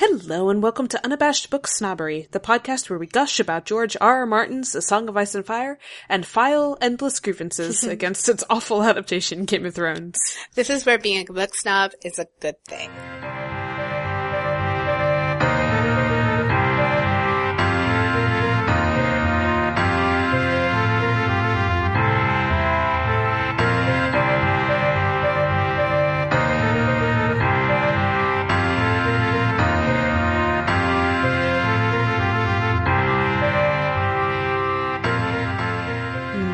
Hello and welcome to Unabashed Book Snobbery, the podcast where we gush about George R. R. Martin's A Song of Ice and Fire and file endless grievances against its awful adaptation, Game of Thrones. This is where being a book snob is a good thing.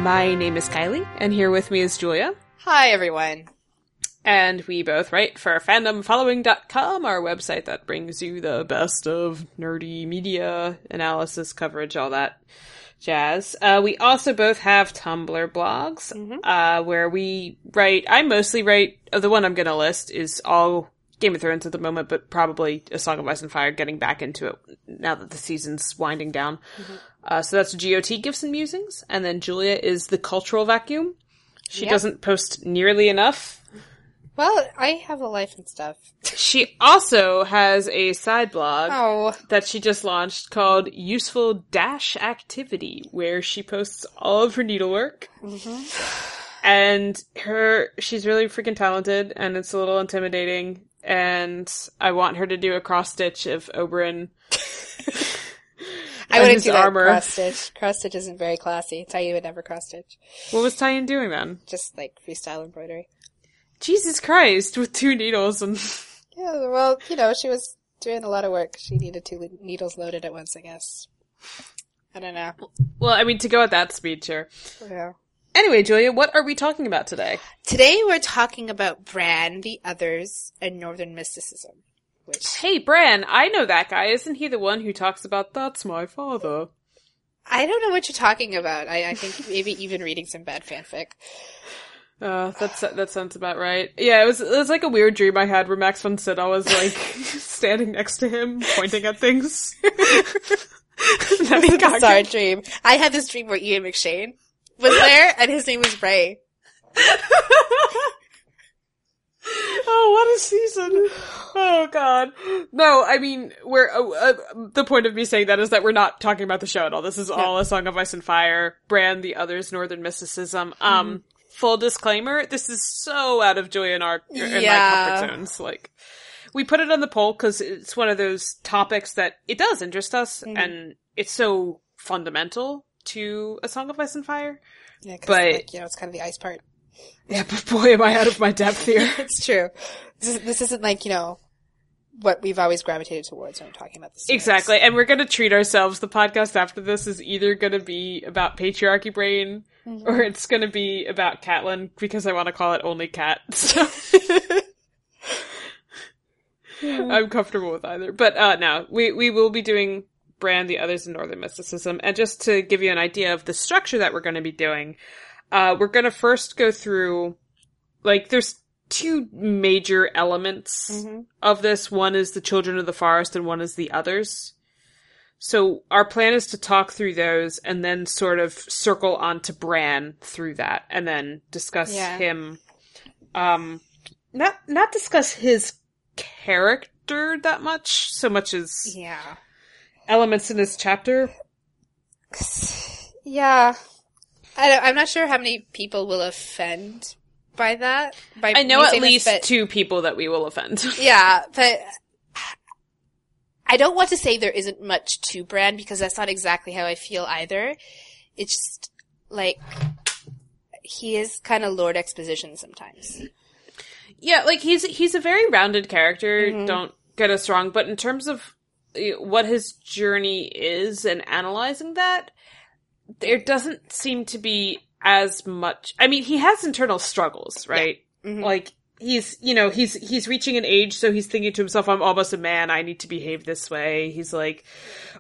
My name is Kylie, and here with me is Julia. Hi everyone. And we both write for fandomfollowing.com, our website that brings you the best of nerdy media, analysis, coverage, all that jazz. Uh, we also both have Tumblr blogs, uh, where we write, I mostly write, uh, the one I'm gonna list is all Game of Thrones at the moment, but probably A Song of Ice and Fire, getting back into it now that the season's winding down. Uh, so that's GOT Gifts and Musings, and then Julia is the Cultural Vacuum. She Yep. doesn't post nearly enough, Well, I have a life and stuff. she also has a side blog Oh, that she just launched called Useful Dash Activity, where she posts all of her needlework. And her, she's really freaking talented, and it's a little intimidating. And I want her to do a cross stitch of Oberyn. I wouldn't his do that cross stitch. Cross stitch isn't very classy. Tell you would never cross stitch. What was Tyen doing then? Just like freestyle embroidery. Jesus Christ, with two needles and. Yeah, well, you know, she was doing a lot of work. She needed two needles loaded at once, I guess. I don't know. Well, I mean, to go at that speed, sure. Yeah. Anyway, Julia, what are we talking about today? Today we're talking about Bran, the others, and Northern mysticism. Which Hey, Bran, I know that guy. Isn't he the one who talks about that's my father? I don't know what you're talking about. I, I think maybe even reading some bad fanfic. Uh, that's that sounds about right. Yeah, it was it was like a weird dream I had where Max von Sydow was like standing next to him, pointing at things. That It's a bizarre dream. I had this dream where Ian McShane was there, and his name was Ray. Oh, what a season! Oh God, no. I mean, we're uh, uh, the point of me saying that is that we're not talking about the show at all. This is all a Song of Ice and Fire, Bran, the others, Northern Mysticism. Um, full disclaimer: this is so out of Julia and our in my Yeah. comfort zones. Like, we put it on the poll because it's one of those topics that it does interest us, and it's so fundamental to a Song of Ice and Fire. Yeah, But- like, you know, it's kind of the ice part. Yeah, but boy, am I out of my depth here. It's true. This, is, this isn't like you know what we've always gravitated towards when we're talking about this. Exactly. And we're going to treat ourselves. The podcast after this is either going to be about patriarchy brain or it's going to be about Catelyn because I want to call it only cat. So I'm comfortable with either. But uh no, we we will be doing Bran the others in Northern Mysticism. And just to give you an idea of the structure that we're going to be doing, uh we're going to first go through like there's two major elements Mm-hmm. of this. One is the children of the forest and one is the others. So our plan is to talk through those and then sort of circle onto Bran through that and then discuss Yeah. him um not not discuss his character that much so much as Yeah. elements in this chapter. Yeah. I don't, I'm not sure how many people will offend by that. By I know at saying this, least but- two people that we will offend. Yeah, but I don't want to say there isn't much to Bran because that's not exactly how I feel either. It's just like he is kind of Lord Exposition sometimes. Yeah, like he's he's a very rounded character. Don't get us wrong, but in terms of uh, what his journey is and analyzing that, there doesn't seem to be as much. I mean, he has internal struggles, right? Like he's you know he's he's reaching an age, so he's thinking to himself, "I'm almost a man. I need to behave this way." He's like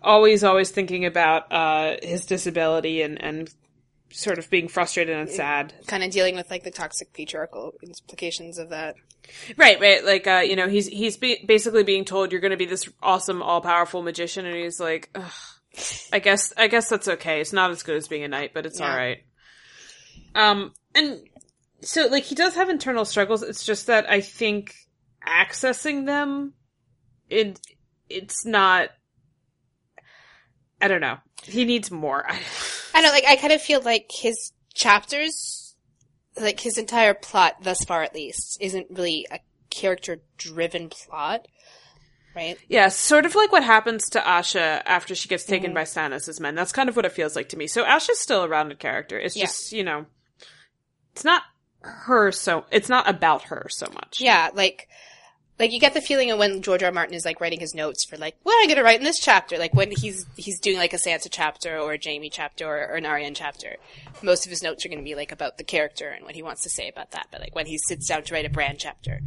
always always thinking about uh his disability and and sort of being frustrated and sad Kind of dealing with like the toxic patriarchal implications of that. Right, right. Like, uh, you know, he's he's be- basically being told you're going to be this awesome, all powerful magician, and he's like, Ugh, I guess, I guess that's okay. It's not as good as being a knight, but it's Yeah. all right. Um, and so like he does have internal struggles. It's just that I think accessing them, it it's not. I don't know. He needs more. I don't know, like, I kind of feel like his chapters, like his entire plot thus far at least, isn't really a character driven plot. Right? Yeah, sort of like what happens to Asha after she gets taken mm-hmm. by Stannis' men. That's kind of what it feels like to me. So Asha's still a rounded character. It's Yeah. just, you know, it's not her so, it's not about her so much. Yeah, like, like you get the feeling of when George R. R. Martin is like writing his notes for like, what am I going to write in this chapter? Like when he's he's doing like a Sansa chapter or a Jaime chapter or, or an Arya chapter, most of his notes are going to be like about the character and what he wants to say about that. But like when he sits down to write a Bran chapter,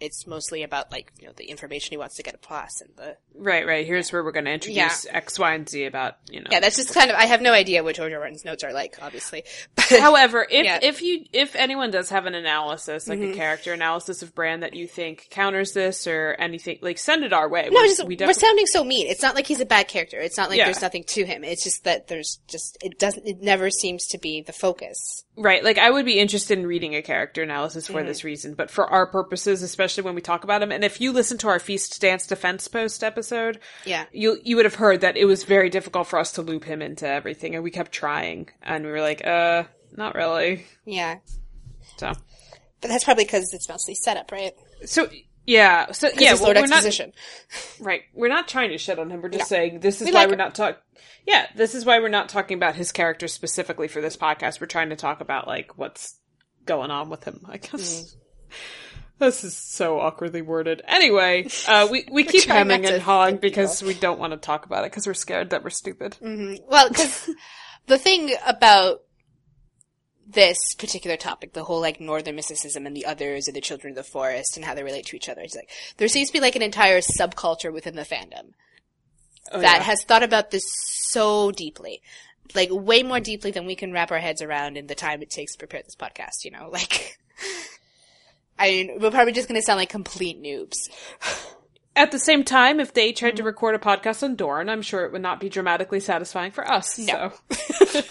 it's mostly about like you know the information he wants to get across and the Right, right. Here's where we're going to introduce X, Y, and Z about, you know. yeah. That's just kind of I have no idea what George. Martin's notes are like, obviously. But However, if Yeah. if you if anyone does have an analysis, like Mm-hmm. a character analysis of Bran that you think counters this or anything, like send it our way. No, we, just, we we're sounding so mean. It's not like he's a bad character. It's not like Yeah. there's nothing to him. It's just that there's just it doesn't. It never seems to be the focus. Right. Like I would be interested in reading a character analysis for Mm-hmm. this reason, but for our purposes, especially when we talk about him, and if you listen to our Feast Dance Defense Post episode, Yeah. you you would have heard that it was very difficult for us to loop him into everything, and we kept trying, and we were like, uh, not really. Yeah. So, But that's probably because it's mostly setup, right? so yeah, so yeah, well, Lord we're not. Right. We're not trying to shit on him. We're just No. saying this is We why like we're him. not talking. Yeah, this is why we're not talking about his character specifically for this podcast. We're trying to talk about like what's going on with him. I guess. This is so awkwardly worded. Anyway, uh, we we keep hemming and hawing because we don't want to talk about it because we're scared that we're stupid. Well, because the thing about this particular topic, the whole like northern mysticism and the others and the children of the forest and how they relate to each other, is like there seems to be like an entire subculture within the fandom Oh, that yeah. has thought about this so deeply. Like way more deeply than we can wrap our heads around in the time it takes to prepare this podcast, you know? Like I mean, we're probably just gonna sound like complete noobs. At the same time, if they tried Mm-hmm. to record a podcast on Dorne, I'm sure it would not be dramatically satisfying for us. No. So.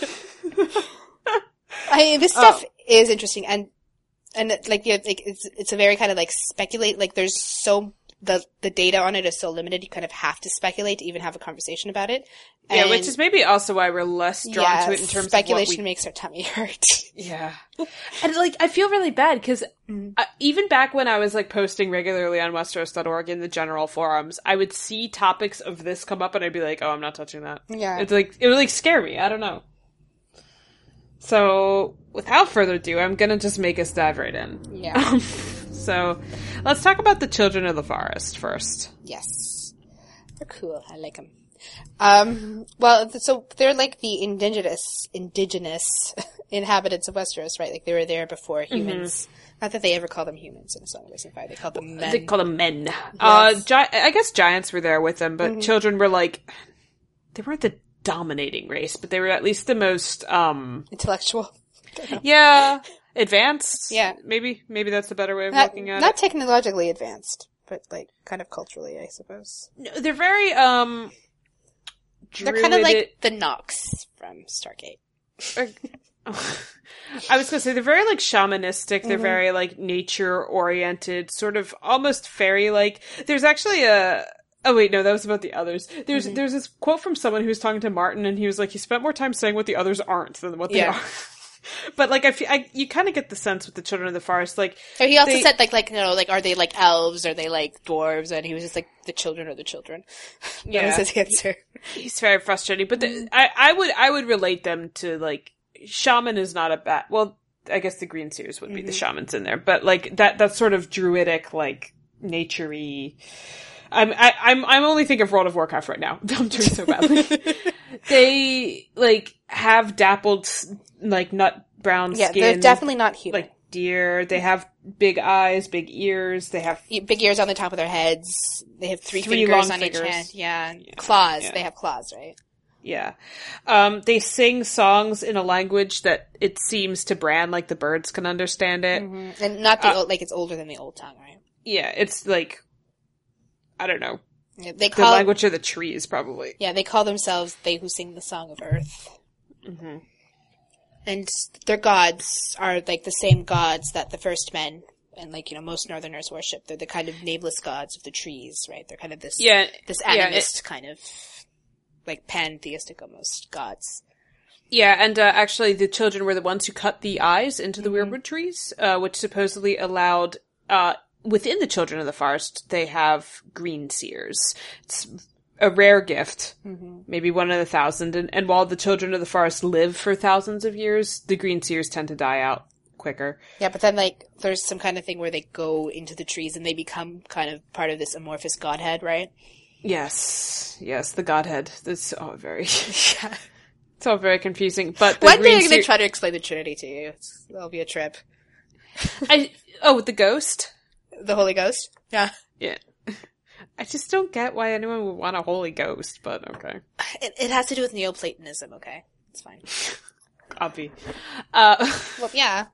I mean, this stuff is interesting, and and like yeah, like it's it's a very kind of like speculate. Like there's so the the data on it is so limited. You kind of have to speculate to even have a conversation about it. Yeah, which is maybe also why we're less drawn yeah, to it in terms speculation of what we makes our tummy hurt. Yeah. And like I feel really bad because uh, even back when I was like posting regularly on Westeros.org in the general forums, I would see topics of this come up and I'd be like, "Oh, I'm not touching that." Yeah. It's like it would like scare me. I don't know. So, without further ado, I'm gonna just make us dive right in. yeah. So, let's talk about the children of the forest first. yes. They're cool. I like them. Um. Well, so they're like the indigenous indigenous inhabitants of Westeros, right? Like they were there before humans. Not that they ever called them humans in A Song of Ice and Fire. They called them men. They call them men. Uh, gi- I guess giants were there with them, but children were like they weren't the dominating race, but they were at least the most um Intellectual. yeah advanced. Yeah. maybe maybe that's a better way of not, looking at not it. Not technologically advanced, but like kind of culturally, I suppose. No, they're very um. They're kind of like the Nox from Stargate. I was gonna say they're very like shamanistic. They're very like nature oriented, sort of almost fairy like. There's actually a. Oh wait, no, that was about the others. There's there's this quote from someone who was talking to Martin, and he was like, he spent more time saying what the others aren't than what they Yeah. are. but like, I, feel, I you kind of get the sense with the children of the forest, like So he also They- said like like you know like are they like elves? Are they like dwarves? And he was just like the children are the children. That Yeah. was his answer. he's very frustrating. But the, mm-hmm. I I would I would relate them to like shaman is not a bad. Well, I guess the green seers would be the mm-hmm. shamans in there, but like that that sort of druidic like naturey. I'm I, I'm I'm only thinking of World of Warcraft right now. I'm doing so badly. they like have dappled like nut brown Yeah, skin, they're definitely not human. like deer. They have big eyes, big ears. They have Big ears on the top of their heads. They have three, Three fingers on fingers. each hand. Yeah, claws. yeah. They have claws, right? Yeah. Um, they sing songs in a language that it seems to Bran like the birds can understand it. And not the old, like it's older than the old tongue, right? Yeah, it's like, I don't know, Yeah, They the language of the trees, probably. yeah they call themselves they who sing the song of earth. And their gods are like the same gods that the first men and like you know most Northerners worship. They're the kind of nameless gods of the trees, right? They're kind of this Yeah, this yeah, it- animist kind of like pantheistic almost gods. Yeah, and uh, actually, the children were the ones who cut the eyes into the weirwood trees, uh, which supposedly allowed uh, within the children of the forest they have green seers. It's a rare gift, mm-hmm. maybe one in a thousand. And, and while the children of the forest live for thousands of years, the green seers tend to die out quicker. Yeah, but then like there's some kind of thing where they go into the trees and they become kind of part of this amorphous godhead, right? Yes, yes, the godhead. That's all very. it's all very confusing. But the One day I'm going to try to explain the Trinity to you. It's, that'll be a trip. I, oh, with the ghost. The Holy Ghost. Yeah. Yeah. I just don't get why anyone would want a holy ghost, but okay. It, it has to do with Neoplatonism. Okay, it's fine. Copy. Uh, Well, yeah.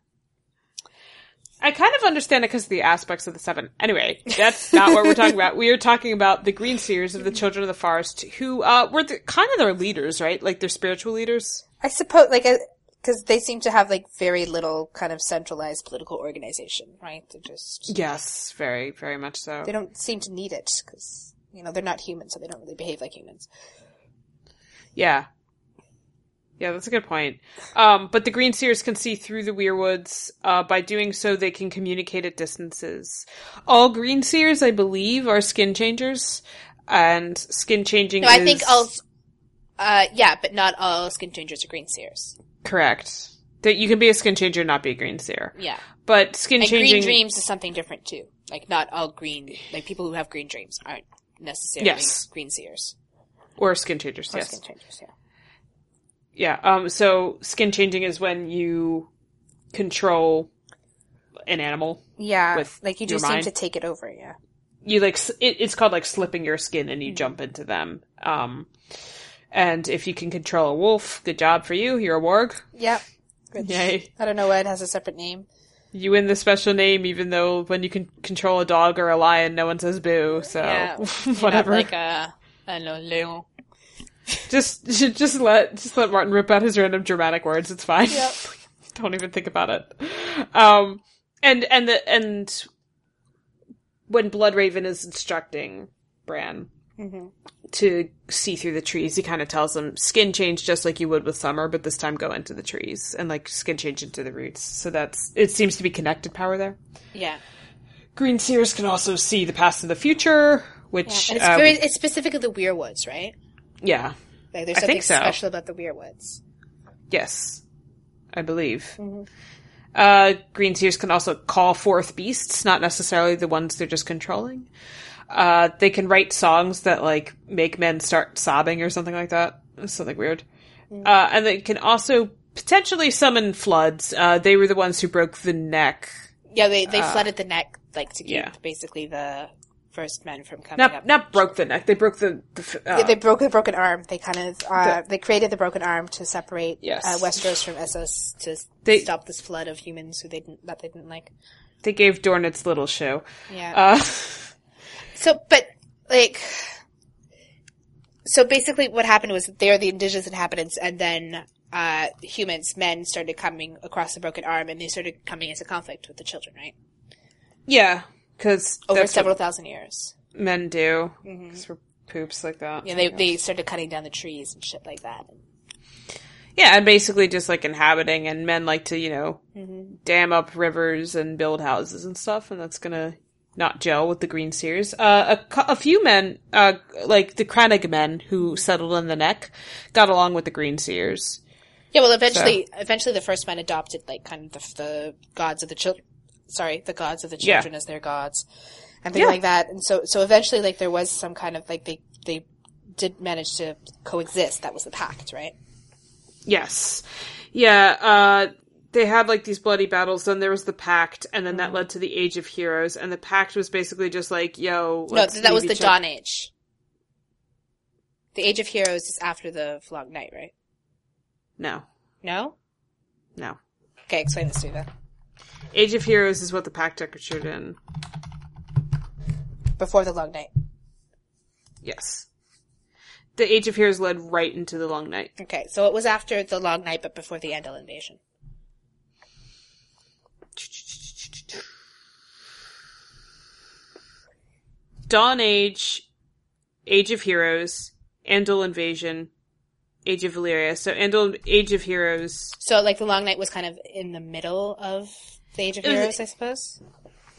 I kind of understand it because of the aspects of the seven. Anyway, that's not what we're talking about. We are talking about the green seers of the children of the forest, who uh, were the, kind of their leaders, right? Like their spiritual leaders. I suppose, like, because they seem to have like very little kind of centralized political organization, right? They're just Yes, very, very much so. they don't seem to need it because you know they're not humans, so they don't really behave like humans. Yeah. Yeah, that's a good point. Um, but the green seers can see through the weirwoods. Uh, by doing so, they can communicate at distances. All green seers, I believe, are skin changers, and skin changing. No, I is- think all. Uh, yeah, but not all skin changers are green seers. Correct. That you can be a skin changer and not be a green seer. Yeah, But skin and changing. green dreams is something different too. Like not all green, like people who have green dreams aren't necessarily Yes. green seers or skin changers, or yes. skin changers. Yeah. Yeah. Um. So skin changing is when you control an animal. Yeah, With like you your just seem mind. to take it over. Yeah. You like it, it's called like slipping your skin, and you Mm-hmm. jump into them. Um. And if you can control a wolf, good job for you. You're a warg. Yep. Which, Yay. I don't know why it has a separate name. You win the special name, even though when you can control a dog or a lion, no one says boo. So Yeah. whatever. Like a, I don't know, Leon. just just let just let Martin rip out his random dramatic words. It's fine. Yep. Don't even think about it. Um, and and the and when Bloodraven is instructing Bran Mm-hmm. to see through the trees, he kind of tells them skin change just like you would with summer, but this time go into the trees and like skin change into the roots. So that's it. Seems to be connected power there. Yeah. Green seers can also see the past and the future, which And it's um, very, it's specifically the Weirwoods, right? yeah, Like there's something think so. special about the Weirwoods. Yes, I believe. Mm-hmm. Uh, green seers can also call forth beasts, not necessarily the ones they're just controlling. Uh, they can write songs that like make men start sobbing or something like that. Something weird. Mm-hmm. Uh, and they can also potentially summon floods. Uh, they were the ones who broke the neck. Yeah, they they flooded the neck like to keep yeah. basically the first men from coming Not up. not broke the neck. They broke the. the f- uh, Yeah, they broke the broken arm. They kind of uh, they created the broken arm to separate Yes. uh, Westeros from Essos to They- stop this flood of humans who they didn't that they didn't like. they gave Dorne its little show. Yeah. So, but like, so basically, what happened was they're the indigenous inhabitants, and then uh, humans, men, started coming across the broken arm, and they started coming into conflict with the children, right? yeah, because Over several thousand years. men do. 'Cause we're poops like that. Yeah, they they started cutting down the trees and shit like that. Yeah, and basically just like inhabiting, and men like to, you know, Mm-hmm. dam up rivers and build houses and stuff, and that's gonna not gel with the Green Seers. Uh, a, a few men, uh, like the crannogmen who settled in the neck, got along with the Green Seers. Yeah, well, eventually, eventually, the first men adopted like kind of the, the gods of the children. Sorry, the gods of the Yeah. children as their gods, and things Yeah. like that. And so, so eventually, like there was some kind of like they they did manage to coexist. That was the pact, right? Yes. Yeah, uh, they had like these bloody battles, then there was the Pact, and then that Mm-hmm. led to the Age of Heroes, and the Pact was basically just like, yo, No, that was the Dawn Age. The Age of Heroes is after the Long Night, right? No, No. no. Okay, explain this to me then. Age of Heroes is what the Pact ushered in. Before the Long Night. Yes. The Age of Heroes led right into the Long Night. Okay, so it was after the Long Night, but before the Andal invasion. Dawn Age, Age of Heroes, Andal Invasion, Age of Valyria. So Andal Age of Heroes. So like the Long Night was kind of in the middle of the Age of It was- Heroes, I suppose.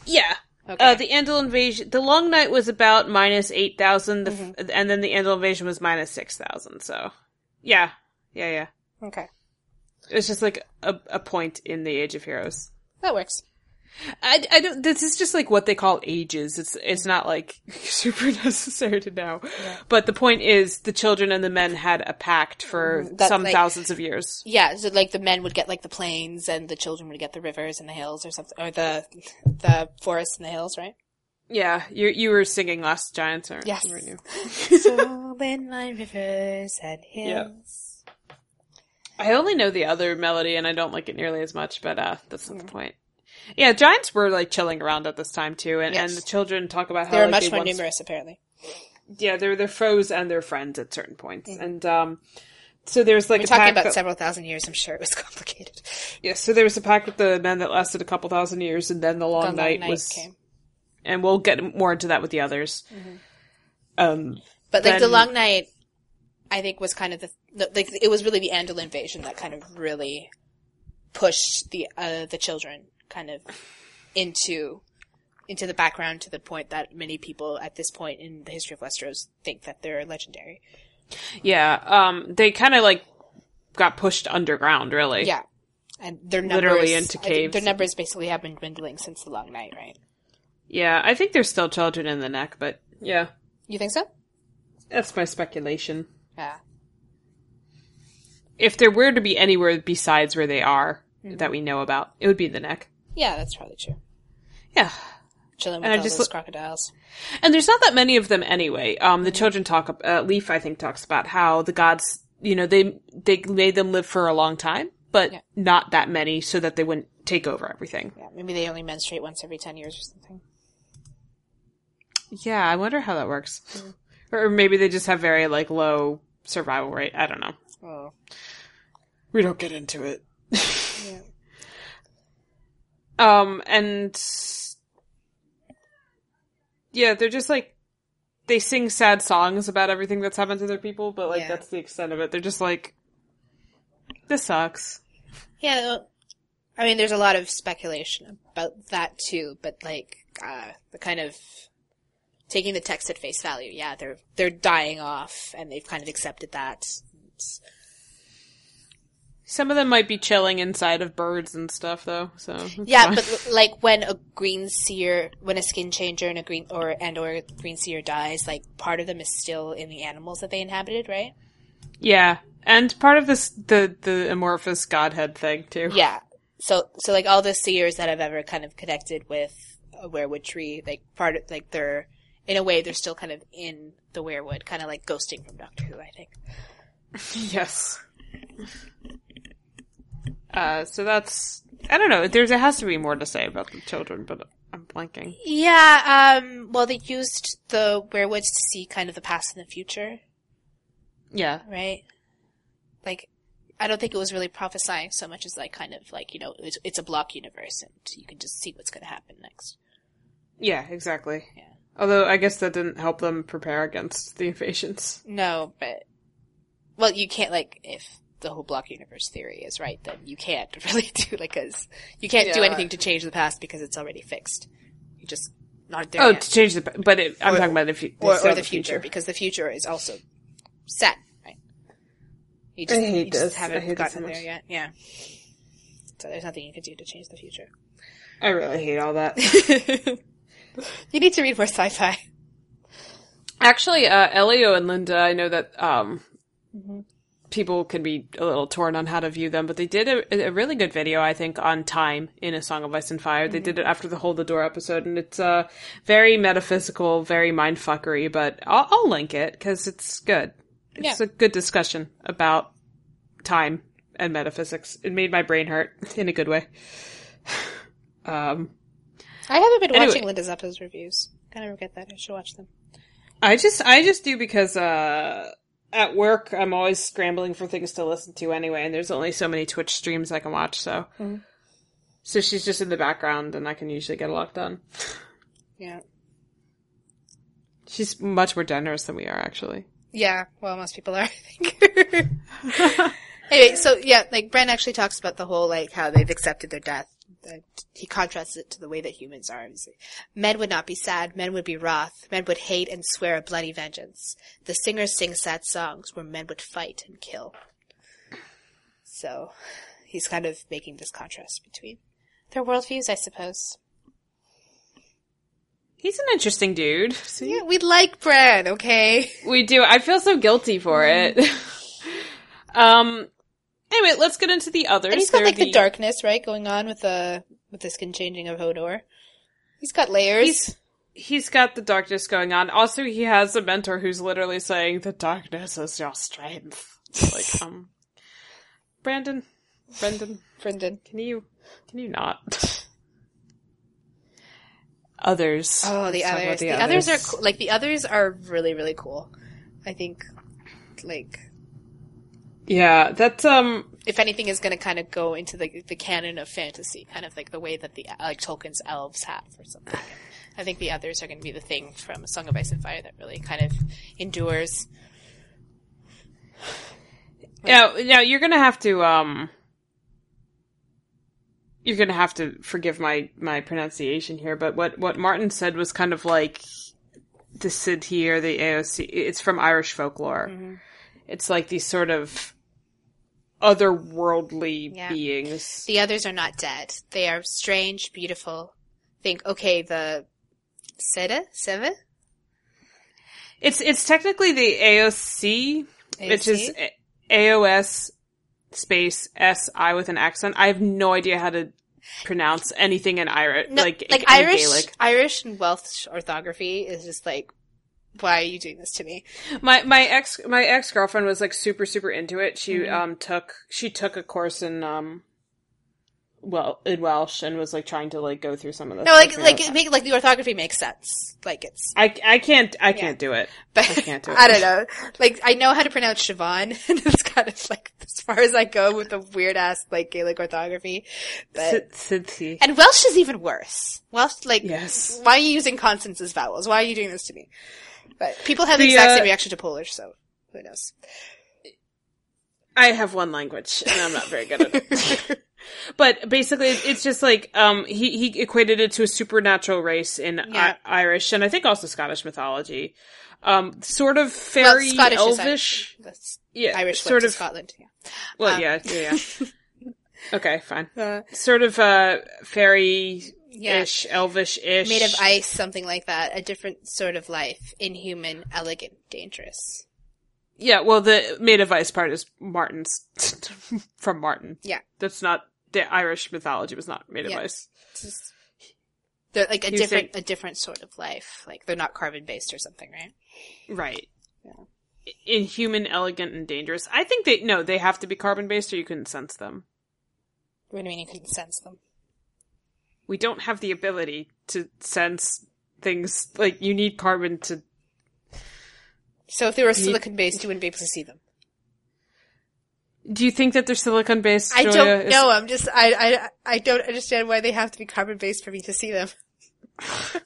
Yeah. Okay. Uh, the Andal Invasion, the Long Night was about minus 8,000, the Mm-hmm. and then the Andal Invasion was minus 6,000, so. Yeah. Yeah, yeah. okay. It's just like a, a point in the Age of Heroes. That works. I, I don't, this is just like what they call ages. It's, it's not like super necessary to know. But the point is the children and the men had a pact for. That, some like- thousands of years. Yeah, so like the men would get like the plains and the children would get the rivers and the hills or something, or the the forests and the hills, right? Yeah, you you were singing Last Giants, aren't Yes. weren't you? so when my rivers and hills. I only know the other melody and I don't like it nearly as much, but uh that's not the point. Yeah, giants were like chilling around at this time too, and, and the children talk about how They were like, much they more once- numerous, apparently. Yeah, they're their foes and their friends at certain points, and um, so there's like We're a talking about that- several thousand years. I'm sure it was complicated. Yeah, so there was a pact with the men that lasted a couple thousand years, and then the long, The Long night, Night was, came. and we'll get more into that with the others. Um, But like the Long Night, I think was kind of the, the like it was really the Andal invasion that kind of really pushed the uh, the children kind of into into the background to the point that many people at this point in the history of Westeros think that they're legendary. yeah, um, they kind of like got pushed underground, really. Yeah, and their numbers Literally into caves. Their numbers basically have been dwindling since the Long Night, right? yeah. I think there's still children in the neck, but yeah, You think so? that's my speculation. Yeah. If there were to be anywhere besides where they are Mm-hmm. that we know about, it would be the neck. Yeah, that's probably true. Yeah. Chilling with And all those look- crocodiles. And there's not that many of them anyway. Um, the children talk. Uh, Leaf, I think, talks about how the gods, you know, they they made them live for a long time, but Yeah. not that many, so that they wouldn't take over everything. Yeah, maybe they only menstruate once every ten years or something. Yeah, I wonder how that works. Or maybe they just have very like low survival rate. I don't know. Oh. We don't get into it. Yeah. Um, and yeah, they're just like they sing sad songs about everything that's happened to their people, but like Yeah. that's the extent of it. They're just like, this sucks. Yeah, I mean, there's a lot of speculation about that too, but like, uh, the kind of taking the text at face value, yeah, they're, they're dying off and they've kind of accepted that. It's- Some of them might be chilling inside of birds and stuff, though. So yeah, fine. but like when a green seer, when a skin changer and a green, or, and or green seer dies, like part of them is still in the animals that they inhabited, right? yeah, and part of this the the amorphous godhead thing too. Yeah. So, so like all the seers that I've ever kind of connected with a weirwood tree, like part of, like they're, in a way, they're still kind of in the weirwood, kind of like ghosting from Doctor Who, I think. Yes. Uh, so that's I don't know. There's it has to be more to say about the children, but I'm blanking. Yeah, um, well, they used the weirwoods to see kind of the past and the future, Yeah, right? Like, I don't think it was really prophesying so much as like kind of like, you know, it's, it's a block universe and you can just see what's going to happen next. yeah, exactly. Yeah. Although I guess that didn't help them prepare against the invasions. No, but, well, you can't like, if the whole block universe theory is right, then you can't really do like, cause you can't do anything to change the past because it's already fixed. You just not there Oh, yet. to change the but it, I'm Or- talking about the, fu- or, still or the future, because the future is also set, right? You I hate you just this. I haven't hate it gotten so there yet. Yeah. So there's nothing you can do to change the future. I really hate all that. you need to read more sci-fi. Actually, uh, Elio and Linda, I know that um, Mm-hmm. People can be a little torn on how to view them, but they did a, a really good video, I think, on time in A Song of Ice and Fire. Mm-hmm. They did it after the Hold the Door episode, and it's uh, very metaphysical, very mindfuckery, but I'll, I'll link it because it's good. It's Yeah. a good discussion about time and metaphysics. It made my brain hurt in a good way. Um, I haven't been Anyway. watching Linda's episode reviews. Kind of regret that. I should watch them. I just I just do because uh at work I'm always scrambling for things to listen to anyway and there's only so many Twitch streams I can watch so Mhm. so she's just in the background and I can usually get a lot done. Yeah. She's much more generous than we are, actually. Yeah, well, most people are, I think. anyway, so yeah, like Bran actually talks about the whole like how they've accepted their death. That he contrasts it to the way that humans are. Like, Men would not be sad. Men would be wroth. Men would hate and swear a bloody vengeance. The singers sing sad songs where men would fight and kill. So he's kind of making this contrast between their worldviews, I suppose. He's an interesting dude. See? Yeah, we like Bran, okay? We do. I feel so guilty for it. um. Anyway, let's get into the others. And he's got They're like the... darkness, right, going on with the with the skin changing of Hodor. He's got layers. He's he's got the darkness going on. Also, he has a mentor who's literally saying, "The darkness is your strength." like, um, Brandon, Brendan, Brendan, can you can you not? others. Oh, the others. about The, others. are cool. like the others are really really cool. I think like Yeah, that's um. if anything is going to kind of go into the the canon of fantasy, kind of like the way that the like Tolkien's elves have or something. I think the others are going to be the thing from A Song of Ice and Fire that really kind of endures. Yeah, now you're gonna have to um. You're gonna have to forgive my my pronunciation here, but what what Martin said was kind of like the Sidhe or the aos sí. It's from Irish folklore. It's like these sort of otherworldly Yeah. beings. The others are not dead. They are strange, beautiful. Think, okay, the Sede? Seve? It's it's technically the aos sí, which is AOS space S I with an accent. I have no idea how to pronounce anything in Irish, No, like like in Irish, Gaelic. Irish and Welsh orthography is just like, why are you doing this to me? My my ex my ex girlfriend was like super super into it. She Mm-hmm. um took she took a course in um well in Welsh and was like trying to like go through some of this. No, like, like, it make, like the orthography makes sense. Like it's, I I can't I can't do it. but I can't do it. I don't know. Like I know how to pronounce Siobhan, and it's kind of like as far as I go with the weird ass like Gaelic orthography. But and Welsh is even worse. Welsh, like, Yes. why are you using consonants as vowels? Why are you doing this to me? But people have the, The, exact uh, same reaction to Polish, so who knows? I have one language and I'm not very good at it. but basically, it's just like um, he he equated it to a supernatural race in Yeah. I- Irish and I think also Scottish mythology. Um, sort of fairy, Scottish elvish. Irish. Yeah, Irish sort of. Scotland. Yeah. Well, Um, yeah, yeah, yeah. okay, fine. Uh, Sort of uh, fairy Yeah. elvish ish. made of ice, something like that. A different sort of life. Inhuman, elegant, dangerous. Yeah, well, the made of ice part is Martin's from Martin. Yeah. That's not the Irish mythology was not made of Yeah. ice. Just- they're like a You different, think- a different sort of life. Like they're not carbon based or something, right? Right. Yeah. Inhuman, elegant, and dangerous. I think they no, they have to be carbon based, or you couldn't sense them. What do you mean you couldn't sense them? We don't have the ability to sense things like you need carbon to. So if they were silicon based, you wouldn't be able to see them. Do you think that they're silicon based? I don't know. I'm just I I I don't understand why they have to be carbon based for me to see them.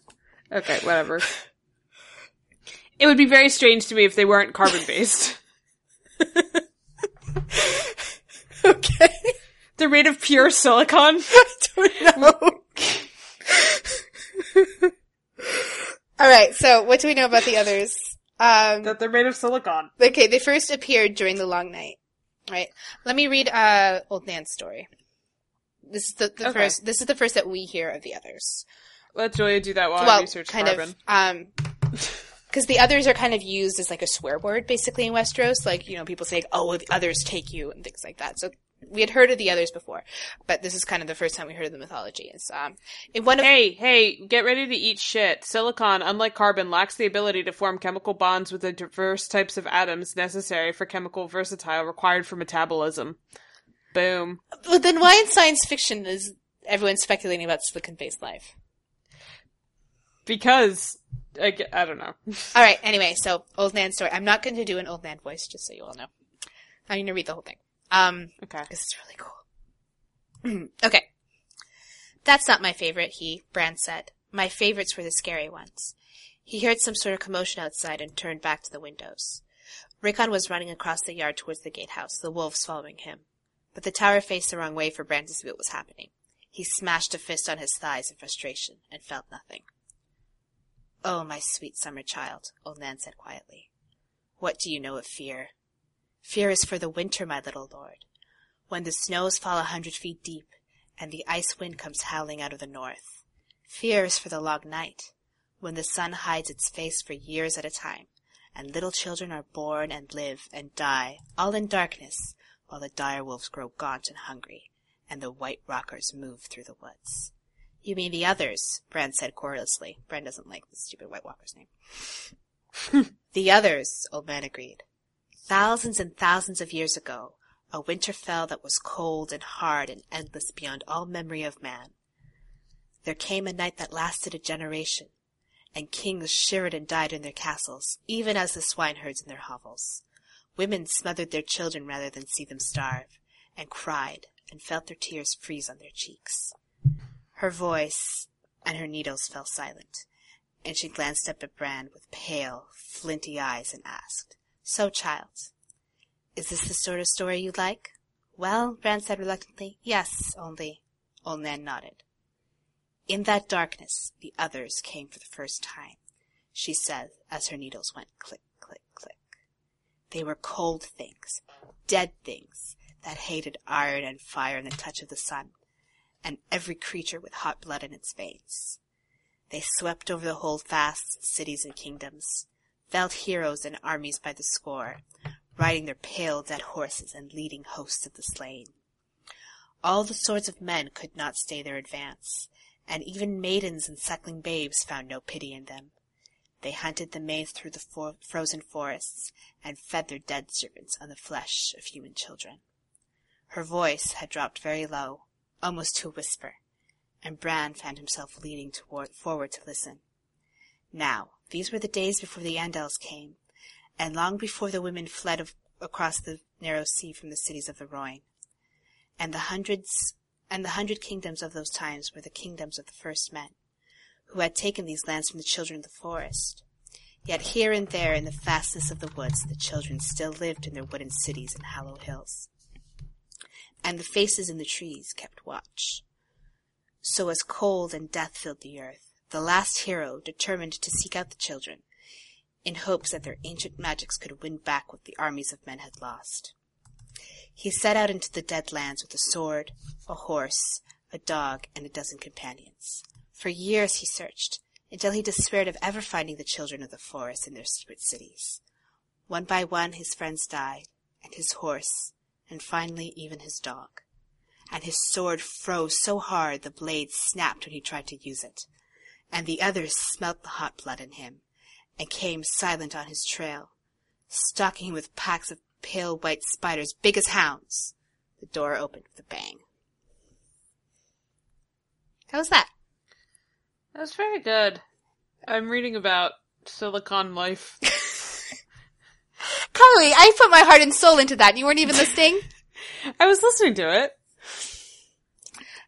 Okay, whatever. it would be very strange to me if they weren't carbon based. okay. the rate of pure silicon. I don't know. All right. So what do we know about the others? Um, that they're made of silicon. okay, they first appeared during the Long Night. Right. Let me read uh, Old Nan's story. This is the, the Okay. first. This is the first that we hear of the others. Let Julia do that while I well, research kind carbon. of. Um, because the others are kind of used as like a swear word, basically in Westeros. Like you know, people say, "Oh, the others take you" and things like that. So we had heard of the others before, but this is kind of the first time we heard of the mythology. It's um, in one of Hey, hey, get ready to eat shit. Silicon, unlike carbon, lacks the ability to form chemical bonds with the diverse types of atoms necessary for chemical versatile required for metabolism. Boom. But then why in science fiction is everyone speculating about silicon-based life? Because, I, I don't know. All right. Anyway, so old Nan story. I'm not going to do an old man voice, just so you all know. I'm going to read the whole thing. Um, Okay. because it's really cool. okay. That's not my favorite. He Bran said. My favorites were the scary ones. He heard some sort of commotion outside and turned back to the windows. Rickon was running across the yard towards the gatehouse, the wolves following him. But the tower faced the wrong way for Bran to see what was happening. He smashed a fist on his thighs in frustration and felt nothing. Oh, my sweet summer child, old Nan said quietly. What do you know of fear? Fear is for the winter, my little lord. When the snows fall a hundred feet deep, and the ice wind comes howling out of the north. Fear is for the long night, when the sun hides its face for years at a time, and little children are born and live and die, all in darkness, while the dire wolves grow gaunt and hungry, and the white walkers move through the woods. You mean the others, Bran said querulously. Bran doesn't like the stupid White Walker's name. the others, Old Nan agreed. Thousands and thousands of years ago, a winter fell that was cold and hard and endless beyond all memory of man. There came a night that lasted a generation, and kings shivered and died in their castles, even as the swineherds in their hovels. Women smothered their children rather than see them starve, and cried, and felt their tears freeze on their cheeks. Her voice and her needles fell silent, and she glanced up at Bran with pale, flinty eyes and asked, So, child, is this the sort of story you'd like? Well, Bran said reluctantly, yes, only. Old Nan nodded. In that darkness, the others came for the first time, she said as her needles went click, click, click. They were cold things, dead things, that hated iron and fire and the touch of the sun, and every creature with hot blood in its veins. They swept over the holdfast cities and kingdoms, felled heroes and armies by the score, riding their pale dead horses and leading hosts of the slain. All the swords of men could not stay their advance, and even maidens and suckling babes found no pity in them. They hunted the maids through the for- frozen forests and fed their dead servants on the flesh of human children. Her voice had dropped very low, almost to a whisper, and Bran found himself leaning toward, forward to listen. Now, these were the days before the Andals came, and long before the women fled of, across the narrow sea from the cities of the Rhoyne. And the hundreds and the hundred kingdoms of those times were the kingdoms of the first men, who had taken these lands from the children of the forest. Yet here and there in the fastness of the woods the children still lived in their wooden cities and hallowed hills. And the faces in the trees kept watch. So as cold and death filled the earth, the last hero determined to seek out the children, in hopes that their ancient magics could win back what the armies of men had lost. He set out into the dead lands with a sword, a horse, a dog, and a dozen companions. For years he searched, until he despaired of ever finding the children of the forest in their secret cities. One by one his friends died, and his horse, and finally even his dog. And his sword froze so hard the blade snapped when he tried to use it. And the others smelt the hot blood in him, and came silent on his trail, stalking him with packs of pale white spiders big as hounds. The door opened with a bang. How was that? That was very good. I'm reading about Silicon Life. Kylie, I put my heart and soul into that. You weren't even listening? I was listening to it.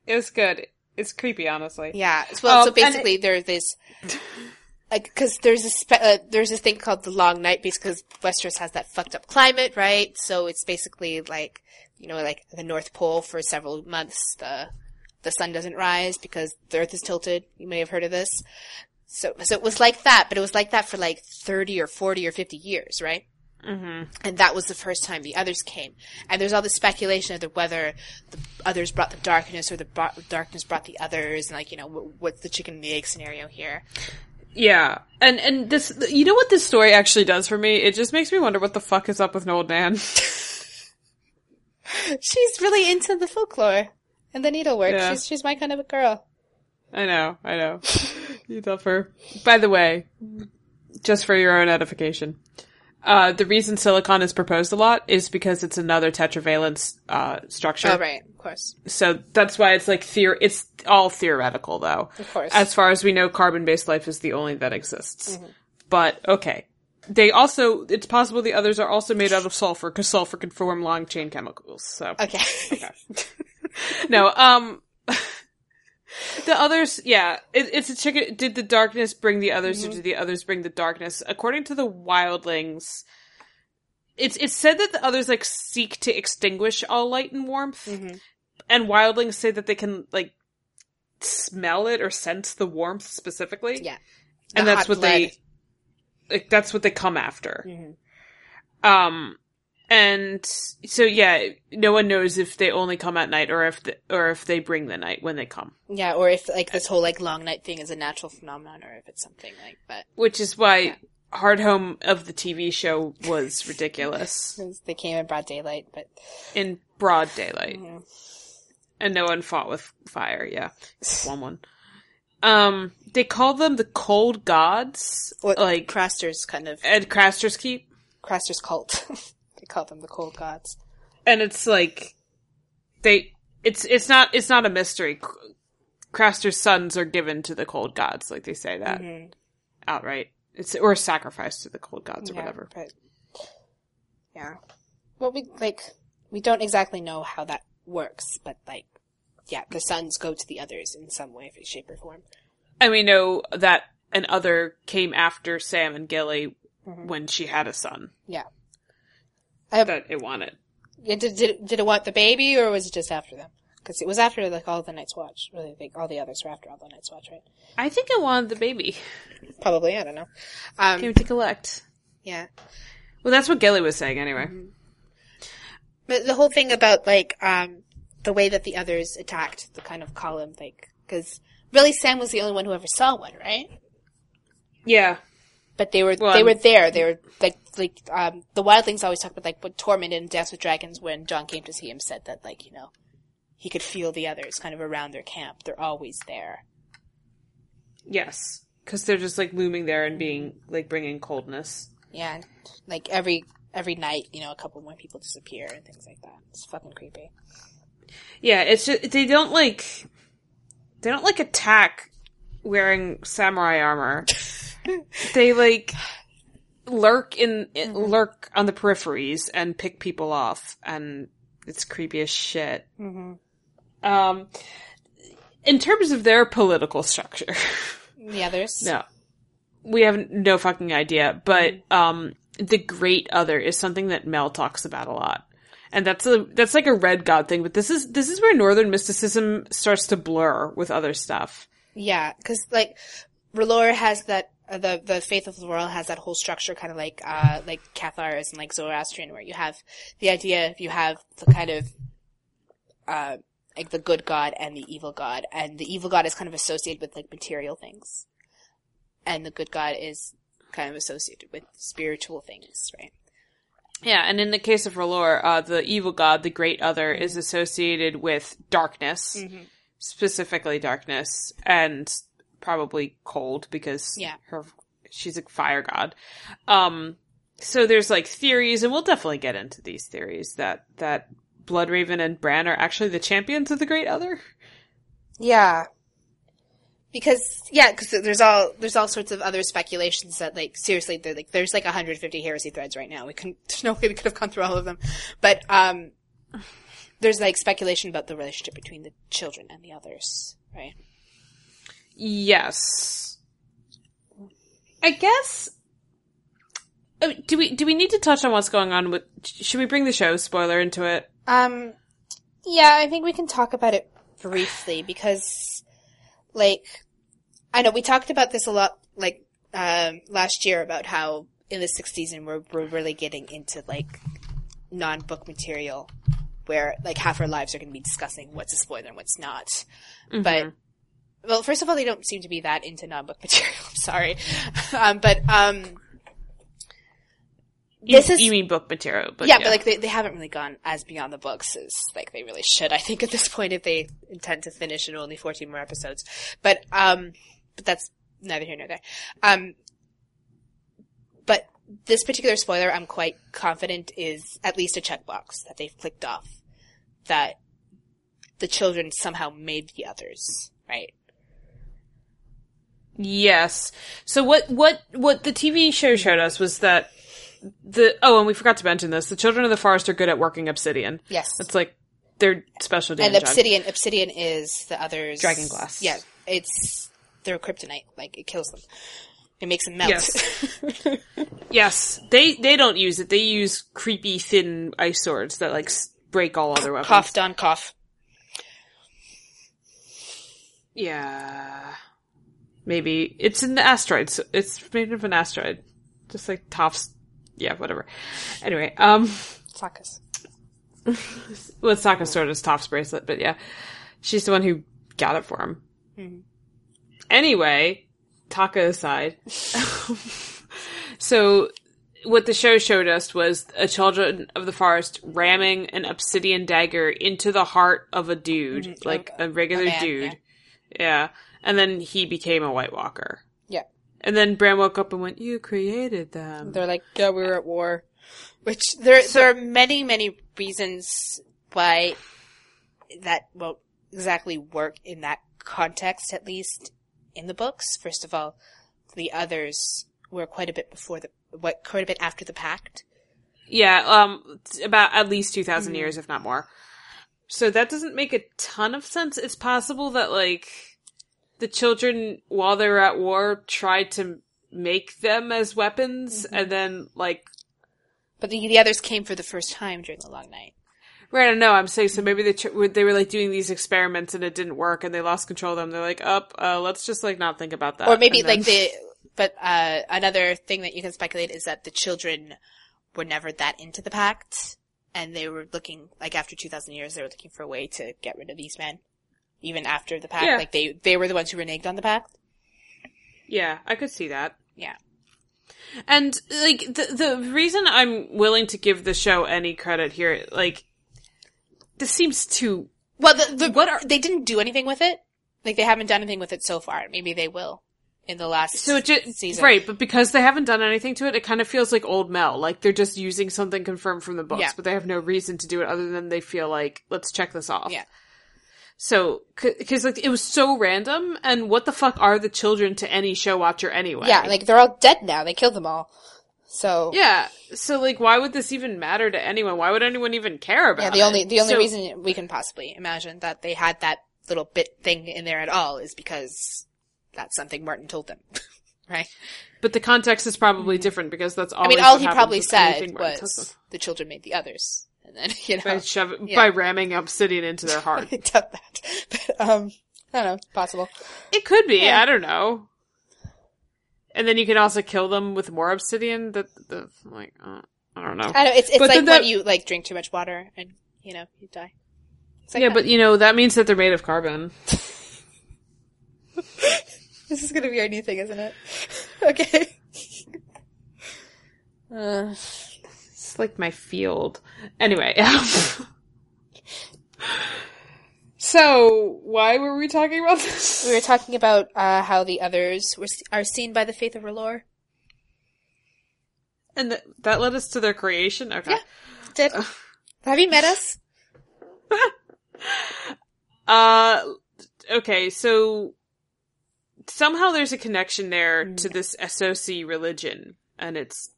It was good. It's creepy, honestly. Yeah. Well, so Um, and basically, there's this, like, because there's a spe- uh, there's this thing called the Long Night, because Westeros has that fucked up climate, right? So it's basically like, you know, like the North Pole for several months, the the sun doesn't rise because the Earth is tilted. You may have heard of this. So, so it was like that, but it was like that for like 30 or 40 or 50 years, right? Mm-hmm. And that was the first time the others came. And there's all this speculation of the, whether the others brought the darkness or the bro- darkness brought the others, and like, you know, wh- what's the chicken and the egg scenario here? Yeah, and and this, you know what this story actually does for me? It just makes me wonder what the fuck is up with an Old Nan. She's really into the folklore and the needlework. Yeah. She's, she's my kind of a girl. I know, I know. you love her. By the way, just for your own edification, uh, the reason silicon is proposed a lot is because it's another tetravalent uh, structure. Oh, right. Of course. So that's why it's like theor- it's all theoretical though. Of course. As far as we know, carbon-based life is the only that exists. But okay. They also, it's possible the others are also made out of sulfur because sulfur can form long chain chemicals. So okay. Okay. no, um, The others, yeah, it, it's a chicken. Did the darkness bring the others, or did the others bring the darkness? According to the wildlings, it's it's said that the others like seek to extinguish all light and warmth, Mhm. and wildlings say that they can like smell it or sense the warmth specifically. Yeah. and that's what blood. they like. That's what they come after. Mhm. Um, and so yeah, no one knows if they only come at night or if the, or if they bring the night when they come. Yeah, or if like this whole like long night thing is a natural phenomenon, or if it's something like that. Which is why Yeah. Hardhome of the TV show was ridiculous They came in broad daylight, but in broad daylight, Mhm. and no one fought with fire. Yeah, one one. Um, they call them the Cold Gods, what like Craster's kind of Ed Craster's Keep, Craster's cult. they call them the cold gods. and it's like they. It's it's not it's not a mystery. Craster's sons are given to the Cold Gods, like they say that Mhm. outright. It's or sacrificed to the Cold Gods or Yeah, whatever. But yeah, well, we like we don't exactly know how that works, but like, yeah, the sons go to the others in some way, shape, or form. And we know that an other came after Sam and Gilly Mhm. when she had a son Yeah. I, that it wanted. Yeah, did, did it, did it want the baby, or was it just after them? Because it was after like all the Night's Watch. Really, think all the others were after all the Night's Watch, right? I think it wanted the baby. Probably, I don't know. Um, Came to collect. yeah, Well, that's what Gilly was saying anyway. but the whole thing about like um the way that the others attacked the kind of column, like because really Sam was the only one who ever saw one, right? Yeah. But they were Well, they were there. They were like like um the wildlings always talk about like what Tormund in Dance with Dragons when Jon came to see him said that like you know he could feel the others kind of around their camp. They're always there. Yes. Because they're just like looming there and being like bringing coldness. Yeah, like every every night, you know, a couple more people disappear and things like that. It's fucking creepy. Yeah, it's just they don't like they don't like attack wearing samurai armor. they like lurk in, in lurk on the peripheries and pick people off, and it's creepy as shit. Mm-hmm. Um, in terms of their political structure, The others, no, we have no fucking idea. But um, the Great Other is something that Mel talks about a lot, and that's a that's like a red god thing. But this is this is where Northern mysticism starts to blur with other stuff. yeah, because like R'hllor has that. The the faith of the world has that whole structure, kind of like uh like Cathars and like Zoroastrian, where you have the idea if you have the kind of uh like the good god and the evil god, and the evil god is kind of associated with like material things, and the good god is kind of associated with spiritual things, right? Yeah, and in the case of R'hllor, uh, the evil god, the Great Other, is associated with darkness, Mm-hmm. specifically darkness, and probably cold because Yeah. her she's a fire god. Um, so there's like theories, and we'll definitely get into these theories that that Bloodraven and Bran are actually the champions of the Great Other. Yeah. Because yeah, because there's all there's all sorts of other speculations that like seriously they're like there's like 150 heresy threads right now. We couldn't there's no way we could have gone through all of them, but um, there's like speculation about the relationship between the children and the others, right? Yes, I guess. oh, Do we do we need to touch on what's going on with? Should we bring the show spoiler into it? Um, yeah, I think we can talk about it briefly because, like, I know we talked about this a lot, like, um, last year about how in the sixth season we're, we're really getting into, like, non-book material where, like, half our lives are going to be discussing what's a spoiler and what's not. But, well, first of all, they don't seem to be that into non-book material. I'm sorry. um, but, um, this you, is you mean book material, but yeah, but like they, they haven't really gone as beyond the books as like they really should. I think at this point, if they intend to finish in only fourteen more episodes, but um, but that's neither here nor there. Um, but this particular spoiler, I'm quite confident is at least a checkbox that they've clicked off that the children somehow made the others, right? Yes. So what what what the TV show showed us was that the oh, and we forgot to mention this: the children of the forest are good at working obsidian. Yes. it's like their special and obsidian, obsidian is the others. Dragon glass. Yeah, it's their kryptonite. Like it kills them. It makes them melt. Yes. yes, they they don't use it. They use creepy thin ice swords that like break all other weapons. cough, Dawn, cough. Yeah, maybe it's an asteroid. So it's made of an asteroid, just like Toph's. Yeah, whatever. Anyway, um, Sokka's. well, Sokka's sword is Toph's bracelet, but yeah, she's the one who got it for him. Anyway, Taka aside, so what the show showed us was a children of the forest ramming an obsidian dagger into the heart of a dude, like a regular a man, dude. Yeah. And then he became a White Walker. Yeah. And then Bran woke up and went, You created them. They're like, yeah, we were at war. Which there there are many many reasons why that won't exactly work in that context, at least in the books. First of all, the others were quite a bit before the what quite a bit after the pact. Yeah, um, about at least 2,000 years, if not more. So that doesn't make a ton of sense. It's possible that, like, the children, while they were at war, tried to make them as weapons, and then, like, But the, the others came for the first time during the long night. right, I don't know, I'm saying, so maybe they, tr- they were, like, doing these experiments and it didn't work, and they lost control of them. They're like, up, uh, let's just, like, not think about that. or maybe then- like the but uh another thing that you can speculate is that the children were never that into the pact and they were looking like after 2000 years they were looking for a way to get rid of these men even after the pact Yeah. like they they were the ones who reneged on the pact Yeah, I could see that. yeah And like the the reason I'm willing to give the show any credit here, like this seems too well the, the What are- they didn't do anything with it like they haven't done anything with it so far maybe they will in the last so it just season right, but because they haven't done anything to it, it kind of feels like old Mel. Like they're just using something confirmed from the books, Yeah. but they have no reason to do it other than they feel like let's check this off. Yeah. So, because like it was so random, and what the fuck are the children to any show watcher anyway? yeah like they're all dead now they killed them all so yeah. So like, why would this even matter to anyone? Why would anyone even care about Yeah, the only the only So- reason we can possibly imagine that they had that little bit thing in there at all is because that's something Martin told them, right? But the context is probably different because that's all. I mean, all he probably said was the children made the others, and then you know by shove Yeah. by ramming obsidian into their heart. he done that. But, um, I don't know, possible. it could be. Yeah. I don't know. And then you can also kill them with more obsidian. That the like uh, I don't know. I know it's it's But like when that- you like drink too much water and you know you die. Like yeah, that. but you know that means that they're made of carbon. this is gonna be our new thing, isn't it? okay. Uh, Like my field. Anyway. so why were we talking about this? we were talking about uh, how the others were are seen by the faith of R'hllor. And th- that led us to their creation. Okay. Yeah. Did have you met us? Uh, okay, so somehow there's a connection there to this SOC religion, and it's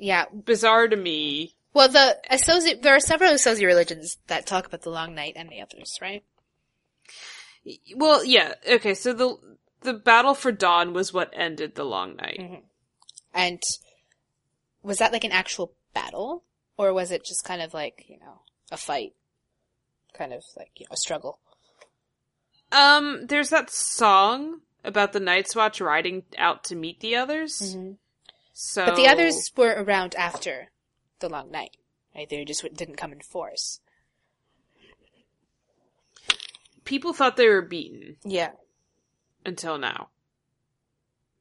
Yeah. bizarre to me. Well, the associate there are several associate religions that talk about the long night and the others, right? Well, yeah, okay, so the the battle for dawn was what ended the long night. And was that like an actual battle, or was it just kind of like you know a fight, kind of like you know a struggle? Um, there's that song about the Night's Watch riding out to meet the others. So, But the others were around after the long night, right? They just didn't come in force. people thought they were beaten Yeah. until now.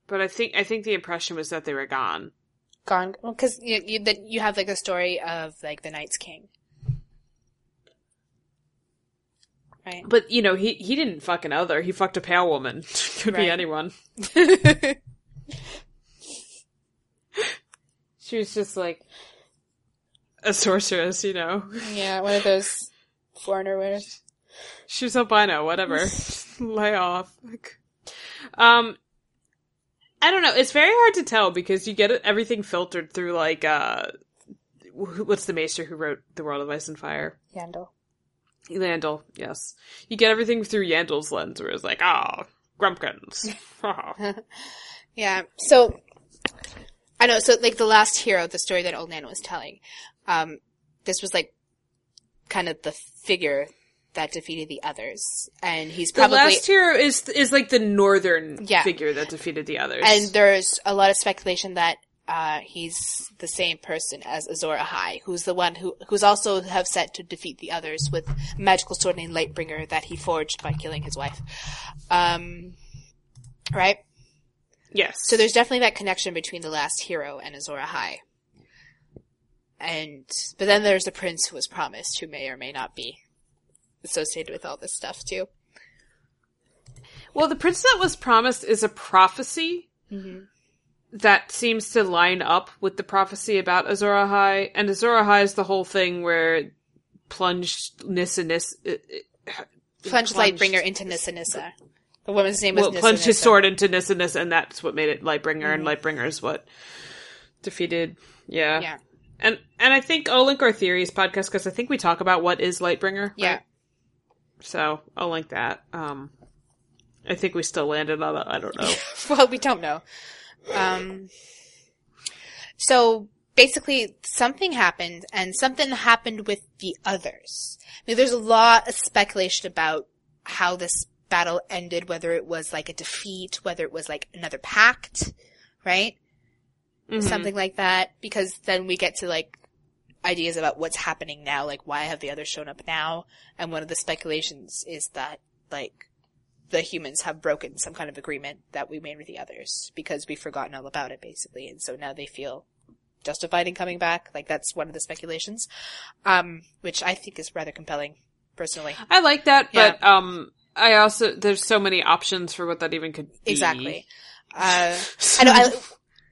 But I think I think the impression was that they were gone. Gone because you you, the, you have like a story of like the Night's King, right? But you know, he he didn't fuck an other. He fucked a pale woman. Could be anyone. She was just like a sorceress, you know. yeah, one of those foreigner winners. She was albino, whatever. Lay off. Like, um, I don't know. It's very hard to tell because you get everything filtered through like uh, what's the maester who wrote The World of Ice and Fire? Yandel. Yandel, yes. You get everything through Yandel's lens, where it's like, ah, Grumpkins. Yeah. So I know. So like the last hero, the story that Old Nan was telling, um, this was like kind of the figure that defeated the others, and he's probably the last hero is is like the northern Yeah. figure that defeated the others. and there's a lot of speculation that uh, he's the same person as Azor Ahai, who's the one who who's also have set to defeat the others with a magical sword named Lightbringer that he forged by killing his wife. Um, right. Yes. So there's definitely that connection between the last hero and Azor Ahai. And but then there's the prince who was promised, who may or may not be associated with all this stuff too. Well, the prince that was promised is a prophecy Mm-hmm. that seems to line up with the prophecy about Azor Ahai, and Azor Ahai is the whole thing where plunged Nissa Nissa. uh, uh, Plunged Lightbringer into Nissa Nissa. The woman's name was well, Nissa plunged his sword into Nissa Nissa, and that's what made it Lightbringer, and Mm-hmm. Lightbringer is what defeated. Yeah. Yeah. And and I think I'll link our theories podcast because I think we talk about what is Lightbringer. Yeah. right? So I'll link that. Um, I think we still landed on it. I don't know. well, we don't know. Um, so basically, something happened, and something happened with the others. I mean, there's a lot of speculation about how this battle ended, whether it was like a defeat, whether it was like another pact, right? Mhm. Something like that, because then we get to like ideas about what's happening now, like why have the others shown up now? And one of the speculations is that like the humans have broken some kind of agreement that we made with the others because we've forgotten all about it basically and so now they feel justified in coming back like that's one of the speculations um which i think is rather compelling personally I like that, Yeah. but um, I also there's so many options for what that even could be. exactly uh i know i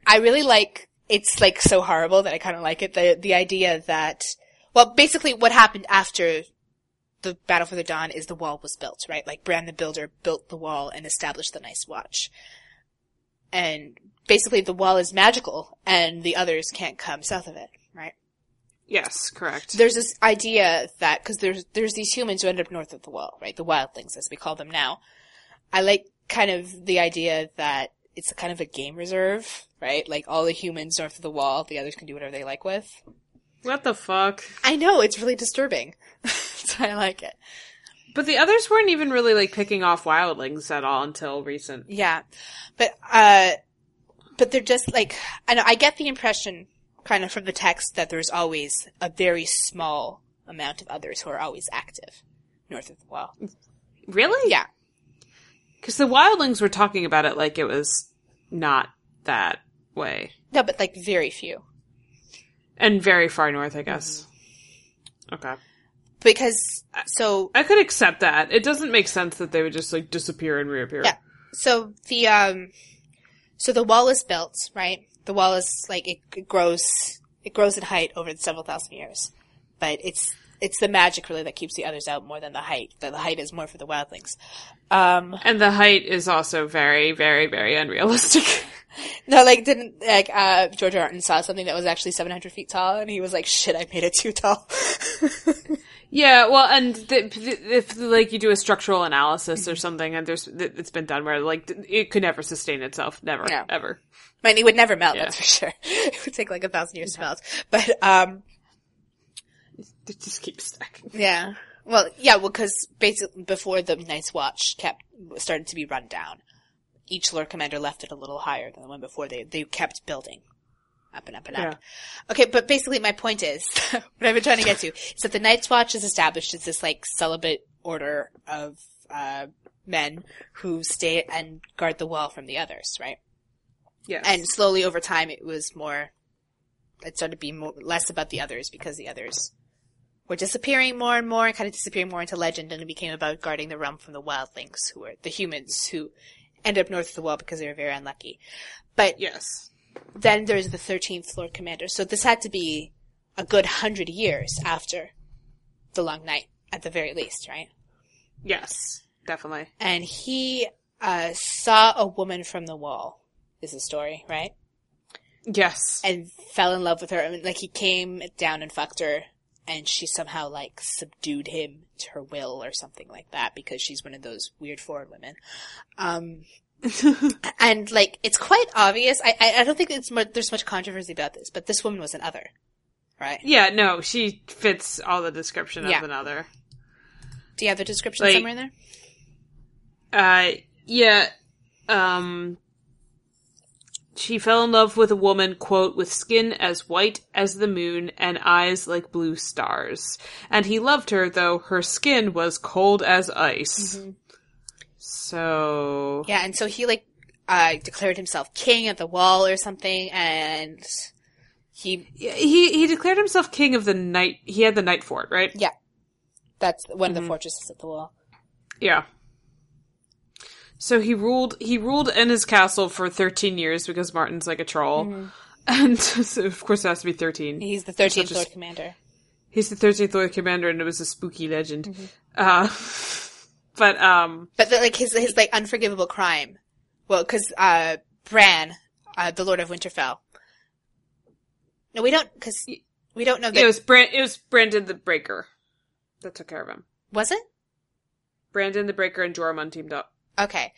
i really like it's like so horrible that i kind of like it the the idea that well basically what happened after the Battle for the Dawn is the wall was built, right? Like Bran the Builder built the wall and established the Night's Watch. And basically the wall is magical and the others can't come south of it, right? Yes, correct. There's this idea that, cause there's, there's these humans who end up north of the wall, right? The wildlings as we call them now. I like kind of the idea that it's kind of a game reserve, right? Like all the humans north of the wall, the others can do whatever they like with. What the fuck? I know, it's really disturbing. so I like it. But the others weren't even really like picking off wildlings at all until recent. Yeah, but uh, but they're just like I know. I get the impression, kind of from the text, that there's always a very small amount of others who are always active north of the wall. Really? Yeah, Because the wildlings were talking about it like it was not that way, no, but like very few and very far north, I guess. Okay, because so I could accept that. It doesn't make sense that they would just like disappear and reappear. Yeah. so the um so the wall is built right. The wall is like it, it grows it grows in height over several thousand years, but it's it's the magic really that keeps the others out more than the height. The, the height is more for the wildlings. Um, And the height is also very, very, very unrealistic. No, like didn't like uh George R. Martin saw something that was actually seven hundred feet tall, and he was like, "Shit, I made it too tall." yeah, well, and the, the, if like you do a structural analysis or something, and there's it's been done where like it could never sustain itself, never, Yeah. ever. I mean, it would never melt. Yeah. That's for sure. It would take like a thousand years to melt. But um, It just keeps stacking. yeah. Well, yeah. Well, because basically before the Night's Watch kept started to be run down, each Lord Commander left it a little higher than the one before. They they kept building. Up and up and up. Yeah. Okay, but basically my point is, what I've been trying to get to, is that the Night's Watch is established as this like celibate order of, uh, men who stay and guard the wall from the others, right? Yes. And slowly over time it was more, it started to be more, less about the others because the others were disappearing more and more, and kind of disappearing more into legend, and it became about guarding the realm from the wildlings, who were the humans who end up north of the wall because they were very unlucky. But yes. Then there's the 13th Lord Commander. So this had to be a good hundred years after the Long Night, at the very least, right? Yes. Definitely. And he uh, saw a woman from the wall, is the story, right? Yes. And fell in love with her. I mean, like he came down and fucked her, and she somehow like subdued him to her will or something like that because she's one of those weird foreign women. Um, and like it's quite obvious. I I, I don't think it's much, there's much controversy about this, but this woman was an other, right? yeah, no, she fits all the description of Yeah. another. Do you have the description Like- somewhere in there? Uh, yeah. Um, she fell in love with a woman, quote, with skin as white as the moon and eyes like blue stars. And he loved her, though her skin was cold as ice. So, Yeah, and so he like uh declared himself king at the wall or something, and he he he declared himself king of the night. He had the night fort, right? yeah, that's one Mm-hmm. of the fortresses at the wall. Yeah. So he ruled he ruled in his castle for 13 years because Martin's like a troll. And so of course it has to be 13. He's the thirteenth Lord Commander. He's the 13th Lord Commander and it was a spooky legend. Uh but um But the, like his his like unforgivable crime, well, because uh Bran, uh, the Lord of Winterfell. No, we don't because we don't know that it was Brand- it was Brandon the Breaker that took care of him. was it Brandon the Breaker and Joramun teamed up. okay.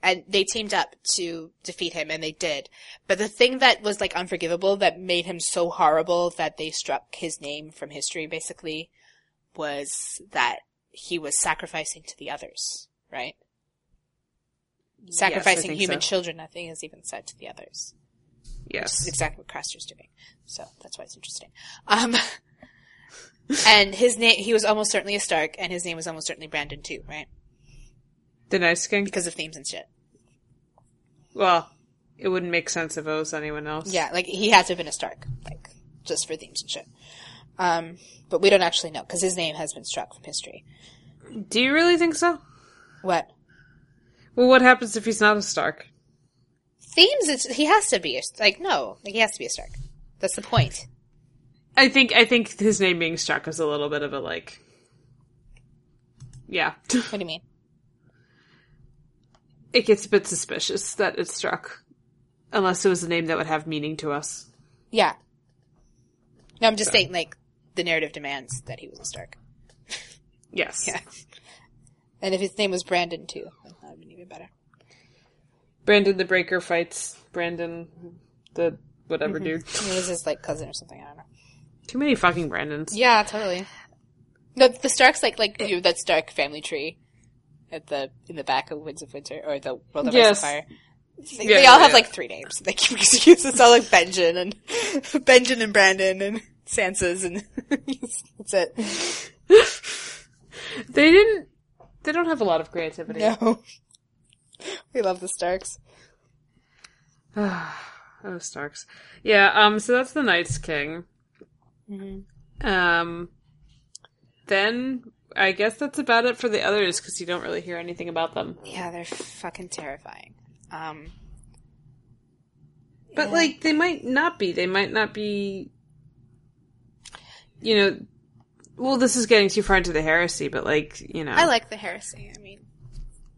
And they teamed up to defeat him, and they did. But the thing that was like unforgivable, that made him so horrible that they struck his name from history, basically, was that he was sacrificing to the others, right? Sacrificing think human so. children, I think, is even said to the others. Yes. exactly what Craster's doing. So that's why it's interesting. Um, and his name, he was almost certainly a Stark, and his name was almost certainly Brandon too, right? The Night's King? Because of themes and shit. Well, it wouldn't make sense if it was anyone else. Yeah, like he had to have been a Stark, like just for themes and shit. Um, but we don't actually know because his name has been struck from history. Do you really think so? What Well, what happens if he's not a Stark? themes? It's, he has to be a, like no, like he has to be a Stark. That's the point. I think I think his name being struck is a little bit of a like. Yeah, What do you mean? it gets a bit suspicious that it's struck, unless it was a name that would have meaning to us. Yeah. No, I'm just saying like the narrative demands that he was a Stark. Yes. Yeah. And if his name was Brandon too, that would have been even better. Brandon the Breaker fights Brandon the whatever mm-hmm. dude. He was his like cousin or something. I don't know. Too many fucking Brandons. Yeah, totally. The the Starks like like you know, that Stark family tree at the in the back of Winds of Winter or the World of Ice and Yes. Fire. They, Yeah, they all yeah, have yeah. like three names. They keep use it's all like Benjen and Benjen and Brandon and Sansa's and that's it. They didn't. They don't have a lot of creativity. No, we love the Starks. Oh, Starks. Yeah. Um. So that's the Night's King. Um. Then I guess that's about it for the others because you don't really hear anything about them. Yeah, they're fucking terrifying. Um, But like, they might not be. They might not be. You know. Well, this is getting too far into the heresy, but like, you know, I like the heresy. I mean,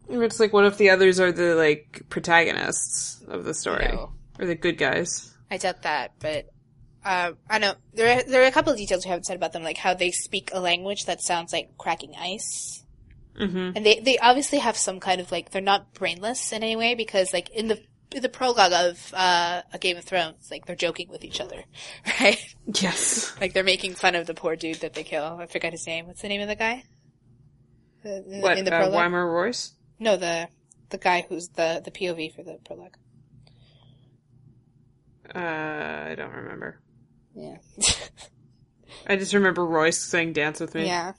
it's like, what if the others are the like protagonists of the story No. or the good guys? I doubt that, but uh, I know there are, there are a couple of details we haven't said about them, like how they speak a language that sounds like cracking ice, Mm-hmm. and they they obviously have some kind of like they're not brainless in any way because like in the the prologue of uh, a Game of Thrones, like they're joking with each other, right? Yes. like they're making fun of the poor dude that they kill. I forgot his name. What's the name of the guy? The, the- What? in the uh, prologue? Waymar Royce? No, the the guy who's the the POV for the prologue. Uh, I don't remember. Yeah, I just remember Royce saying "Dance with Me" yeah.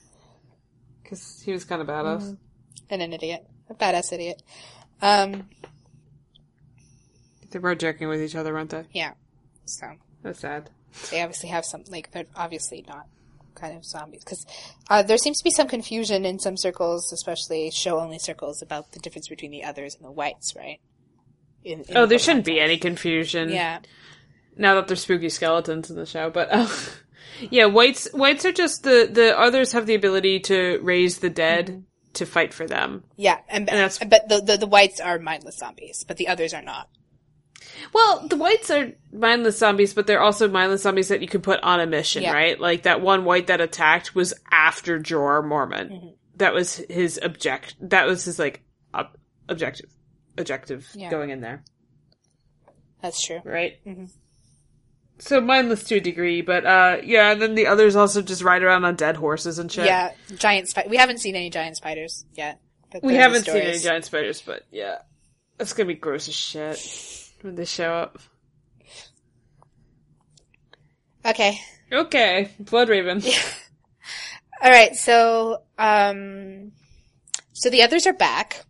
because he was kind of badass. Mm-hmm. and an idiot, a badass idiot. Um, They were joking with each other, weren't they? yeah. So That's sad. they obviously have some like they're obviously not kind of zombies because uh, there seems to be some confusion in some circles, especially show only circles, about the difference between the others and the whites, right? In, in Oh, there shouldn't be any confusion. Yeah, Now that there's spooky skeletons in the show, but uh, yeah, whites whites are just the the others have the ability to raise the dead to fight for them. yeah, and, And that's- but the, the the whites are mindless zombies, but the others are not. Well, the whites are mindless zombies, but they're also mindless zombies that you can put on a mission, Yeah. right? Like that one white that attacked was after Jorah Mormont. Mm-hmm. That was his object. That was his like ob- objective. Objective Yeah. going in there, That's true. right? Mhm. So mindless to a degree, but uh yeah, and then the others also just ride around on dead horses and shit. Yeah, giant spider. We haven't seen any giant spiders yet. But We they're in the haven't seen any giant spiders, but yeah. That's gonna be gross as shit when they show up. Okay. Okay, Blood Raven. All right. So, um, so the others are back.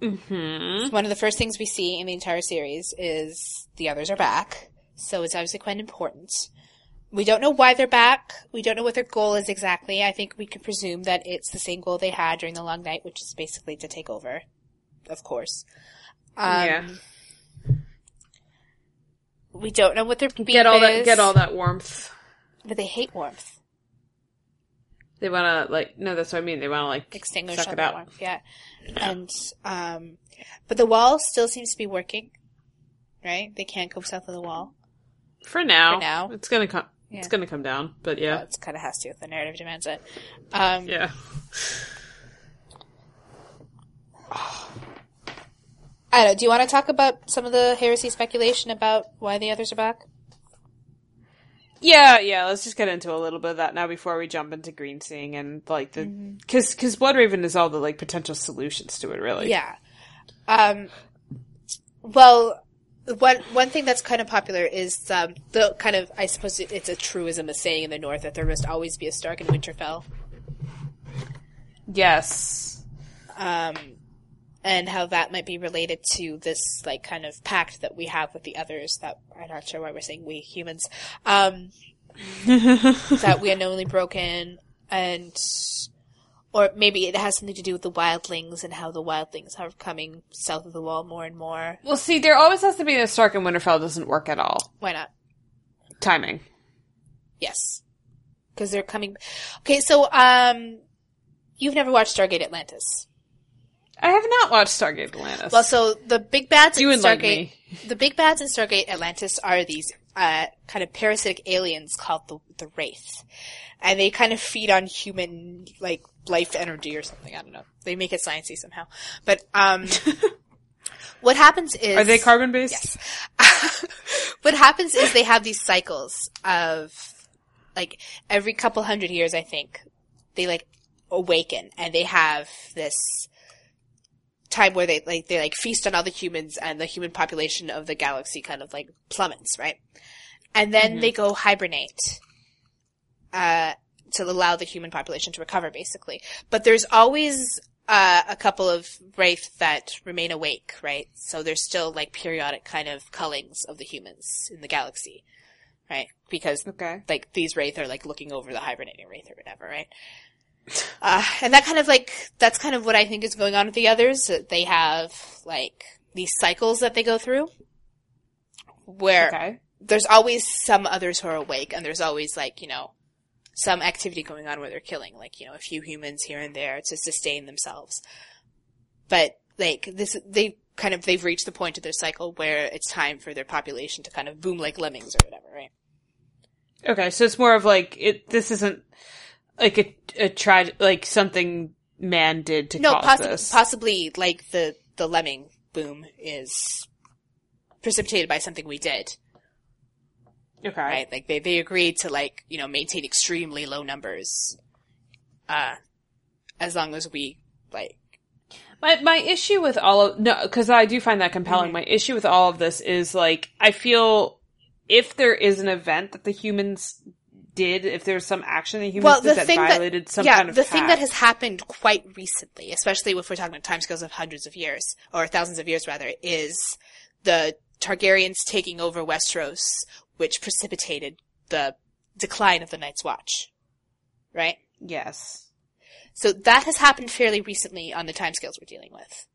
hmm One of the first things we see in the entire series is the others are back. So it's obviously quite important. We don't know why they're back. We don't know what their goal is exactly. I think we can presume that it's the same goal they had during the long night, which is basically to take over, of course. Um, yeah. We don't know what their beef Get all that is, get all that warmth. but they hate warmth. They wanna like no, that's what I mean. They wanna like Extinguish suck all it that out. warmth. Yeah, and um, but the wall still seems to be working. Right? They can't go south of the wall. For now. For now. It's gonna come Yeah. it's gonna come down. But Well, yeah. it's kind of has to if the narrative demands it. Um, Yeah. I don't know. Do you want to talk about some of the heresy speculation about why the others are back? Yeah, yeah, let's just get into a little bit of that now before we jump into Green Seeing and like the Mm-hmm. cuz cuz Blood Raven is all the like potential solutions to it really. Yeah. Um, well, one one thing that's kind of popular is um, the kind of I suppose it's a truism of saying in the North that there must always be a Stark in Winterfell, Yes. um, and how that might be related to this like kind of pact that we have with the others. That I'm not sure why we're saying we humans. Um, that we are unknowingly broken and or maybe it has something to do with the wildlings and how the wildlings are coming south of the wall more and more. Well, see, there always has to be a Stark and Winterfell doesn't work at all. Why not? Timing. Yes. Because they're coming. Okay, so, um, you've never watched Stargate Atlantis. I have not watched Stargate Atlantis. Well, so the big bads You in Stargate, me. the big bads in Stargate Atlantis are these, uh, kind of parasitic aliens called the, the Wraith. And they kind of feed on human, like, life energy or something. I don't know. They make it sciencey somehow. But, um, what happens is. Are they carbon based? Yes. what happens is they have these cycles of like every couple hundred years, I think, they like awaken and they have this time where they like they like feast on all the humans and the human population of the galaxy kind of like plummets, right? And then they go hibernate. Uh to allow the human population to recover basically. But there's always uh, a couple of wraith that remain awake, right? So there's still like periodic kind of cullings of the humans in the galaxy, right? Because Okay. like these wraith are like looking over the hibernating wraith or whatever, right? Uh, and that kind of like that's kind of what I think is going on with the others. That they have like these cycles that they go through, where Okay. there's always some others who are awake, and there's always like you know some activity going on where they're killing, like you know a few humans here and there to sustain themselves. But like this, they kind of they've reached the point of their cycle where it's time for their population to kind of boom like lemmings or whatever, right? Okay, so it's more of like it. This isn't like a a tra- like something man did to No, cause possi- this. possibly like the the lemming boom is precipitated by something we did, okay, right? Like they they agreed to like you know maintain extremely low numbers, uh, as long as we like My my issue with all of no, because I do find that compelling. Mhm. My issue with all of this is like I feel if there is an event that the humans did, if there's some action the humans well did the that thing violated that some yeah kind of the thing that has happened quite recently, especially if we're talking about timescales of hundreds of years or thousands of years rather, is the Targaryens taking over Westeros, which precipitated the decline of the Night's Watch, right? yes, So that has happened fairly recently on the timescales we're dealing with.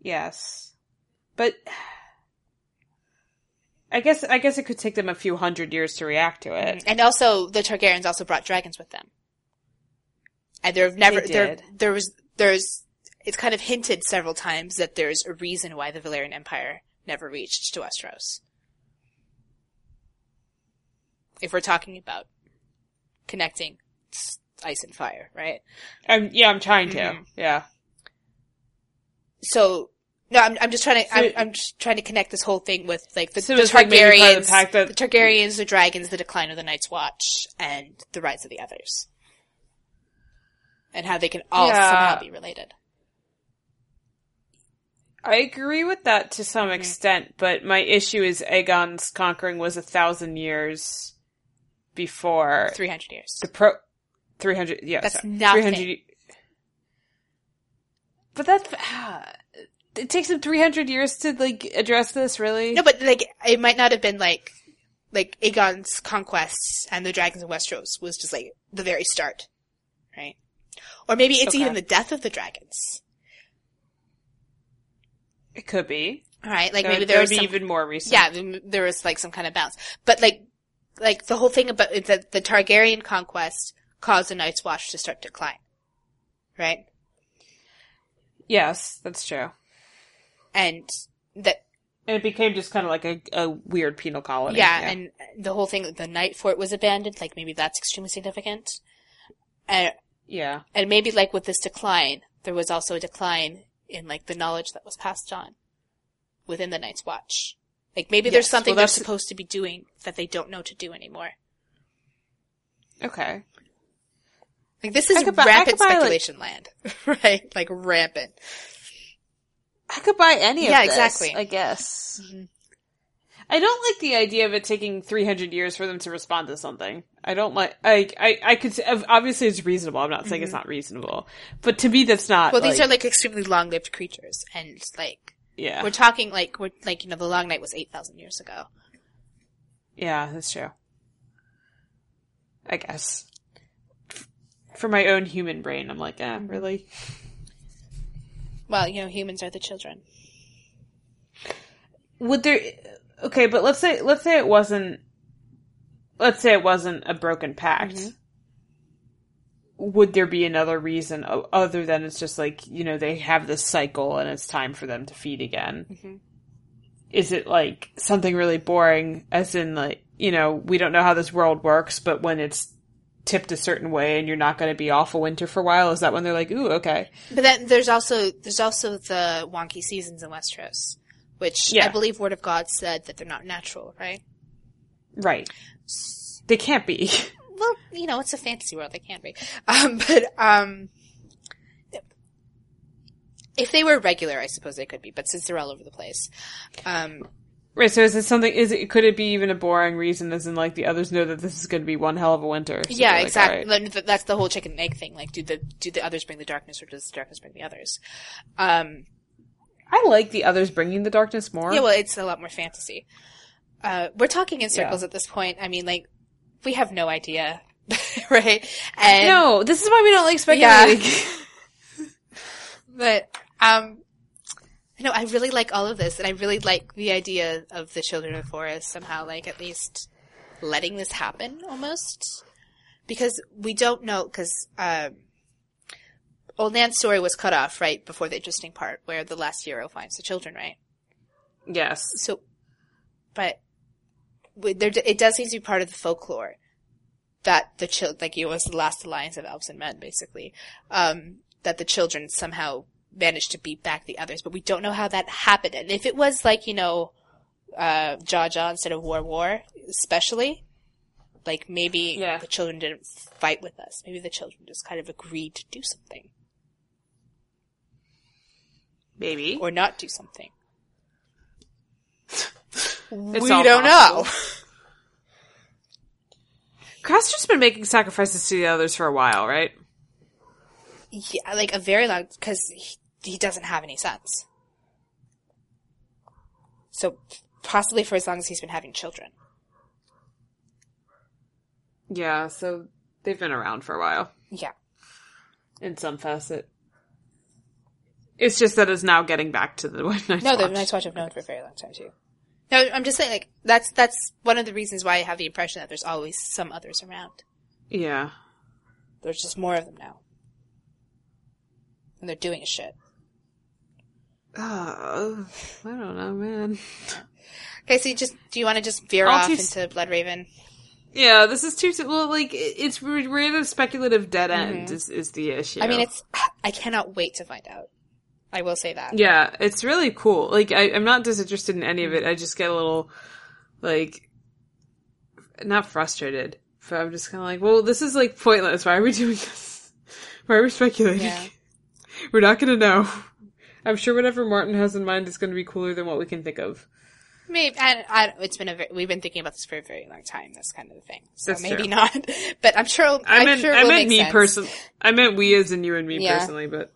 yes, but I guess I guess it could take them a few hundred years to react to it. And also, the Targaryens also brought dragons with them. And there have never there did. there was there's it's kind of hinted several times that there's a reason why the Valyrian Empire never reached to Westeros. If we're talking about connecting ice and fire, right? I'm, yeah, I'm trying to. Mhm. Yeah. So no, I'm I'm just trying to So- I'm, I'm just trying to connect this whole thing with like the, So the it's like maybe part of Targaryens, the that- the Targaryens, the dragons, the decline of the Night's Watch, and the rise of the others, and how they can all Yeah. somehow be related. I agree with that to some extent, but my issue is Aegon's conquering was a thousand years before Three hundred years. the pro. Three hundred, yeah, That's sorry. nothing. 300 But that's ah, it takes three hundred years to like address this. Really? No, but like it might not have been like like Aegon's conquests and the dragons of Westeros was just like the very start, right? Or maybe it's Okay. even the death of the dragons. it could be. All right, like That maybe there that was be some, even more recent. yeah, there- there was like some kind of bounce, but like like the whole thing about that the Targaryen conquest caused the Night's Watch to start to decline, right? Yes, that's true. And that And it became just kind of like a, a weird penal colony. yeah, and the whole thing the Night Fort was abandoned, like maybe that's extremely significant. And yeah, And maybe like with this decline, there was also a decline in like the knowledge that was passed on within the Night's Watch. Like maybe there's something well, they're supposed to be doing that they don't know to do anymore. okay. Like this is I buy- I rampant buy, like- speculation land, right? Like rampant. I could buy any of Yeah, this, exactly. I guess. Mhm. I don't like the idea of it taking 300 years for them to respond to something. I don't like, I, I, I could, obviously it's reasonable. I'm not saying it's not reasonable. But to me, that's not, Mm-hmm. Well, these like- are like extremely long-lived creatures, and like yeah. we're talking like we're like you know the Long Night was eight thousand years ago. Yeah, that's true. I guess. For my own human brain, I'm like, eh, really? Well, you know, humans are the children. Would there, okay, but let's say, let's say it wasn't, let's say it wasn't a broken pact. Mm-hmm. Would there be another reason other than it's just like, you know, they have this cycle and it's time for them to feed again? Mhm. Is it like something really boring, as in like, you know, we don't know how this world works, but when it's tipped a certain way and you're not going to be off a winter for a while, is that when they're like, ooh, okay. But then there's also there's also the wonky seasons in Westeros, which I believe Word of God said that they're not natural, right? Right. They can't be. Well, you know, it's a fantasy world; they can't be. Um, but um, if they were regular, I suppose they could be. But since they're all over the place, um, right, so is it something, is it, could it be even a boring reason as in like the others know that this is going to be one hell of a winter? So yeah, like, exactly. "All right." Then th- That's the whole chicken and egg thing. Like, do the do the others bring the darkness, or does the darkness bring the others? Um, I like the others bringing the darkness more. yeah, well, it's a lot more fantasy. Uh, we're talking in circles Yeah. at this point. I mean, like, we have no idea, right? And no, this is why we don't like speculating. But um you know, I really like all of this and I really like the idea of the children of the forest somehow like at least letting this happen almost because we don't know because um Old Nan's story was cut off right before the interesting part where the last hero finds the children, right? yes. So, but there, it does seem to be part of the folklore that the child, like it was the last alliance of elves and men, basically, um, that the children somehow managed to beat back the others, but we don't know how that happened. And if it was like you know, uh, Jaw Jaw instead of War War, especially, like maybe Yeah. the children didn't fight with us. Maybe the children just kind of agreed to do something Maybe. or not do something. we don't know. possible. Craster's been making sacrifices to the others for a while, right? Yeah, like a very long because he, doesn't have any sons. So possibly for as long as he's been having children. Yeah, so they've been around for a while Yeah. in some facet. It's just that it's now getting back to the Night's No, the Watch. Night's Watch have known for a very long time too. No, I'm just saying like that's that's one of the reasons why I have the impression that there's always some others around. Yeah. There's just more of them now. And they're doing a shit. Uh, I don't know, man. Okay, so you just do you want to just veer I'll off just- into Blood Raven? Yeah, this is too well. Like it's we're we're at a speculative dead end. Is is the issue? Mm-hmm. I mean, it's I cannot wait to find out. I will say that. yeah, it's really cool. Like I, I'm not disinterested in any of it. I just get a little like not frustrated, but I'm just kind of like, well, this is like pointless. Why are we doing this? Why are we speculating? Yeah. We're not gonna know. I'm sure whatever Martin has in mind is going to be cooler than what we can think of. Maybe and I, it's been a ve- we've been thinking about this for a very long time. That's kind of the thing. So That's maybe true. not, but I'm sure. I I'm meant sure it I meant me personally. I meant we as in you and me Yeah. personally, but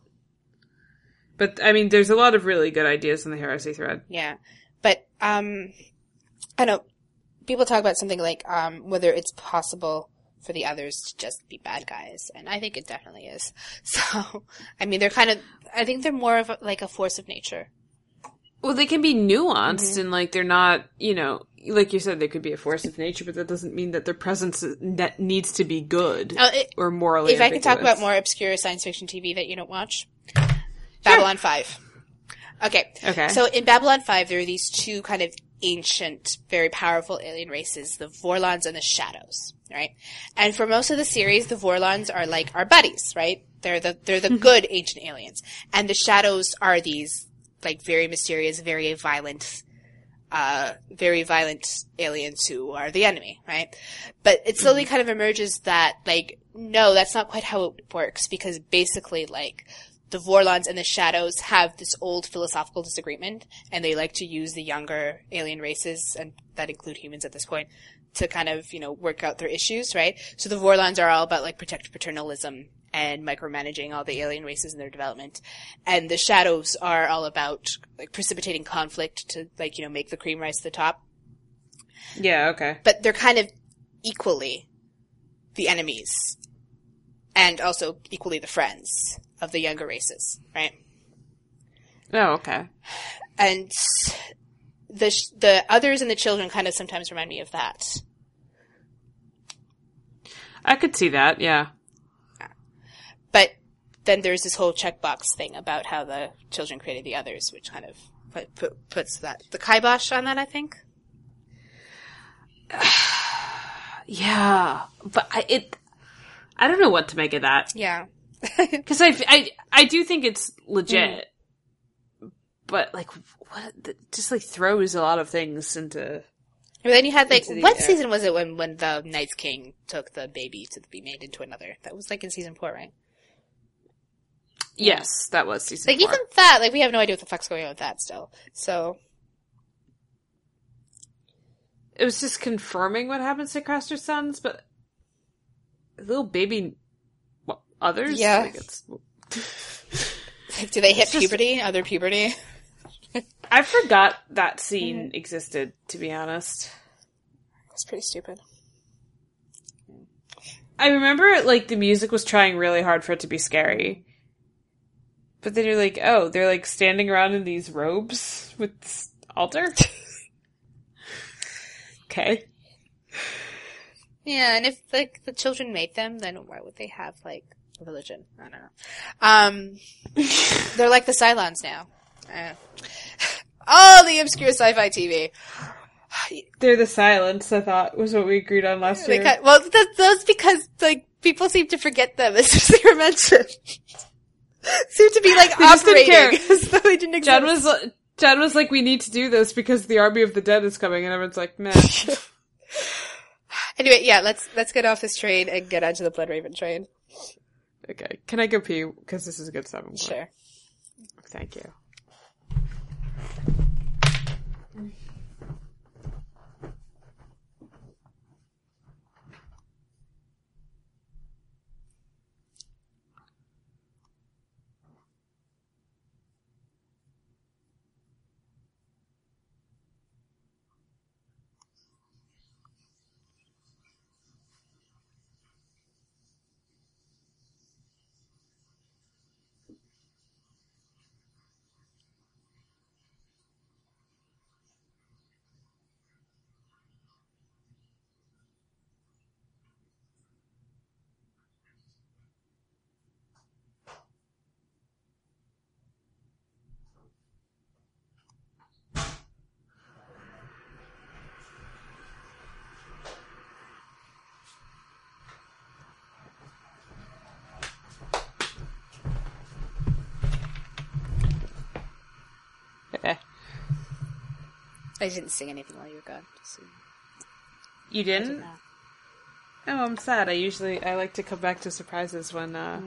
but I mean, there's a lot of really good ideas in the heresy thread. Yeah, but um, I know people talk about something like um whether it's possible for the others to just be bad guys, and I think it definitely is. So, I mean, they're kind of. I think they're more of a, like a force of nature. Well, they can be nuanced Mm-hmm. and like they're not, you know, like you said, they could be a force of nature, but that doesn't mean that their presence ne- needs to be good Uh, it- or morally. if I could talk about more obscure science fiction TV that you don't watch, Babylon Five. Okay. Okay. So in Babylon 5, there are these two kind of ancient, very powerful alien races, the Vorlons and the Shadows, right? And for most of the series, the Vorlons are like our buddies, right? They're the, they're the good ancient aliens. And the Shadows are these, like, very mysterious, very violent, uh, very violent aliens who are the enemy, right? But it slowly kind of emerges that, like, no, that's not quite how it works because basically, like, the Vorlons and the Shadows have this old philosophical disagreement, and they like to use the younger alien races, and that include humans at this point, to kind of, you know, work out their issues, right? So the Vorlons are all about, like, protective paternalism and micromanaging all the alien races in their development. And the Shadows are all about, like, precipitating conflict to, like, you know, make the cream rise to the top. yeah, okay. But they're kind of equally the enemies, and also equally the friends of the younger races, right? Oh, okay. and the sh- the others and the children kind of sometimes remind me of that. I could see that. Yeah. But then there's this whole checkbox thing about how the children created the others, which kind of put, put, puts that the kibosh on that. I think. Yeah, but I it. I don't know what to make of that Yeah. because I, I I do think it's legit, mm. but like what just like throws a lot of things into. And then you had like what air. season was it when when the Night's King took the baby to be made into another? That was like in season four, right? Yes, that was season Like four. even that, like we have no idea what the fuck's going on with that still. So it was just confirming what happens to Craster's sons, but little baby others. Yeah. Like it's, like, do they hit It's just- puberty? Other puberty? I forgot that scene Mm-hmm. existed. To be honest, That's pretty stupid. I remember like the music was trying really hard for it to be scary, but then you're like, oh, they're like standing around in these robes with this altar. okay. Yeah, and if like the children made them, then why would they have like religion? I don't know. Um, they're like the Cylons now. Uh, oh, the obscure sci-fi TV. They're the silence. I thought was what we agreed on last year. cut, well, that, that's because like people seem to forget them as soon as they were mentioned. seem to be like They operating as though they didn't exist. Jon was Jon was like, "We need to do this because the army of the dead is coming," and everyone's like, "Meh." Anyway, yeah, let's let's get off this train and get onto the Blood Raven train. Okay, can I go pee? Because this is a good seven. Sure. Thank you. I didn't sing anything while you were gone. So You didn't? don't. Oh, I'm sad. I usually I like to come back to surprises when uh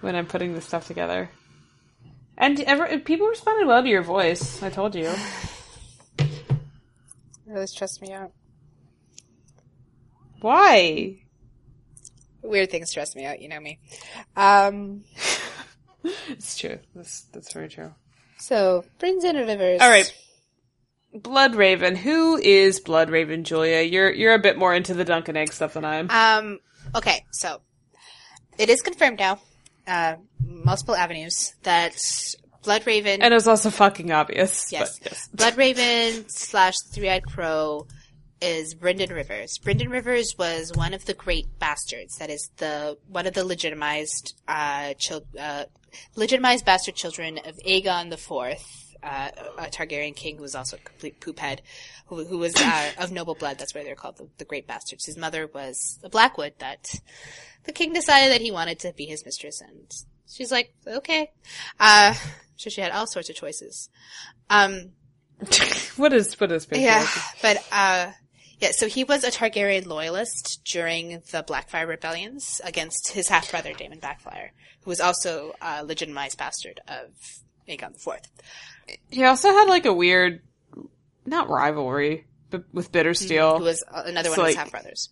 when I'm putting this stuff together. And ever people responded well to your voice. I told you. It Really stressed me out. Why? Weird things stress me out. You know me. Um. It's true. That's that's very true. So, Brynden Rivers. All right. Blood Raven. Who is Blood Raven, Julia? You're you're a bit more into the Dunk and Egg stuff than I am. Um. Okay. So, it is confirmed now. Uh, multiple avenues that Blood Raven. and it was also fucking obvious. Yes. Yes. Blood Raven slash Three Eyed Crow is Brynden Rivers. Brynden Rivers was one of the great bastards. That is the one of the legitimized uh, chil- uh legitimized bastard children of Aegon the Fourth, uh, a Targaryen king who was also a complete poophead, who, who was uh, of noble blood. That's why they're called the, the Great Bastards. His mother was a Blackwood that the king decided that he wanted to be his mistress, and she's like, okay. Uh, so she had all sorts of choices. Um, what is what is yeah, patriarchy? but uh, yeah. So he was a Targaryen loyalist during the Blackfyre rebellions against his half brother Daemon Blackfyre, who was also a legitimized bastard of Aegon the Fourth. He also had like a weird, not rivalry, but with Bittersteel. Who was uh, another It's one of his like- half brothers.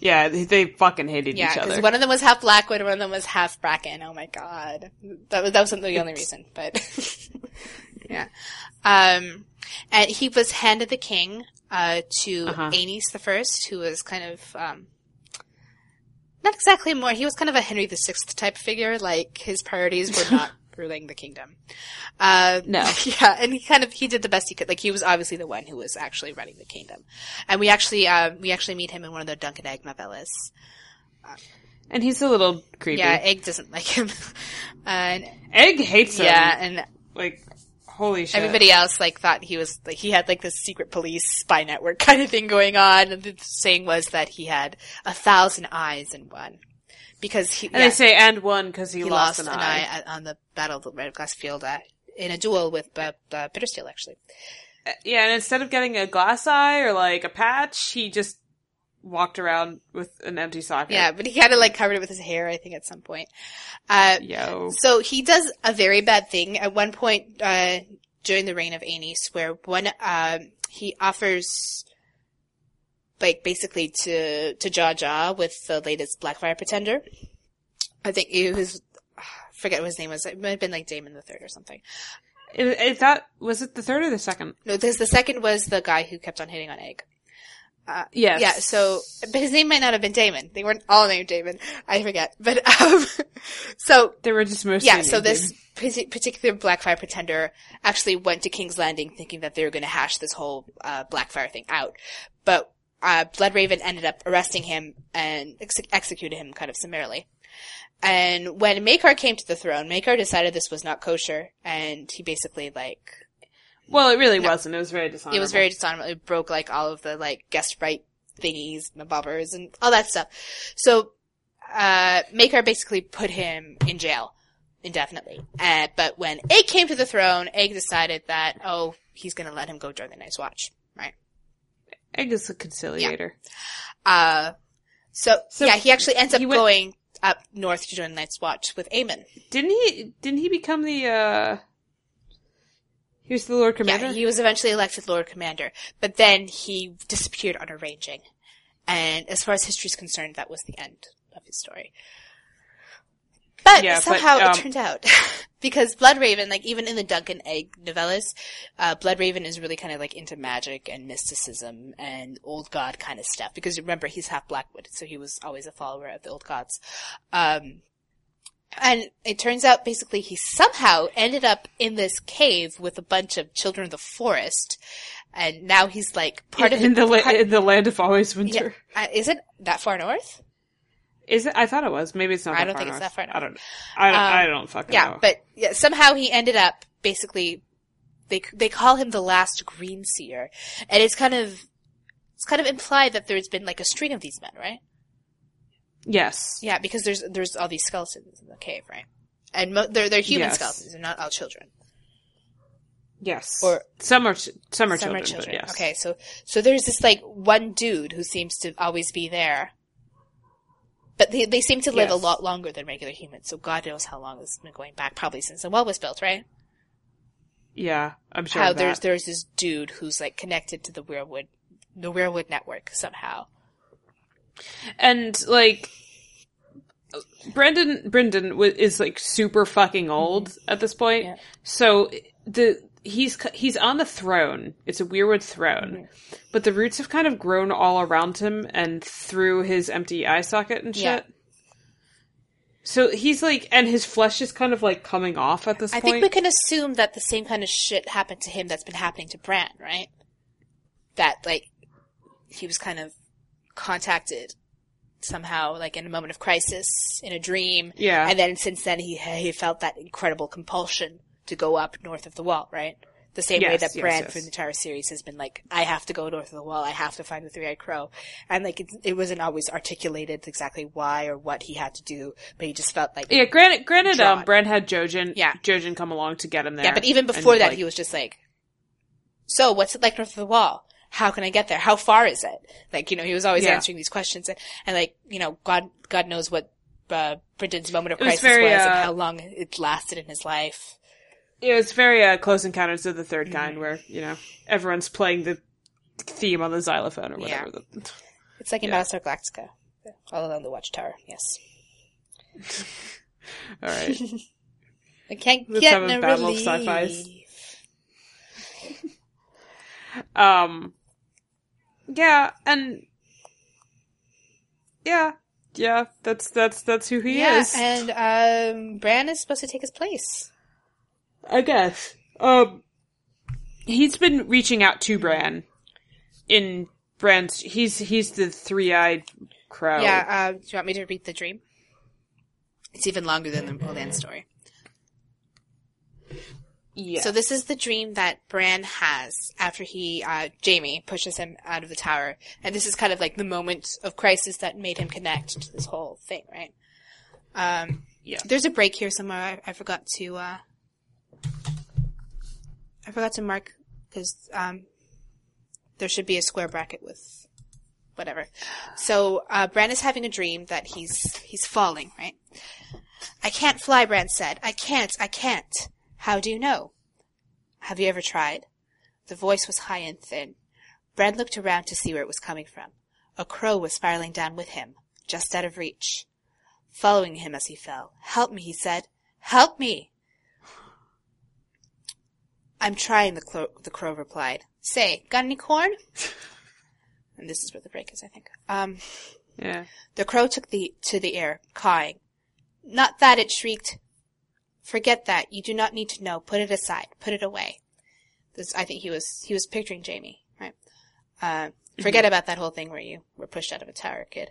yeah, they, fucking hated Yeah, each other. one of them was half Blackwood, one of them was half Bracken. Oh my god, that was that wasn't the only reason, but yeah. Um, and he was handed the king uh, to Uh-huh. Aerys the First, who was kind of um, not exactly more. He was kind of a Henry the Sixth type figure. Like his priorities were not ruling the kingdom. Uh, No. yeah, and he kind of he did the best he could. Like he was obviously the one who was actually running the kingdom, and we actually uh, we actually meet him in one of the Dunk and Egg novellas. and he's a little creepy. Yeah, Egg doesn't like him. and Egg hates him. yeah, and like holy shit. everybody else like thought he was like he had like this secret police spy network kind of thing going on. And the saying was that he had a thousand eyes in one because he And yeah, they say and one because he, he lost, lost an, eye. at- on the Battle of the Redgrass Field uh, in a duel with uh, uh, Bittersteel actually. Yeah, and instead of getting a glass eye or like a patch, he just walked around with an empty socket. Yeah, but he kind of like covered it with his hair, I think, at some point. Uh, Yo. So he does a very bad thing at one point uh, during the reign of Aerys, where one um, he offers, like basically to to Jaw Jaw with the latest Blackfyre Pretender. I think it was I forget what his name was. It might have been like Daemon the Third or something. Is, is that was it the third or the second? No, this the second was the guy who kept on hitting on Egg. Yes. Yeah, so but his name might not have been Daemon. They weren't all named Daemon. I forget. But um so they were just mostly. Yeah, so this particular Blackfyre pretender actually went to King's Landing thinking that they were going to hash this whole uh, Blackfyre thing out. But uh, Bloodraven ended up arresting him and ex- executed him kind of summarily. And when Maekar came to the throne, Maekar decided this was not kosher, and he basically like Well, it really wasn't. It was very dishonorable. it was very dishonorable. It broke like all of the like guest right thingies, and the bobbers, and all that stuff. So, uh, Maekar basically put him in jail indefinitely. Uh, but when Egg came to the throne, Egg decided that, oh, he's gonna let him go join the Night's Watch, right? Egg a conciliator. Uh, so, So yeah, he actually ends up went- going up north to join the Night's Watch with Aemon. Didn't he? Didn't he become the? uh He was the Lord Commander. Yeah, he was eventually elected Lord Commander, but then he disappeared on a ranging. And as far as history is concerned, that was the end of his story. But Yeah, but, somehow um, it turned out. because Bloodraven, like even in the Dunk and Egg novellas, uh, Bloodraven is really kind of like into magic and mysticism and old god kind of stuff. Because remember, he's half Blackwood, so he was always a follower of the old gods. Um, and it turns out basically he somehow ended up in this cave with a bunch of children of the forest. And now he's like part of in the, part- in the land of always yeah, winter. uh, is it that far north? Is it? I thought it was. Maybe it's not. I don't think it's that far I don't. I don't. Um, I don't fucking Yeah, know. but yeah, somehow he ended up basically. They they call him the last Green Seer, and it's kind of it's kind of implied that there's been like a string of these men, right? yes. Yeah, because there's there's all these skeletons in the cave, right? And mo- they're they're human Yes. skeletons, they're not all children. Yes. Or- some are ch- some are Some children, are children. yes. Okay, so so there's this like one dude who seems to always be there. But they they seem to live a lot longer than regular humans, so God knows how long this has been going back, probably since the well was built, right? Yeah, I'm sure. how there's there's this dude who's like connected to the Weirwood the Weirwood network somehow. and like Brynden Brynden is like super fucking old at this point. Yeah. So the he's he's on the throne. It's a weirwood throne, but the roots have kind of grown all around him and through his empty eye socket and shit. Yeah. So he's like, and his flesh is kind of like coming off at this point. I point. think we can assume that the same kind of shit happened to him that's been happening to Bran, right? That like he was kind of contacted somehow, like in a moment of crisis, in a dream, yeah, and then since then he he felt that incredible compulsion to go up north of the wall, right? The same way Yes, that yes, Bran yes. through the entire series has been like, I have to go north of the wall, I have to find the three-eyed crow, and like it, it wasn't always articulated exactly why or what he had to do, but he just felt like yeah. Granted, granted, um, Drawn. Bran had Jojen, Yeah. Jojen come along to get him there. Yeah, but even before that, like, he was just like, "So, what's it like north of the wall? How can I get there? How far is it?" Like, you know, he was always Yeah. answering these questions, and, and like, you know, God, God knows what uh, Brynden's moment of It was crisis very, was, and uh, how long it lasted in his life. Yeah, it's very uh, close encounters of the third Mm-hmm. kind, where you know everyone's playing the theme on the xylophone or whatever. The- It's like in Yeah. Battlestar Galactica, all along the Watchtower. Yes, All right, I can't Let's get have a no battle of sci-fis. um, yeah, and yeah, yeah, that's that's that's who he Yeah, is. and um, Bran is supposed to take his place. I guess. Um, he's been reaching out to Bran. In Bran's, he's he's the three-eyed crow. Yeah, uh, do you want me to read the dream? It's even longer than the Old Nan story. yeah. So this is the dream that Bran has after he, uh, Jaime pushes him out of the tower. And this is kind of like the moment of crisis that made him connect to this whole thing, right? Um, Yeah. There's a break here somewhere. I, I forgot to, uh, I forgot to mark, cause, um, there should be a square bracket with whatever. So, uh, Bran is having a dream that he's, he's falling, right? I can't fly, Bran said. I can't, I can't. How do you know? Have you ever tried? The voice was high and thin. Bran looked around to see where it was coming from. A crow was spiraling down with him, just out of reach. Following him as he fell. Help me, he said. Help me! I'm trying, the, clo- the crow replied. Say, got any corn? and this is where the break is, I think. Um, yeah. the crow took the to the air, cawing. Not that, it shrieked. Forget that. You do not need to know. Put it aside. Put it away. This, I think he was he was picturing Jaime, right? Uh, forget about that whole thing where you were pushed out of a tower, kid.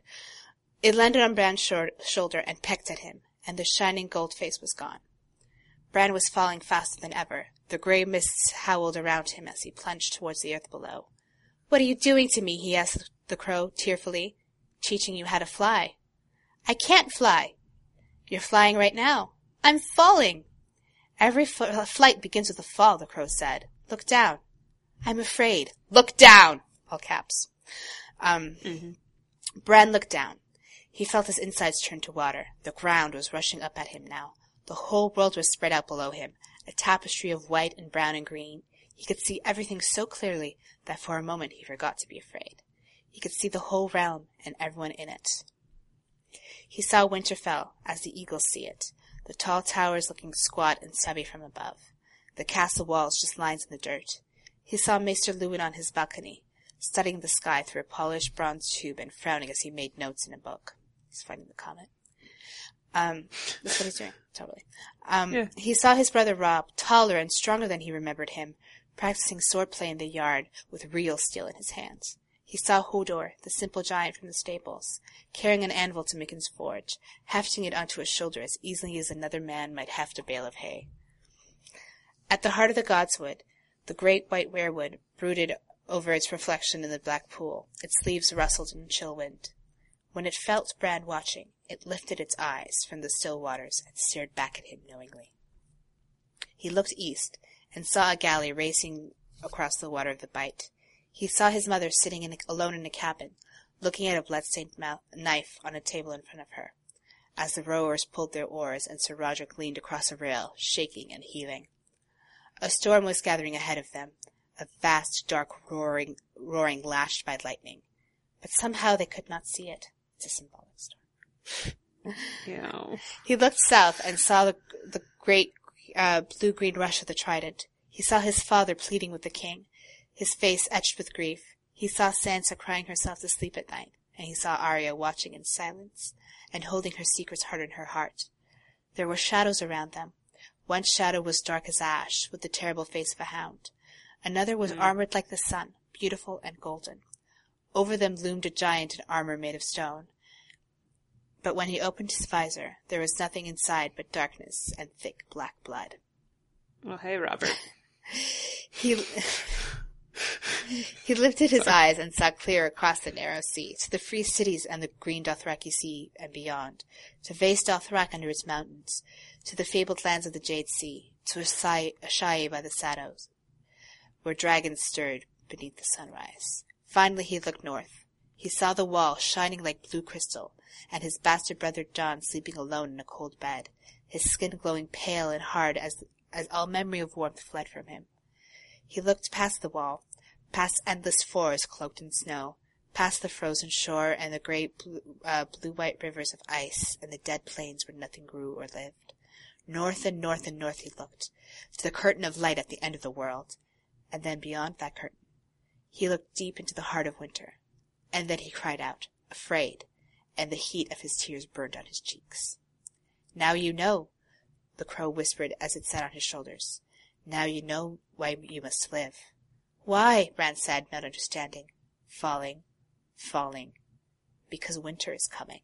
It landed on Bran's shor- shoulder and pecked at him, and the shining gold face was gone. Bran was falling faster than ever. The gray mists howled around him as he plunged towards the earth below. What are you doing to me? he asked the crow tearfully. Teaching you how to fly. I can't fly. You're flying right now. I'm falling. Every f- flight begins with a fall, the crow said. Look down. I'm afraid. Look down! All caps. Um, Bran looked down. He felt his insides turn to water. The ground was rushing up at him now. The whole world was spread out below him, a tapestry of white and brown and green. He could see everything so clearly that for a moment he forgot to be afraid. He could see the whole realm and everyone in it. He saw Winterfell as the eagles see it, the tall towers looking squat and stubby from above, the castle walls just lines in the dirt. He saw Maester Luwin on his balcony, studying the sky through a polished bronze tube and frowning as he made notes in a book. He's finding the comment. Um, that's what he's doing, totally. Um, Yeah. he saw his brother Robb, taller and stronger than he remembered him, practicing swordplay in the yard with real steel in his hands. He saw Hodor, the simple giant from the stables, carrying an anvil to Mikken's forge, hefting it onto his shoulder as easily as another man might heft a bale of hay. At the heart of the godswood, the great white weirwood brooded over its reflection in the black pool. Its leaves rustled in a chill wind. When it felt Bran watching, it lifted its eyes from the still waters and stared back at him knowingly. He looked east, and saw a galley racing across the water of the bight. He saw his mother sitting in a, alone in a cabin, looking at a blood-stained mouth, knife on a table in front of her, as the rowers pulled their oars and Sir Rodrik leaned across a rail, shaking and heaving. A storm was gathering ahead of them, a vast, dark roaring, roaring lashed by lightning. But somehow they could not see it. It's a symbolic storm. Yeah. He looked south and saw the, the great uh, blue-green rush of the trident. He saw his father pleading with the king, his face etched with grief. He saw Sansa crying herself to sleep at night, and he saw Arya watching in silence and holding her secrets hard in her heart. There were shadows around them. One shadow was dark as ash, with the terrible face of a hound. Another was armored like the sun, beautiful and golden. Over them loomed a giant in armor made of stone. But when he opened his visor, there was nothing inside but darkness and thick black blood. Well, hey, Robert. He he lifted his eyes and saw clear across the narrow sea to the free cities and the green Dothraki Sea and beyond, to Vaes Dothrak under its mountains, to the fabled lands of the Jade Sea, to Asai, Asshai by the Shadows, where dragons stirred beneath the sunrise. Finally he looked north. He saw the wall shining like blue crystal, and his bastard brother Jon sleeping alone in a cold bed, his skin glowing pale and hard as as all memory of warmth fled from him. He looked past the wall, past endless forests cloaked in snow, past the frozen shore and the great blue, uh, blue-white rivers of ice and the dead plains where nothing grew or lived. North and north and north he looked, to the curtain of light at the end of the world, and then beyond that curtain. He looked deep into the heart of winter, and then he cried out, afraid, and the heat of his tears burned on his cheeks. Now you know, the crow whispered as it sat on his shoulders. Now you know why you must live. Why? Bran said, not understanding. Falling, falling, because winter is coming.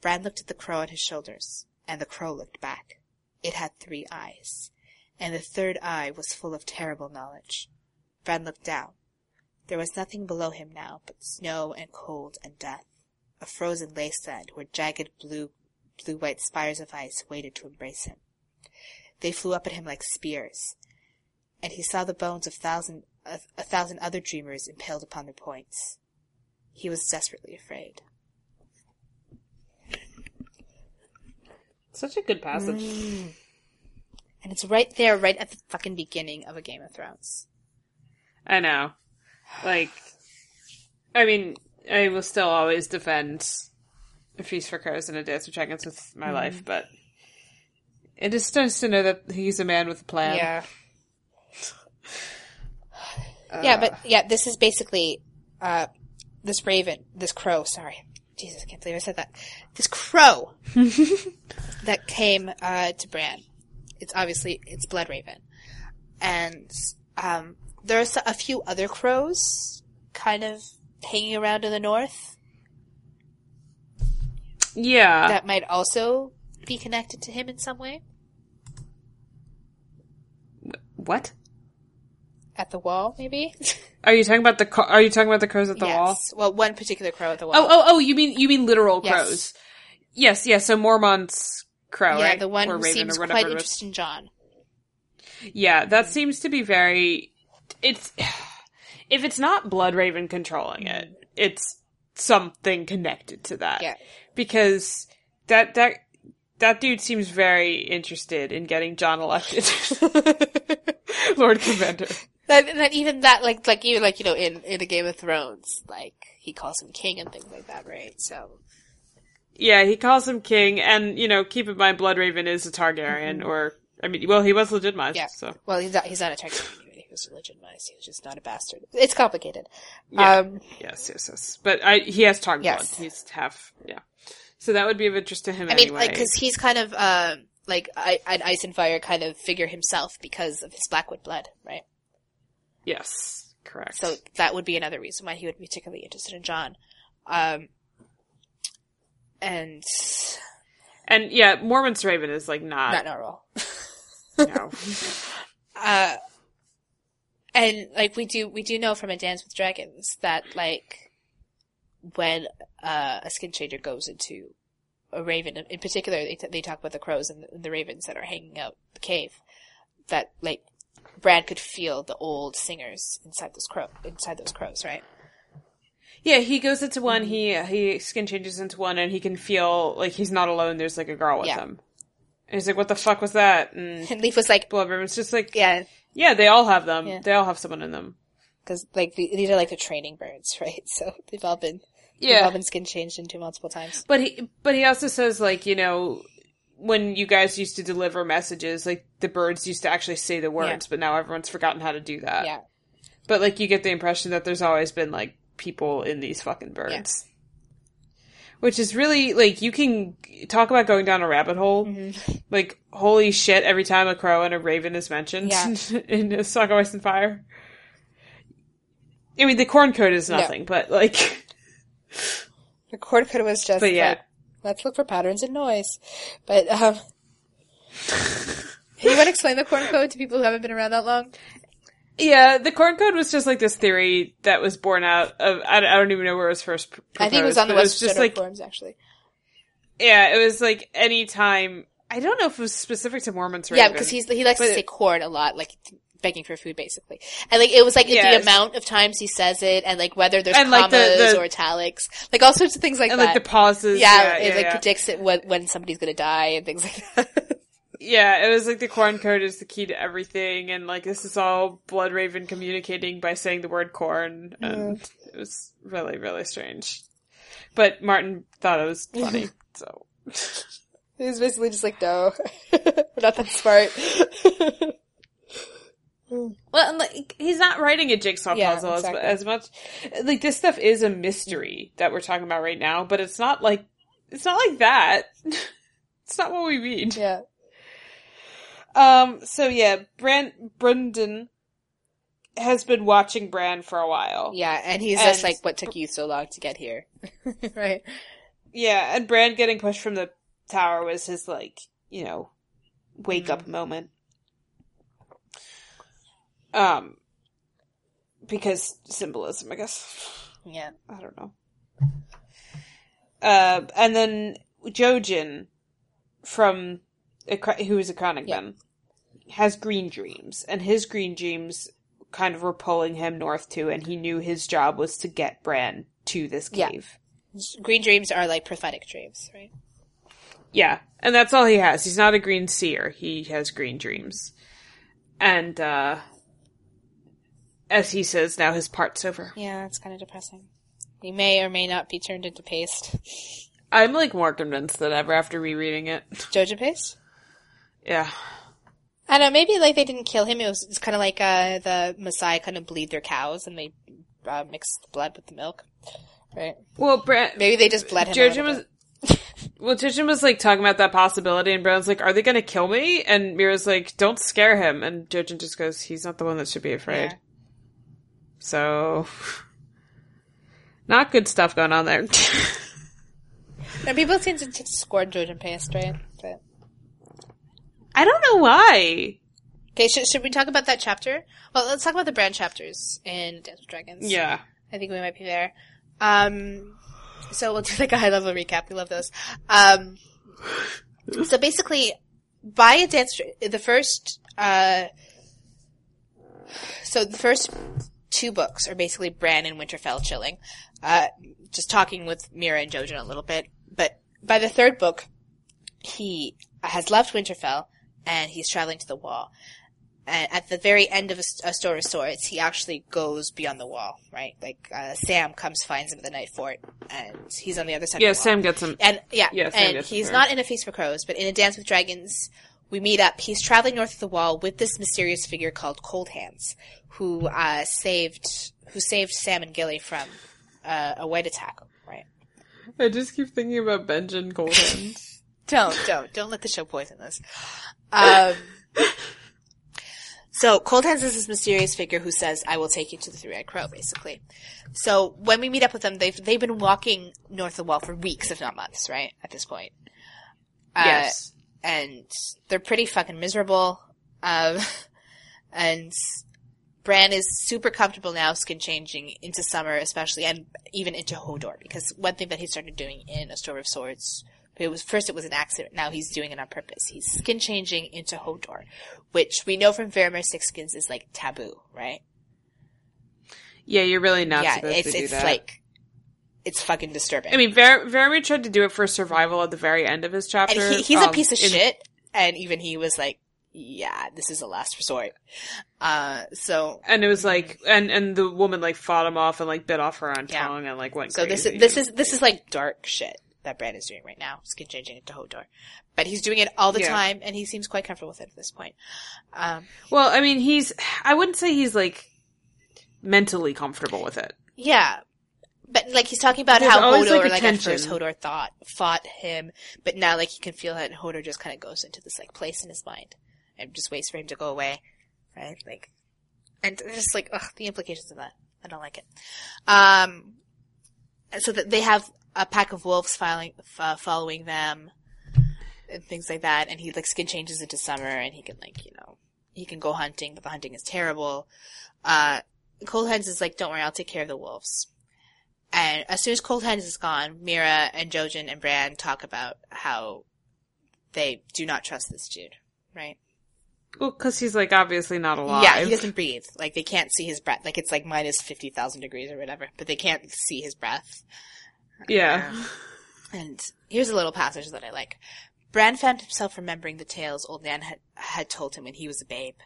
Bran looked at the crow on his shoulders, and the crow looked back. It had three eyes, and the third eye was full of terrible knowledge. Bran looked down. There was nothing below him now but snow and cold and death, a frozen wasteland where jagged blue blue-white spires of ice waited to embrace him. They flew up at him like spears, and he saw the bones of thousand, a, a thousand other dreamers impaled upon their points. He was desperately afraid. Such a good passage. Mm. And it's right there, right at the fucking beginning of a Game of Thrones. I know. Like, I mean, I will still always defend A Feast for Crows and A Dance with Dragons with my life, but it is nice to know that he's a man with a plan. Yeah. yeah, but yeah, this is basically uh, this raven, this crow. Sorry, Jesus, I can't believe I said that. This crow that came uh, to Bran. It's obviously it's Blood Raven, and um, there's a few other crows kind of hanging around in the north Yeah. that might also be connected to him in some way. what? At the wall, maybe. Are you talking about the co- Are you talking about the crows at the wall? yes. Well, one particular crow at the wall. Oh, oh, oh! You mean you mean literal Yes. crows? Yes, yes. So Mormont's crow, yeah, right? the one Or who raven seems quite it interested in Jon. Yeah, that seems to be very. It's if it's not Blood Raven controlling it, mm-hmm. it's something connected to that. Yeah. because that that that dude seems very interested in getting Jon elected Lord Commander. That, that even that, like, like even like you know, in in a Game of Thrones, like he calls him king and things like that, right? So Yeah, he calls him king, and you know, keep in mind, Blood Raven is a Targaryen, mm-hmm. or I mean, well, he was legitimized, yeah. so Well, he's not he's not a Targaryen. Was legitimized. He was just not a bastard. It's complicated. Yeah. Um, yes, yes, yes. But I, he has Targ Yes. blood. He's half, yeah. So that would be of interest to him I mean, anyway. like, because he's kind of uh, like I, an ice and fire kind of figure himself because of his Blackwood blood, right? yes, correct. So that would be another reason why he would be particularly interested in Jon. Um, and and yeah, Mormont's Raven is like not, not normal. no. uh, and like we do, we do know from a Dance with Dragons that like when uh, a skin changer goes into a raven, in particular, they, t- they talk about the crows and the, the ravens that are hanging out the cave. That like Bran could feel the old singers inside those crow inside those crows, right? Yeah, he goes into one. He he skin changes into one, and he can feel like he's not alone. There's like a girl with Yeah. him. And he's like, "What the fuck was that?" And And Leaf was like, Blood Ribbon's just like, yeah. Yeah, they all have them. Yeah. They all have someone in them. because like the, these are like the training birds, right? So they've all been they've Yeah, all been skin changed into multiple times. but he but he also says like you know when you guys used to deliver messages, like the birds used to actually say the words, but now everyone's forgotten how to do that. yeah, But like you get the impression that there's always been like people in these fucking birds. Which is really like you can talk about going down a rabbit hole. Mm-hmm. Like holy shit! Every time a crow and a raven is mentioned Yeah. in a Song of Ice and Fire. I mean, the corn code is No. nothing, but like, the corn code was just but yeah, like, let's look for patterns in noise. But um, to explain the corn code to people who haven't been around that long? Yeah. The corn code was just like this theory that was born out of. I, I don't even know where it was first. pr- I think it was on the West just Just like forums actually. yeah, it was like any time. I don't know if it was specific to Mormont's. Or Yeah, even. because he's he likes to say corn a lot, like begging for food, basically. And like it was like Yes. the amount of times he says it, and like whether there's And, commas like, the- the- or italics, like all sorts of things like and that. like the pauses. yeah, Yeah, it yeah, like yeah. predicts it when, when somebody's gonna die and things like that. Yeah, it was like the corn code is the key to everything, and like this is all Blood Raven communicating by saying the word corn, and it was really, really strange. But Martin thought it was funny, so He was basically just like, no, we're not that smart. well, and, like he's not writing a jigsaw Yeah, puzzle as, exactly. as much. Like this stuff is a mystery that we're talking about right now, but it's not like it's not like that. it's not what we mean. yeah. Um. So yeah, Brand Brynden has been watching Bran for a while. Yeah, and he's just like, what took you so long to get here? right. Yeah, and Bran getting pushed from the tower was his like, you know, wake up moment. Um because symbolism, I guess. Yeah. I don't know. Uh and then Jojen from who is a crannog Yeah. man has green dreams and his green dreams kind of were pulling him north too and he knew his job was to get Bran to this Yeah. cave. Green dreams are like prophetic dreams, right? Yeah, and that's all he has. He's not a green seer. He has green dreams. And uh as he says, now his part's over. Yeah, it's kind of depressing. He may or may not be turned into paste. I'm like more convinced than ever after rereading it. Jojen paste? Yeah. I don't know, maybe like they didn't kill him. It was it's kind of like uh, the Maasai kind of bleed their cows and they uh, mix the blood with the milk, right? Well, Bran Maybe they just bled him. a was well, Jojen was like talking about that possibility, and Bran's like, "Are they gonna kill me?" And Meera's like, "Don't scare him." And Jojen just goes, "He's not the one that should be afraid." Yeah. So, not good stuff going on there. Now, people seem to, to score Jojen paste, right? I don't know why. okay, should should we talk about that chapter? Well, let's talk about the Bran chapters in Dance with Dragons. Yeah. I think we might be there. Um, so we'll do like a high level recap. We love those. Um, so basically, by a dance, the first, uh, so the first two books are basically Bran and Winterfell chilling, uh, just talking with Meera and Jojen a little bit. But by the third book, he has left Winterfell and he's traveling to the Wall. And at the very end of a, a Storm of Swords, he actually goes beyond the wall, right? Like, uh, Sam comes, finds him at the Night Fort, and he's on the other side Yeah, of the wall. Sam gets him. And yeah, Yeah, and he's not in a Feast for Crows, but in a Dance with Dragons, we meet up. He's traveling north of the wall with this mysterious figure called Cold Hands, who uh, saved who saved Sam and Gilly from uh, a wight attack. Right? I just keep thinking about Benjamin Golden. Don't don't don't let the show poison us. Um, so Cold Hands is this mysterious figure who says, "I will take you to the Three Eyed Crow." Basically, so when we meet up with them, they've they've been walking north of the wall for weeks, if not months, right? At this point, Uh, yes. and they're pretty fucking miserable. Um, and Bran is super comfortable now, skin changing into summer, especially, and even into Hodor, because one thing that he started doing in A Storm of Swords But it was first it was an accident. Now he's doing it on purpose. He's skin changing into Hodor, which we know from Varamir Six Skins is like taboo, right? Yeah, you're really not yeah, supposed it's to do it's that. like it's fucking disturbing. I mean, Ver- Varamir tried to do it for survival at the very end of his chapter. and he, he's a um, piece of in- shit. And even he was like, "Yeah, this is a last resort." Uh, so And it was like, and and the woman like fought him off and like bit off her own Yeah. tongue and like went. So this is this is this is like dark shit that Bran is doing right now, skin changing into Hodor. But he's doing it all the Yeah. time, and he seems quite comfortable with it at this point. Um, Well, I mean, he's. I wouldn't say he's like mentally comfortable with it. yeah, but like he's talking about There's how Hodor, like, like, at first. Hodor thought fought him, but now like he can feel that Hodor just kind of goes into this like place in his mind and just waits for him to go away, right? Like, and just like ugh, the implications of that. I don't like it. Um, so that they have a pack of wolves filing, uh, following them and things like that. And he like skin changes into summer and he can like, you know, he can go hunting, but the hunting is terrible. Uh, Cold Hands is like, don't worry, I'll take care of the wolves. And as soon as Cold Hands is gone, Meera and Jojen and Bran talk about how they do not trust this dude, right? Well, because he's like obviously not alive. Yeah, he doesn't breathe. Like they can't see his breath. Like it's like minus fifty thousand degrees or whatever, but they can't see his breath. Yeah. And here's a little passage that I like. Bran found himself remembering the tales old Nan had, had told him when he was a babe.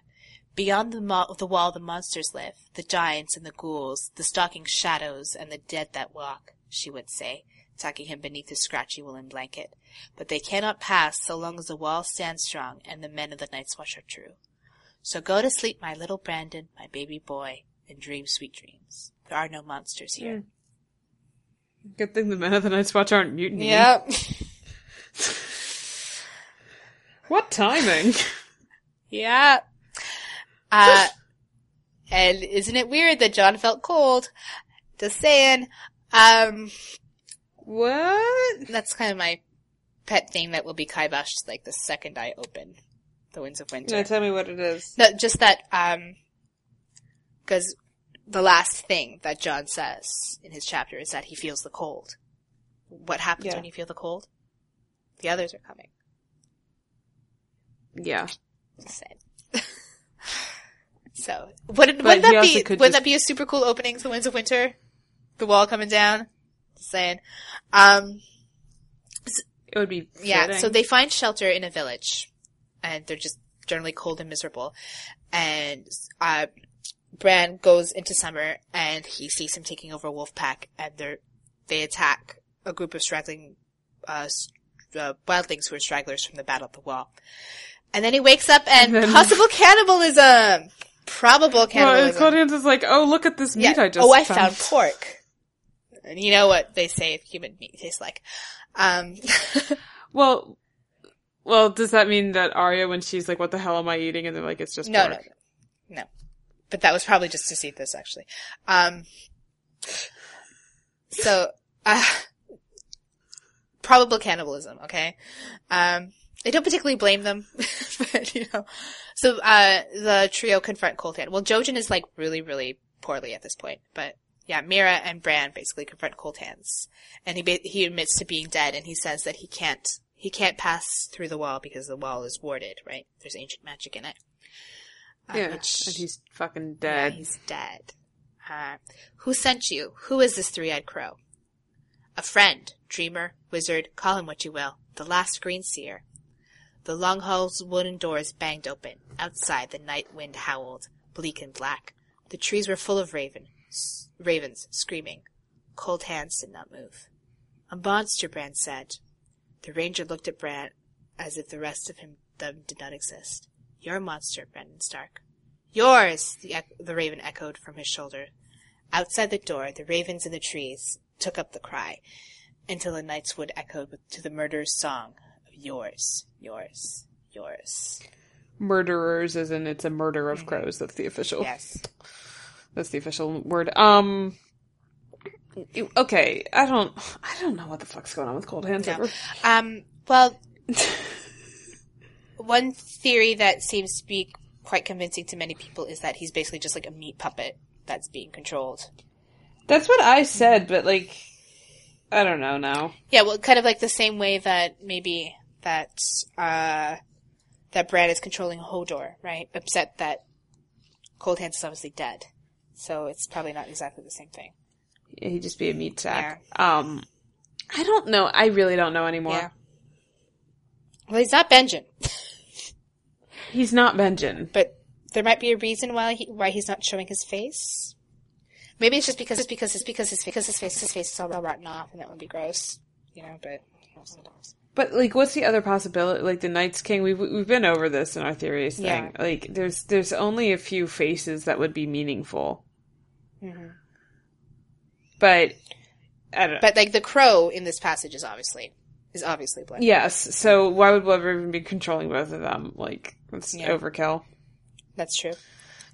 Beyond the, mo- the wall the monsters live, the giants and the ghouls, the stalking shadows and the dead that walk, she would say, tucking him beneath his scratchy woolen blanket. But they cannot pass so long as the wall stands strong and the men of the Night's Watch are true. So go to sleep, my little Brandon, my baby boy, and dream sweet dreams. There are no monsters here. Hmm. Good thing the men of the Night's Watch aren't mutiny. Yep. What timing? Yeah. Uh, and isn't it weird that Jon felt cold? Just saying. Um, what? that's kind of my pet thing that will be kiboshed like the second I open The Winds of Winter. Yeah, tell me what it is. No, just that, um, cause the last thing that Jon says in his chapter is that he feels the cold. What happens Yeah. when you feel the cold? The others are coming. Yeah. So, wouldn't, wouldn't that be, wouldn't just- that be a super cool opening to the Winds of Winter? The wall coming down? Just saying. Um, It would be. yeah, so they find shelter in a village, and they're just generally cold and miserable. And uh, Bran goes into summer, and he sees him taking over a wolf pack, and they they attack a group of straggling uh, uh, wildlings who are stragglers from the Battle of the Wall. And then he wakes up, and, And possible cannibalism, probable Well, cannibalism. Claudius is like, oh, look at this meat I just oh, I found pork. And you know what they say human meat tastes like. Um, Well, well, does that mean that Arya, when she's like, "What the hell am I eating?" and they're like, "It's just No, pork. no, no. But that was probably just to see this actually. Um, so, uh, probable cannibalism, okay? Um, I don't particularly blame them, but you know. So, uh, the trio confront Cold Hand. Well, Jojen is like really, really poorly at this point, but yeah, Meera and Bran basically confront Cold Hands. And he, he admits to being dead and he says that he can't, he can't pass through the wall because the wall is warded, right? There's ancient magic in it. Yeah, and he's fucking yeah, dead. he's dead. Uh, who sent you? Who is this three-eyed crow? A friend, dreamer, wizard, call him what you will. The last green seer. The long hall's wooden doors banged open. Outside, the night wind howled, bleak and black. The trees were full of raven, s- ravens screaming. Cold hands did not move. A monster, Bran said. The ranger looked at Bran as if the rest of him them did not exist. You're a monster, Brandon Stark. Yours! The, the raven echoed from his shoulder. Outside the door, the ravens in the trees took up the cry, until the night's wood echoed with, to the murderer's song of yours, yours, yours. Murderers, as in it's a murder of crows. That's the official. Yes. That's the official word. Um. Okay, I don't. I don't know what the fuck's going on with Cold Hands No. ever. Um, well, one theory that seems to be quite convincing to many people is that he's basically just like a meat puppet that's being controlled. That's what I said, but like, I don't know now. Yeah, well, kind of like the same way that maybe that uh that Bran is controlling Hodor, right? Upset that Cold Hands is obviously dead, so it's probably not exactly the same thing. Yeah, he'd just be a meat sack. Um, I don't know. I really don't know anymore. Yeah. Well, he's not Benjen, He's not Benjen. but there might be a reason why he why he's not showing his face. Maybe it's just because it's because it's because his because his face his face is all rotten off, and that would be gross, you know. But you know, sometimes. But like, what's the other possibility? Like the Night's King, we've we've been over this in our theories thing. Yeah. Like, there's there's only a few faces that would be meaningful. Mhm. But I don't. But like the crow in this passage is obviously is obviously blood. yes. So why would Blubber even be controlling both of them? Like, that's Yeah. overkill. That's true.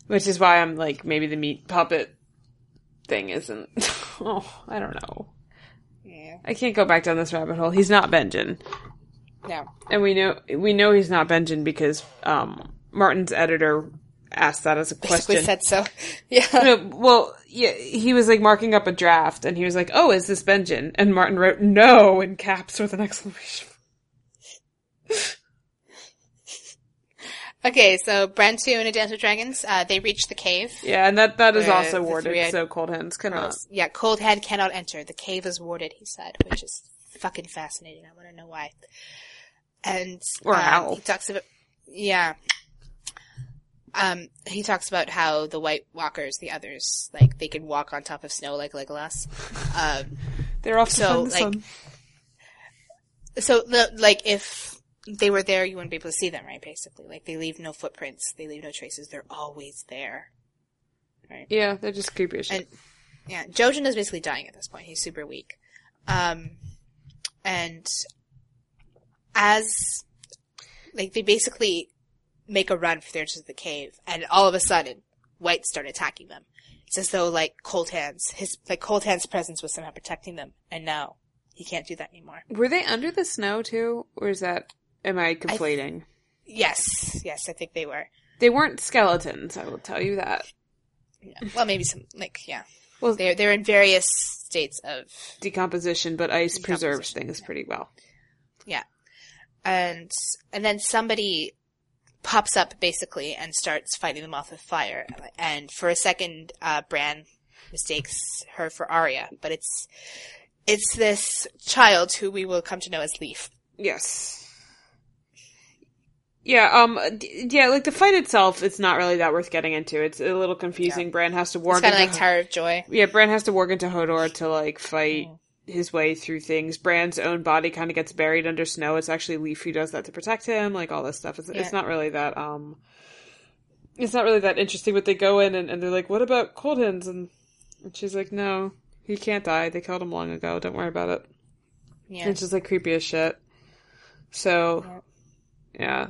Which is why I'm like, maybe the meat puppet thing isn't. oh, I don't know. Yeah. I can't go back down this rabbit hole. He's not Benjen. No. And we know we know he's not Benjen because um, Martin's editor asked that as a Basically question. said so. Yeah. No, well, yeah, he was like marking up a draft, and he was like, "Oh, is this Benjen?" And Martin wrote "No" in caps with an exclamation. Okay, so Bran 2 and A Dance with Dragons, uh, they reach the cave. Yeah, and that that is also warded, so Cold Hands cannot. Yeah, Cold Hands cannot enter. The cave is warded, he said, which is fucking fascinating. I want to know why. And Or um, how. he talks about, yeah. Um, he talks about how the White Walkers, the others, like they can walk on top of snow like Legolas. Um, They're off So, like, sun. so the like if they were there, you wouldn't be able to see them, right? Basically, like they leave no footprints, they leave no traces. They're always there. Right? Yeah, they're just creepy as shit. And yeah, Jojen is basically dying at this point. He's super weak. Um, and as like they basically make a run for their to the cave, and all of a sudden, whites start attacking them. It's as though like Cold Hands, his like Cold Hands' presence was somehow protecting them, and now he can't do that anymore. Were they under the snow too, or is that? Am I conflating? Yes, yes, I think they were. They weren't skeletons. I will tell you that. Yeah. Well, maybe some like yeah. Well- they're they're in various states of Decomposition, but ice preserves Decomposition, things pretty well. Yeah. And and then somebody pops up basically and starts fighting them off with fire. And for a second, uh, Bran mistakes her for Arya, but it's it's this child who we will come to know as Leaf. Yes. Yeah, um, d- yeah, like the fight itself, it's not really that worth getting into. It's a little confusing. Bran has to It's kind of like Tower of Joy. yeah, Bran has to warg into Hodor to like fight Mm. His way through things. Bran's own body kind of gets buried under snow. It's actually Leaf who does that to protect him. Like all this stuff. It's, Yeah. it's not really that um, it's not really that interesting. But they go in and, and they're like, "What about Cold Hands?" And, and she's like, "No, he can't die. They killed him long ago. Don't worry about it." Yeah. It's just like creepy as shit. So, yeah,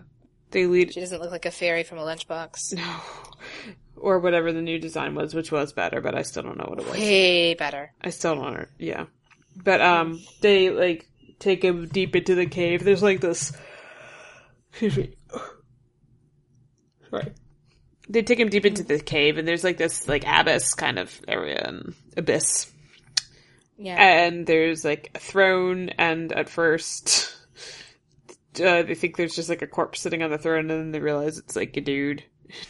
they lead She doesn't look like a fairy from a lunchbox. no, or whatever the new design was, which was better, but I still don't know what it was. Way better. I still don't know. Yeah, but um, they like take him deep into the cave. There's like this. Excuse me. Sorry. They take him deep into the cave, and there's like this like abyss kind of area and abyss, Yeah. and there's like a throne. And at first, uh, they think there's just like a corpse sitting on the throne, and then they realize it's like a dude.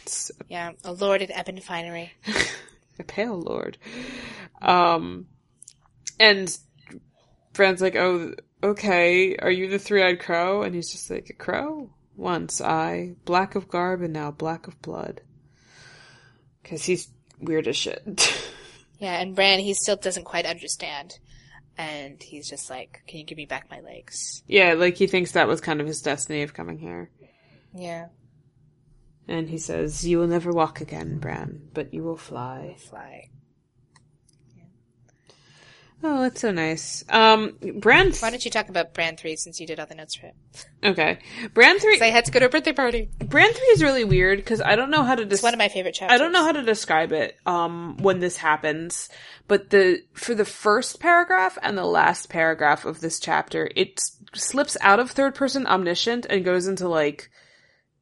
It's yeah. A lord at Ebon Finery. a pale lord. Um, and Bran's like, "Oh, okay. Are you the three-eyed crow?" And he's just like, "A crow? Once I, black of garb and now black of blood." Because he's weird as shit. Yeah, and Bran, he still doesn't quite understand. And he's just like, can you give me back my legs? yeah, like he thinks that was kind of his destiny of coming here. Yeah. And he says, "You will never walk again, Bran, but you will fly." Fly. Oh, that's so nice. Um, Bran. Why don't you talk about Bran 3 since you did all the notes for it? Okay, Bran Three. I had to go to a birthday party. Bran three is really weird because I don't know how to. It's one of my favorite chapters. I don't know how to describe it um when this happens, but the for the first paragraph and the last paragraph of this chapter, it s- slips out of third person omniscient and goes into like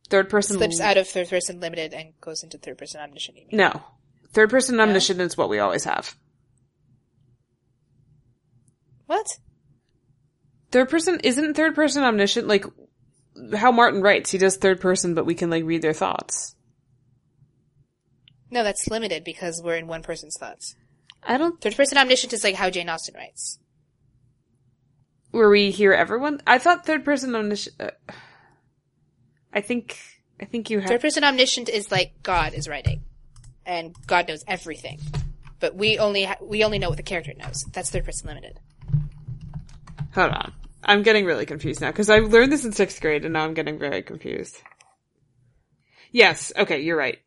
third person Slips out of third person limited and goes into third person omniscient. No. Third person omniscient is what we always have. What? Third person isn't third person omniscient like how Martin writes. He does third person, but we can like read their thoughts. No, that's limited because we're in one person's thoughts. I don't. Third person omniscient is like how Jane Austen writes. Where we hear everyone. I thought third person omniscient. Uh, I think. I think you have. Third person omniscient is like God is writing, and God knows everything, but we only ha- we only know what the character knows. That's third person limited. Hold on. I'm getting really confused now because I learned this in sixth grade and now I'm getting very confused. Yes. Okay. You're right.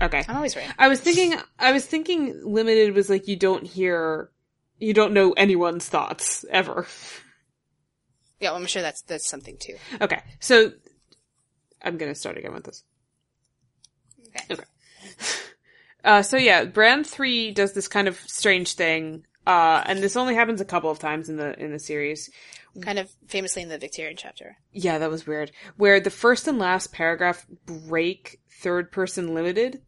Okay. I'm always right. I was thinking, I was thinking limited was like you don't hear, you don't know anyone's thoughts ever. Yeah, well, I'm sure that's that's something too. Okay. So I'm going to start again with this. Okay. Okay. Uh, so yeah, Bran 3 does this kind of strange thing. Uh, and this only happens a couple of times in the, in the series. Kind of famously in the Victarion chapter. Yeah, that was weird. Where the first and last paragraph break third person limited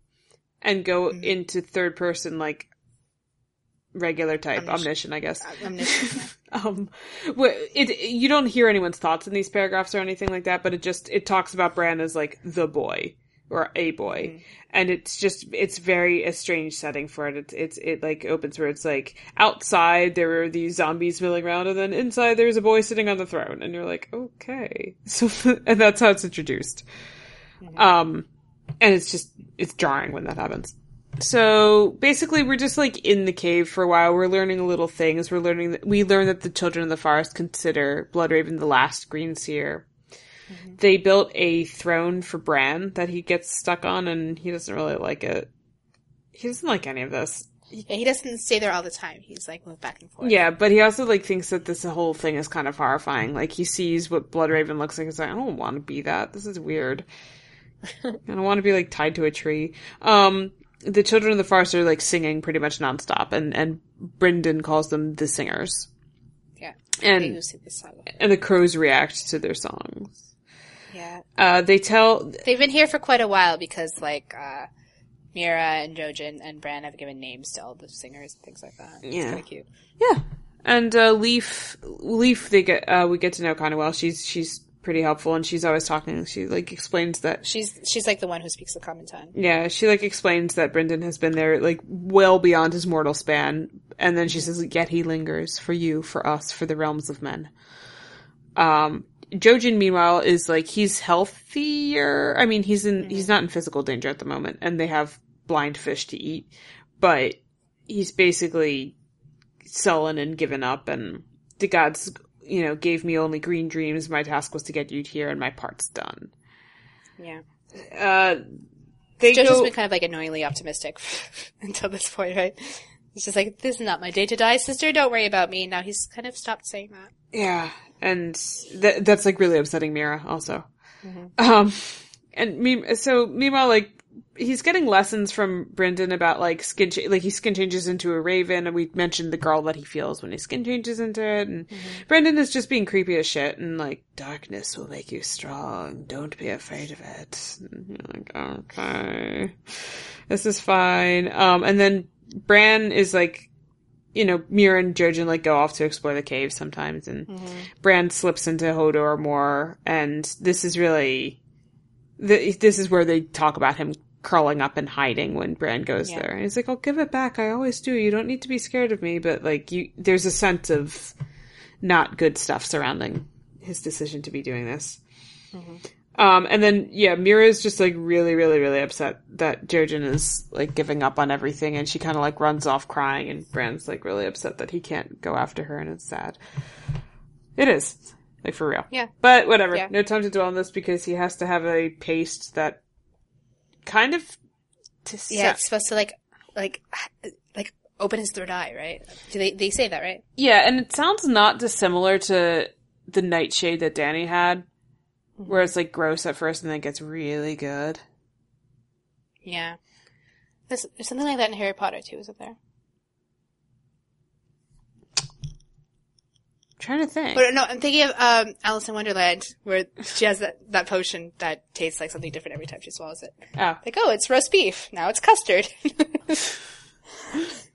and go into third person like regular type Omniscient. omniscient, I guess. Omniscient. Um, wh- it you don't hear anyone's thoughts in these paragraphs or anything like that, but it just it talks about Bran as like the boy or a boy, and it's just it's very a strange setting for it. It's it's it like opens where it's like outside there are these zombies milling around, and then inside there's a boy sitting on the throne, and you're like okay, so and that's how it's introduced. Um, and it's just it's jarring when that happens. So basically, we're just like in the cave for a while. We're learning little things. We're learning that we learn that the children of the forest consider Bloodraven the last green seer. They built a throne for Bran that he gets stuck on, and he doesn't really like it. He doesn't like any of this. yeah, he doesn't stay there all the time. He's like move back and forth. Yeah, but he also like thinks that this whole thing is kind of horrifying. Like he sees what Bloodraven looks like. He's like, I don't want to be that. This is weird. I don't want to be like tied to a tree. Um, the children of the forest are like singing pretty much nonstop, and and Brynden calls them the singers, yeah. and They sing this song. and the crows react to their songs. Yeah, Uh, they tell they've been here for quite a while because like uh, Meera and Jojen and Bran have given names to all the singers and things like that. It's Yeah. kind of cute. Yeah, and uh, Leaf, Leaf, they get uh, we get to know kind of well. She's she's pretty helpful, and she's always talking. She like explains that. She's she's like the one who speaks the common tongue. Yeah, she like explains that Brynden has been there like well beyond his mortal span, and then she says, "Yet he lingers for you, for us, for the realms of men." Um, Jojen, meanwhile, is like he's healthier. I mean, he's in he's not in physical danger at the moment, and they have blind fish to eat, but he's basically sullen and given up, and the gods, you know, gave me only green dreams. My task was to get you here, and my part's done. Yeah, Uh, they Jojen's go. been kind of like annoyingly optimistic until this point, right? He's just like, "This is not my day to die, sister. Don't worry about me." Now he's kind of stopped saying that. Yeah, and th- that's like really upsetting Meera also. Um, and me- so meanwhile, like he's getting lessons from Brynden about like skin, cha- like he skin changes into a raven, and we mentioned the girl that he feels when his skin changes into it, and Brynden is just being creepy as shit, and like darkness will make you strong. Don't be afraid of it. Like, okay, this is fine. Um, and then Bran is like you know, Meera and Jojen like go off to explore the cave sometimes, and mm-hmm. Bran slips into Hodor more, and this is really, th- this is where they talk about him curling up and hiding when Bran goes Yeah. there. And he's like, "I'll give it back. I always do. You don't need to be scared of me." But like, you, there's a sense of not good stuff surrounding his decision to be doing this. Mm-hmm. Um, and then yeah, Meera's just like really, really, really upset that Jojen is like giving up on everything, and she kind of like runs off crying, and Bran's like really upset that he can't go after her, and it's sad. It is like for real. Yeah. But whatever. Yeah. No time to dwell on this because he has to have a paste that kind of to Yeah, set- it's supposed to like, like, like open his third eye, right? Do they they say that, right? Yeah, and it sounds not dissimilar to the nightshade that Dany had, where it's like gross at first and then it gets really good. Yeah. There's, there's something like that in Harry Potter too, isn't there? I'm trying to think. But no, I'm thinking of um, Alice in Wonderland, where she has that, that potion that tastes like something different every time she swallows it. oh. Like, oh, it's roast beef. Now it's custard.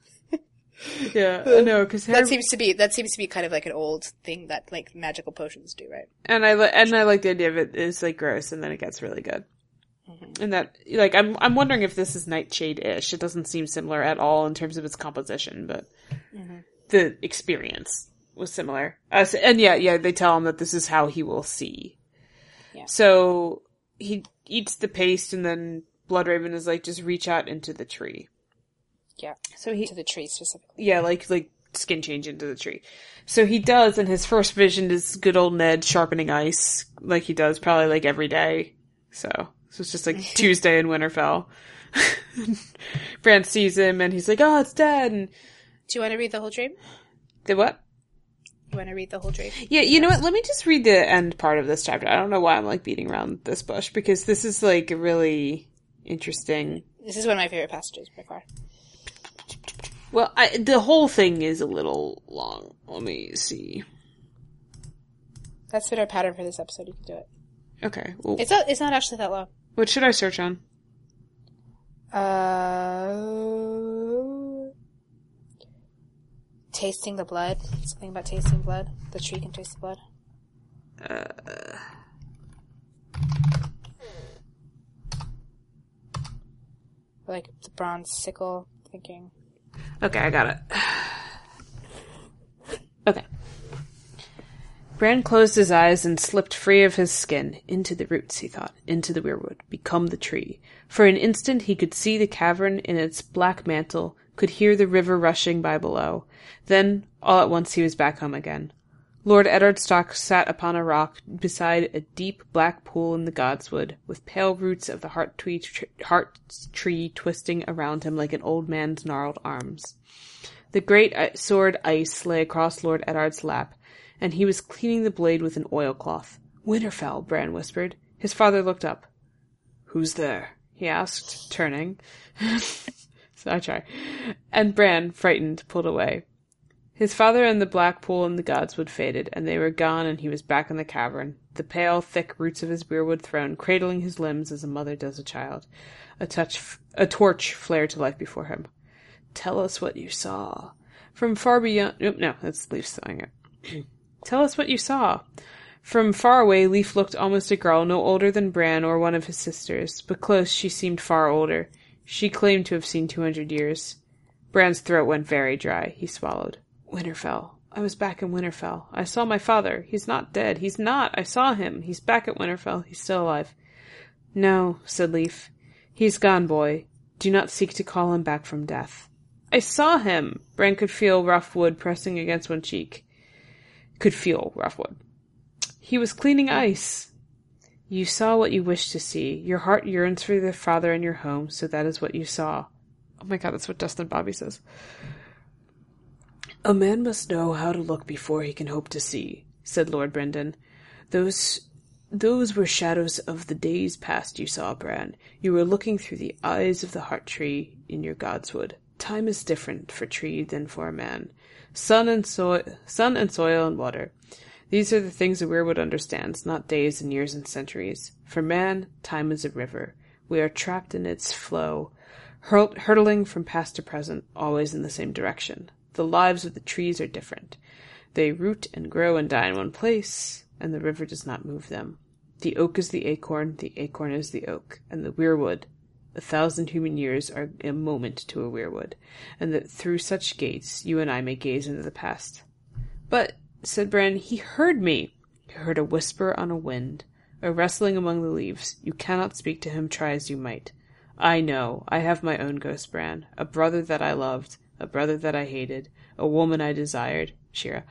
Yeah, I know because That seems to be that seems to be kind of like an old thing that like magical potions do, right? and I li- and I like the idea of it is like gross, and then it gets really good. And that like I'm I'm wondering if this is Nightshade ish. It doesn't seem similar at all in terms of its composition, but the experience was similar. Uh, s- and yeah, yeah, they tell him that this is how he will see. Yeah. So he eats the paste, and then Bloodraven is like, just reach out into the tree. Yeah. So he To the tree specifically. yeah, like like skin change into the tree. So he does, and his first vision is good old Ned sharpening ice, like he does probably like every day. So so it's just like Tuesday in Winterfell. Bran sees him, and he's like, "Oh, it's dead." And Do you want to read the whole dream? the what? You want to read the whole dream? Yeah, you know what? Let me just read the end part of this chapter. I don't know why I'm like beating around this bush because this is like a really interesting. This is one of my favorite passages by far. Well, I, the whole thing is a little long. Let me see. That's been our pattern for this episode. You can do it. Okay, well, It's not. It's not actually that long. what should I search on? Uh, tasting the blood. Something about tasting blood. The tree can taste the blood. Uh. Like the bronze sickle. Thinking. Okay, I got it. Okay. Bran closed his eyes and slipped free of his skin. Into the roots, he thought. Into the weirwood. Become the tree. For an instant he could see the cavern in its black mantle, could hear the river rushing by below. Then, all at once, he was back home again. Lord Eddard Stark sat upon a rock beside a deep black pool in the godswood, with pale roots of the heart tree, heart tree twisting around him like an old man's gnarled arms. The great uh, sword ice lay across Lord Eddard's lap, and he was cleaning the blade with an oilcloth. Winterfell, Bran whispered. His father looked up. Who's there? he asked, turning. so I try. And Bran, frightened, pulled away. His father and the black pool and the godswood faded, and they were gone, and he was back in the cavern, the pale, thick roots of his weirwood throne cradling his limbs as a mother does a child. A touch, a torch flared to life before him. Tell us what you saw. From far beyond. Nope, no, that's Leaf saying it. Tell us what you saw. From far away, Leaf looked almost a girl, no older than Bran or one of his sisters, but close she seemed far older. She claimed to have seen two hundred years. Bran's throat went very dry. He swallowed. Winterfell. I was back in Winterfell. I saw my father. He's not dead. He's not. I saw him. He's back at Winterfell. He's still alive. No, said Leaf. He's gone, boy. Do not seek to call him back from death. I saw him. Bran could feel rough wood pressing against one cheek. Could feel rough wood. He was cleaning ice. You saw what you wished to see. Your heart yearns for your father and your home, so that is what you saw. Oh my god, that's what Dustin Bobby says. A man must know how to look before he can hope to see, said Lord Brynden. Those those were shadows of the days past you saw, Bran. You were looking through the eyes of the heart tree in your godswood. Time is different for tree than for a man. Sun and soil, sun and soil and water. These are the things a weirwood understands, not days and years and centuries. For man, time is a river. We are trapped in its flow, hurtling from past to present, always in the same direction. The lives of the trees are different. They root and grow and die in one place, and the river does not move them. The oak is the acorn, the acorn is the oak, and the weirwood. A thousand human years are a moment to a weirwood, and that through such gates you and I may gaze into the past. But, said Bran, he heard me. He heard a whisper on a wind, a rustling among the leaves. You cannot speak to him, try as you might. I know. I have my own ghost, Bran. A brother that I loved, a brother that I hated, a woman I desired, Shiera.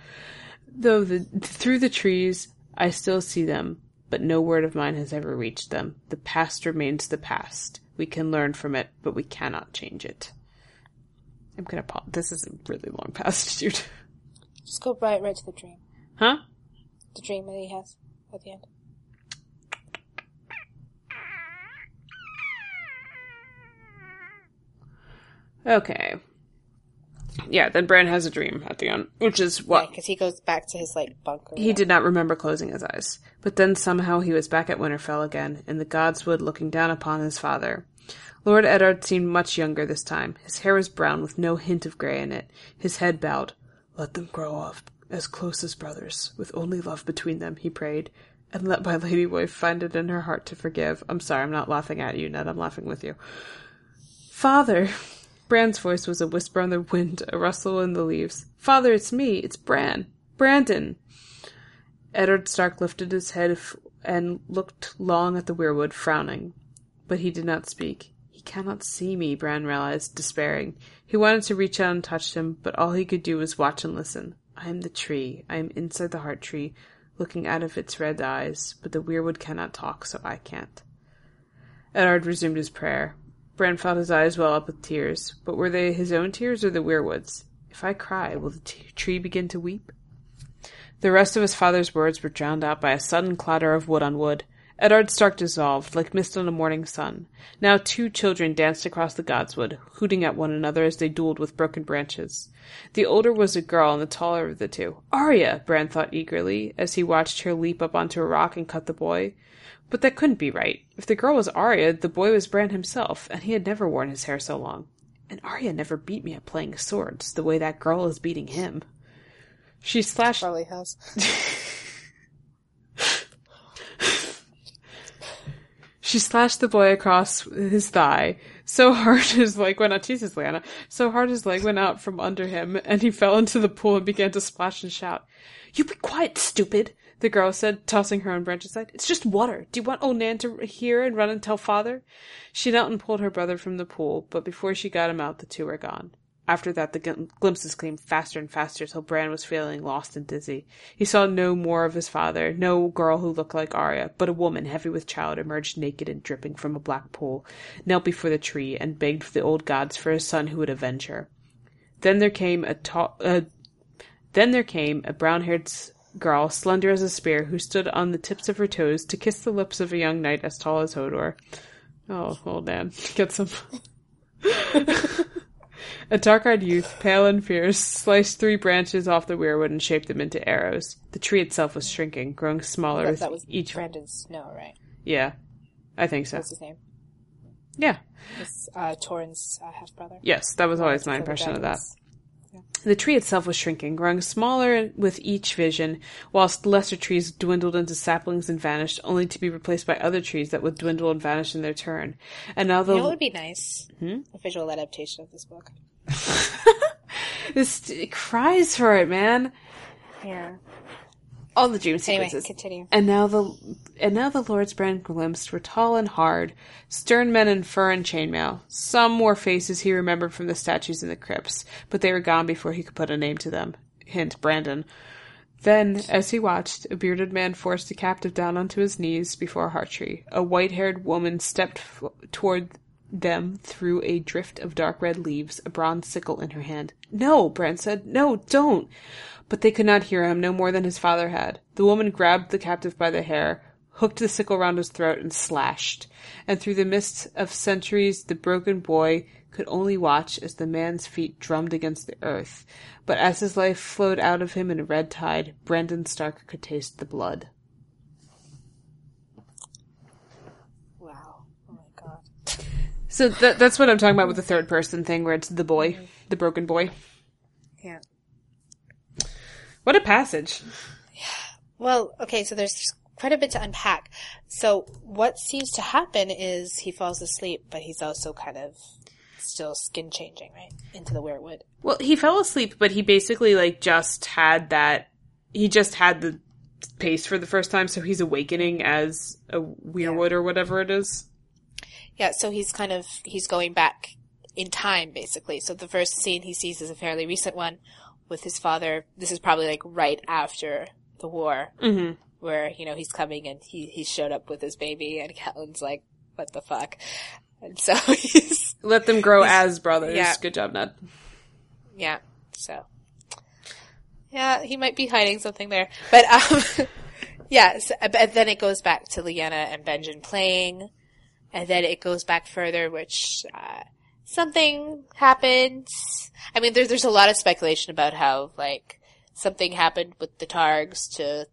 Though the, through the trees I still see them, but no word of mine has ever reached them. The past remains the past. We can learn from it, but we cannot change it. I'm gonna pause. This is a really long passage, dude. Just go right, right to the dream. Huh? The dream that he has at the end. Okay. Yeah, then Bran has a dream at the end, which is what because he goes back to his like bunker. He did not remember closing his eyes. But then somehow he was back at Winterfell again, in the Godswood looking down upon his father. Lord Eddard seemed much younger this time. His hair was brown with no hint of grey in it. His head bowed. Let them grow up as close as brothers, with only love between them, he prayed, and let my lady wife find it in her heart to forgive. I'm sorry, I'm not laughing at you, Ned, I'm laughing with you. Father! Bran's voice was a whisper on the wind, a rustle in the leaves. Father, it's me, it's Bran. Brandon! Eddard Stark lifted his head and looked long at the weirwood, frowning. But he did not speak. He cannot see me, Bran realized, despairing. He wanted to reach out and touch him, but all he could do was watch and listen. I am the tree. I am inside the heart tree, looking out of its red eyes, but the weirwood cannot talk, so I can't. Eddard resumed his prayer. Bran felt his eyes well up with tears, but were they his own tears or the weirwood's? If I cry, will the t- tree begin to weep? The rest of his father's words were drowned out by a sudden clatter of wood on wood. Eddard Stark dissolved, like mist on a morning sun. Now two children danced across the godswood, hooting at one another as they duelled with broken branches. The older was a girl, and the taller of the two. Arya! Bran thought eagerly, as he watched her leap up onto a rock and cut the boy. But that couldn't be right. If the girl was Arya, the boy was Bran himself, and he had never worn his hair so long. And Arya never beat me at playing swords, the way that girl is beating him. She slashed. Probably has. She slashed the boy across his thigh so hard his leg went out. Jesus, Lyanna. So hard his leg went out from under him, and he fell into the pool and began to splash and shout. You be quiet, stupid! The girl said, tossing her on Branch's side. It's just water. Do you want old Nan to hear and run and tell father? She knelt and pulled her brother from the pool, but before she got him out, the two were gone. After that, the glim- glimpses came faster and faster till Bran was feeling lost and dizzy. He saw no more of his father, no girl who looked like Arya, but a woman heavy with child emerged naked and dripping from a black pool, knelt before the tree, and begged the old gods for a son who would avenge her. Then there came a tall, uh, then there came a brown-haired girl, slender as a spear, who stood on the tips of her toes to kiss the lips of a young knight as tall as Hodor. Oh, old Nan, get some. A dark-eyed youth, pale and fierce, sliced three branches off the weirwood and shaped them into arrows. The tree itself was shrinking, growing smaller That, with that was each. Brandon Snow, right? Yeah, I think so. What's his name? Yeah, It's uh, uh, half brother. yes, that was always my impression of that. The tree itself was shrinking, growing smaller with each vision, whilst lesser trees dwindled into saplings and vanished, only to be replaced by other trees that would dwindle and vanish in their turn. And now the You know what would be nice? Hmm? A visual adaptation of this book. this it cries for it, man. Yeah. All the dream Anyway, sequences. continue. And now the and now the lords Bran glimpsed were tall and hard, stern men in fur and chainmail. Some wore faces he remembered from the statues in the crypts, but they were gone before he could put a name to them. Hint: Brandon. Then, as he watched, a bearded man forced a captive down onto his knees before a heart. A white-haired woman stepped f- toward them through a drift of dark red leaves, a bronze sickle in her hand. No, Bran said. No, don't. But they could not hear him no more than his father had. The woman grabbed the captive by the hair, hooked the sickle round his throat, and slashed. And through the mist of centuries, the broken boy could only watch as the man's feet drummed against the earth. But as his life flowed out of him in a red tide, Brandon Stark could taste the blood. Wow. Oh my god. So that, that's what I'm talking about with the third person thing, where it's the boy, the broken boy. Yeah. What a passage. Yeah. Well, okay, so there's quite a bit to unpack. So what seems to happen is he falls asleep, but he's also kind of still skin changing, right? Into the weirwood. Well, he fell asleep, but he basically like just had that. He just had the pace for the first time, so he's awakening as a weirwood or whatever it is. Yeah, so he's kind of he's going back in time basically. So the first scene he sees is a fairly recent one with his father. This is probably like right after the war, Mm-hmm. where you know he's coming and he he showed up with his baby, and Catelyn's like, "What the fuck?" And so he's Let them grow as brothers. yeah. Good job, Ned. yeah, so yeah, he might be hiding something there, but um, yeah. So, but then it goes back to Lyanna and Benjen playing, and then it goes back further, which. Uh, something happened. I mean, there's there's a lot of speculation about how like something happened with the Targs to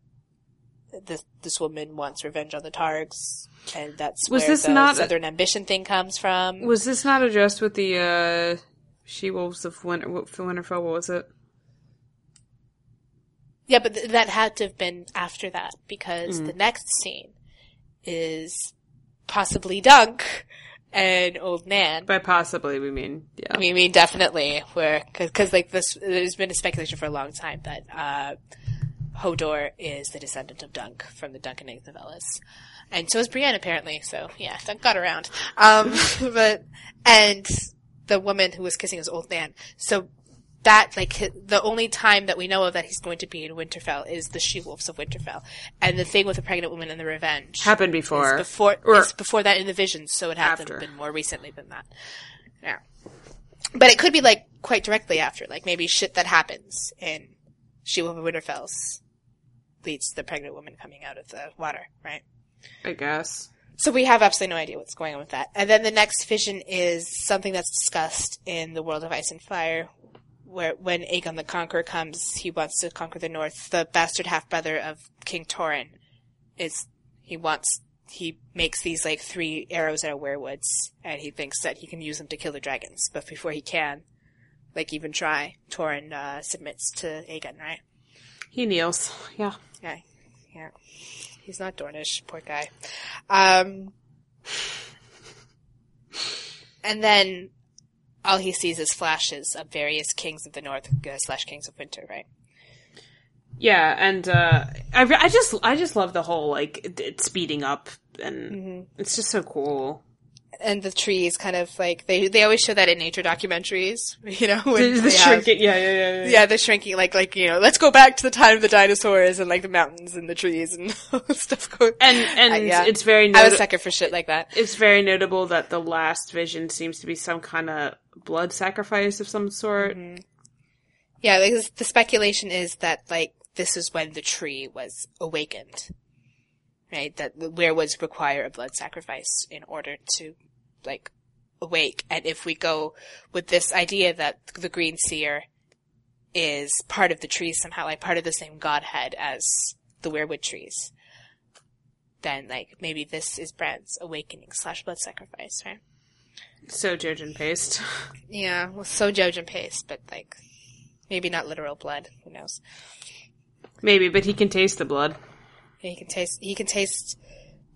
this this woman wants revenge on the Targs, and that's Was where this the not a- Southern Ambition thing comes from. Was this not addressed with the uh she wolves of Winter Winterfell? What was it? Yeah, but th- that had to have been after that because Mm. the next scene is possibly Dunk and Old Nan. By possibly we mean yeah. We mean, definitely, where because like this, there's been a speculation for a long time that uh, Hodor is the descendant of Dunk from the Dunk and Egg novellas, and so is Brienne apparently. So yeah, Dunk got around. Um, but and the woman who was kissing his old Nan. So that like the only time that we know of that he's going to be in Winterfell is the she wolves of Winterfell, and the thing with the pregnant woman and the revenge Happened before. before before that in the visions, so it have been more recently than that. Yeah. But it could be like quite directly after, like maybe shit that happens in She Wolf of Winterfells leads to the pregnant woman coming out of the water, right? I guess. So we have absolutely no idea what's going on with that. And then the next vision is something that's discussed in the World of Ice and Fire, where when Aegon the Conqueror comes, he wants to conquer the North. The bastard half brother of King Torrhen is he wants he makes these like three arrows out of weirwoods, and he thinks that he can use them to kill the dragons. But before he can, like even try, Torrhen uh, submits to Aegon, right? He kneels. Yeah. Yeah, yeah. He's not Dornish, poor guy. Um, and then all he sees is flashes of various kings of the north uh, slash kings of winter, right? Yeah, and uh I I just I just love the whole like it, it speeding up and Mm-hmm. it's just so cool. And the trees kind of like they they always show that in nature documentaries, you know, when The, the they have- shrinking, yeah, yeah, yeah, yeah. yeah, the shrinking, like like you know, let's go back to the time of the dinosaurs and like the mountains and the trees and stuff going. And and Uh, yeah. it's very I was sucker for shit like that. it's very notable that the last vision seems to be some kind of blood sacrifice of some sort. Mm-hmm. Yeah, the speculation is that like this is when the tree was awakened, right? That the weirwoods require a blood sacrifice in order to like awake. And if we go with this idea that the Green Seer is part of the tree somehow, like part of the same godhead as the weirwood trees, then like maybe this is Bran's awakening slash blood sacrifice, right? So Jojen paste. Yeah, well, so Jojen paste, but like maybe not literal blood. Who knows? Maybe, but he can taste the blood. He can taste. He can taste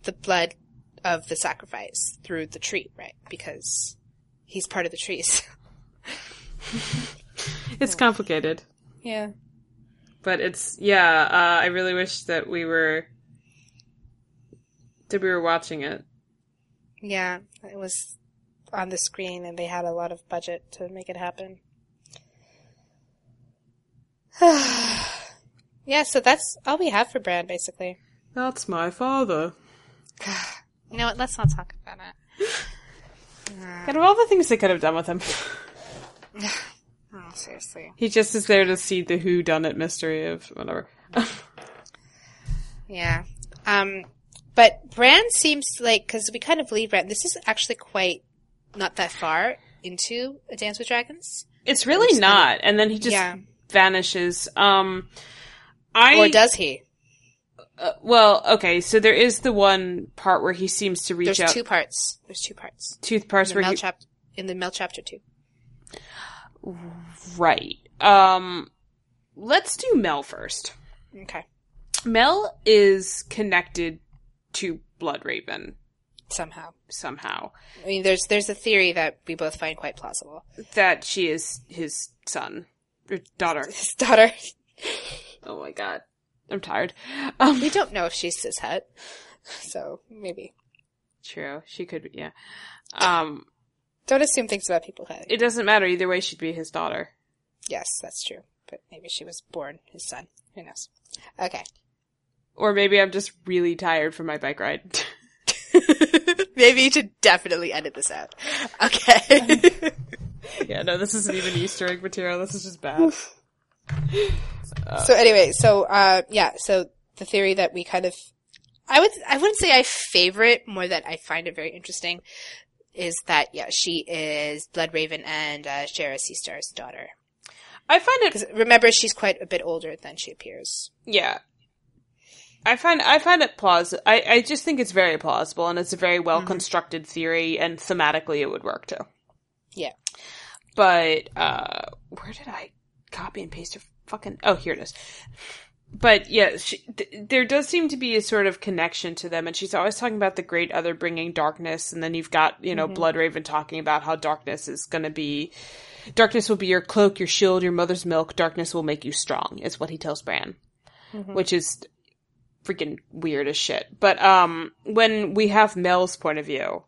the blood of the sacrifice through the tree, right? Because he's part of the trees. It's complicated, Yeah. but it's yeah. Uh, I really wish that we were that we were watching it. Yeah, it was on the screen, and they had a lot of budget to make it happen. yeah, so that's all we have for Bran, basically. That's my father. You know what? Let's not talk about it. Out of all the things they could have done with him, Oh, seriously. he just is there to see the who done it mystery of whatever. Yeah. Um, but Bran seems like, cause we kind of leave Bran, this is actually quite not that far into A Dance with Dragons. It's really not, and then he just Yeah. vanishes. Um, I Or does he? uh, well, okay. So there is the one part where he seems to reach out. There's two parts. There's two parts. Two parts In the where Mel he, chap- in the Mel chapter two. right. Um, let's do Mel first. Okay. Mel is connected to Blood Raven Somehow. somehow. I mean, there's, there's a theory that we both find quite plausible. That she is his son or daughter. His daughter. Oh my god, I'm tired. Um, We don't know if she's his cishet. So, maybe. true. She could be. Yeah. Um, Don't assume things about people. Heidi. it doesn't matter either way. She'd be his daughter. Yes, that's true. But maybe she was born his son. Who knows? Okay. Or maybe I'm just really tired from my bike ride. Maybe you should definitely edit this out. Okay. yeah, no, this isn't even Easter egg material. This is just bad. so anyway, so uh yeah, so the theory that we kind of I would I wouldn't say I favorite more that I find it very interesting is that yeah, she is Blood Raven and uh Shiera Seastar's daughter. I find it, Because remember she's quite a bit older than she appears. yeah. I find I find it plausible. I, I just think it's very plausible, and it's a very well mm-hmm. constructed theory, and thematically it would work too. Yeah. But uh where did I copy and paste her fucking? Oh, here it is. But yeah, she, th- there does seem to be a sort of connection to them, and she's always talking about the great other bringing darkness, and then you've got you know mm-hmm. Bloodraven talking about how darkness is going to be, darkness will be your cloak, your shield, your mother's milk. Darkness will make you strong, is what he tells Bran, mm-hmm. which is freaking weird as shit. But um, when we have Mel's point of view,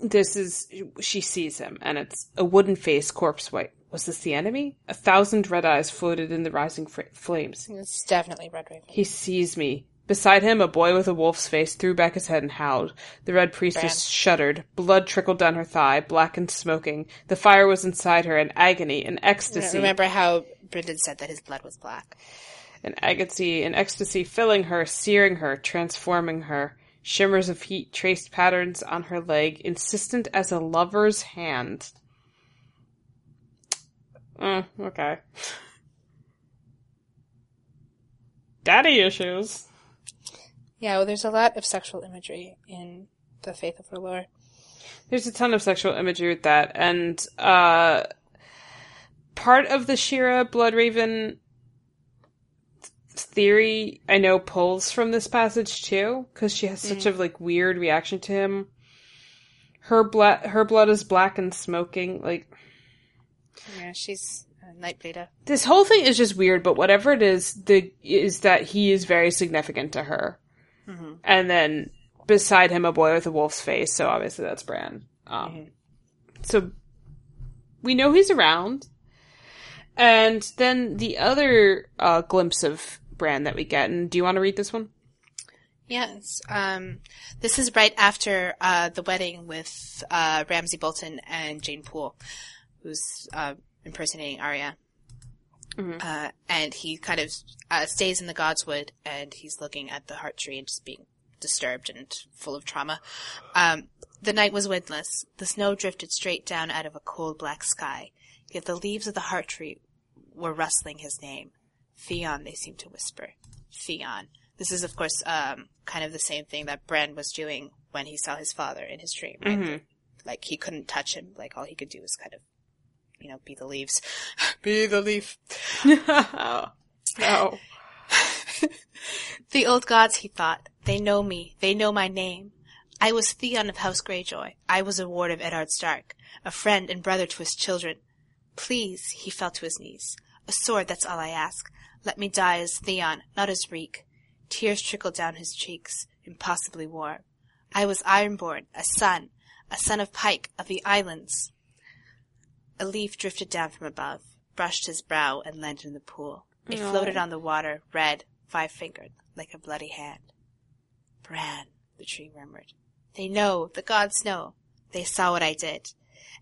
this is she sees him, and it's a wooden face, corpse white. Was this the enemy? A thousand red eyes floated in the rising fr- flames. It's definitely Red Raven. He sees me. Beside him, a boy with a wolf's face threw back his head and howled. The red priestess shuddered. Blood trickled down her thigh, black and smoking. The fire was inside her, an agony, an ecstasy. Remember how Brynden said that his blood was black? An ecstasy, an ecstasy filling her, searing her, transforming her. Shimmers of heat traced patterns on her leg, insistent as a lover's hand. Uh, okay. Daddy issues. Yeah, well, there's a lot of sexual imagery in the Faith of the Lore. There's a ton of sexual imagery with that, and uh, part of the Shiera Bloodraven theory I know pulls from this passage too, because she has such a like weird reaction to him. Her blood, her blood is black and smoking. Like Yeah, she's a Nightbleeder. this whole thing is just weird. But whatever it is, the is that he is very significant to her, and then beside him a boy with a wolf's face. So obviously that's Bran. Um, So we know he's around. And then the other uh, glimpse of Bran that we get, and do you want to read this one? Yes. Um, this is right after uh, the wedding with uh, Ramsay Bolton and Jeyne Poole, who's uh, impersonating Arya. Uh, and he kind of uh, stays in the Godswood, and he's looking at the heart tree and just being disturbed and full of trauma. Um, the night was windless. The snow drifted straight down out of a cold black sky. Yet the leaves of the heart tree were rustling his name. Theon, they seemed to whisper. Theon. This is, of course, um, kind of the same thing that Bran was doing when he saw his father in his dream, right? Like, he couldn't touch him. Like, all he could do was kind of, you know, be the leaves. be the leaf. no. The old gods, he thought. They know me. They know my name. I was Theon of House Greyjoy. I was a ward of Eddard Stark, a friend and brother to his children. Please, he fell to his knees. A sword, that's all I ask. Let me die as Theon, not as Reek. Tears trickled down his cheeks, impossibly warm. I was Ironborn, a son, a son of Pike, of the islands. A leaf drifted down from above, brushed his brow, and landed in the pool. It floated on the water, red, five-fingered, like a bloody hand. Bran, the tree murmured. They know, the gods know. They saw what I did.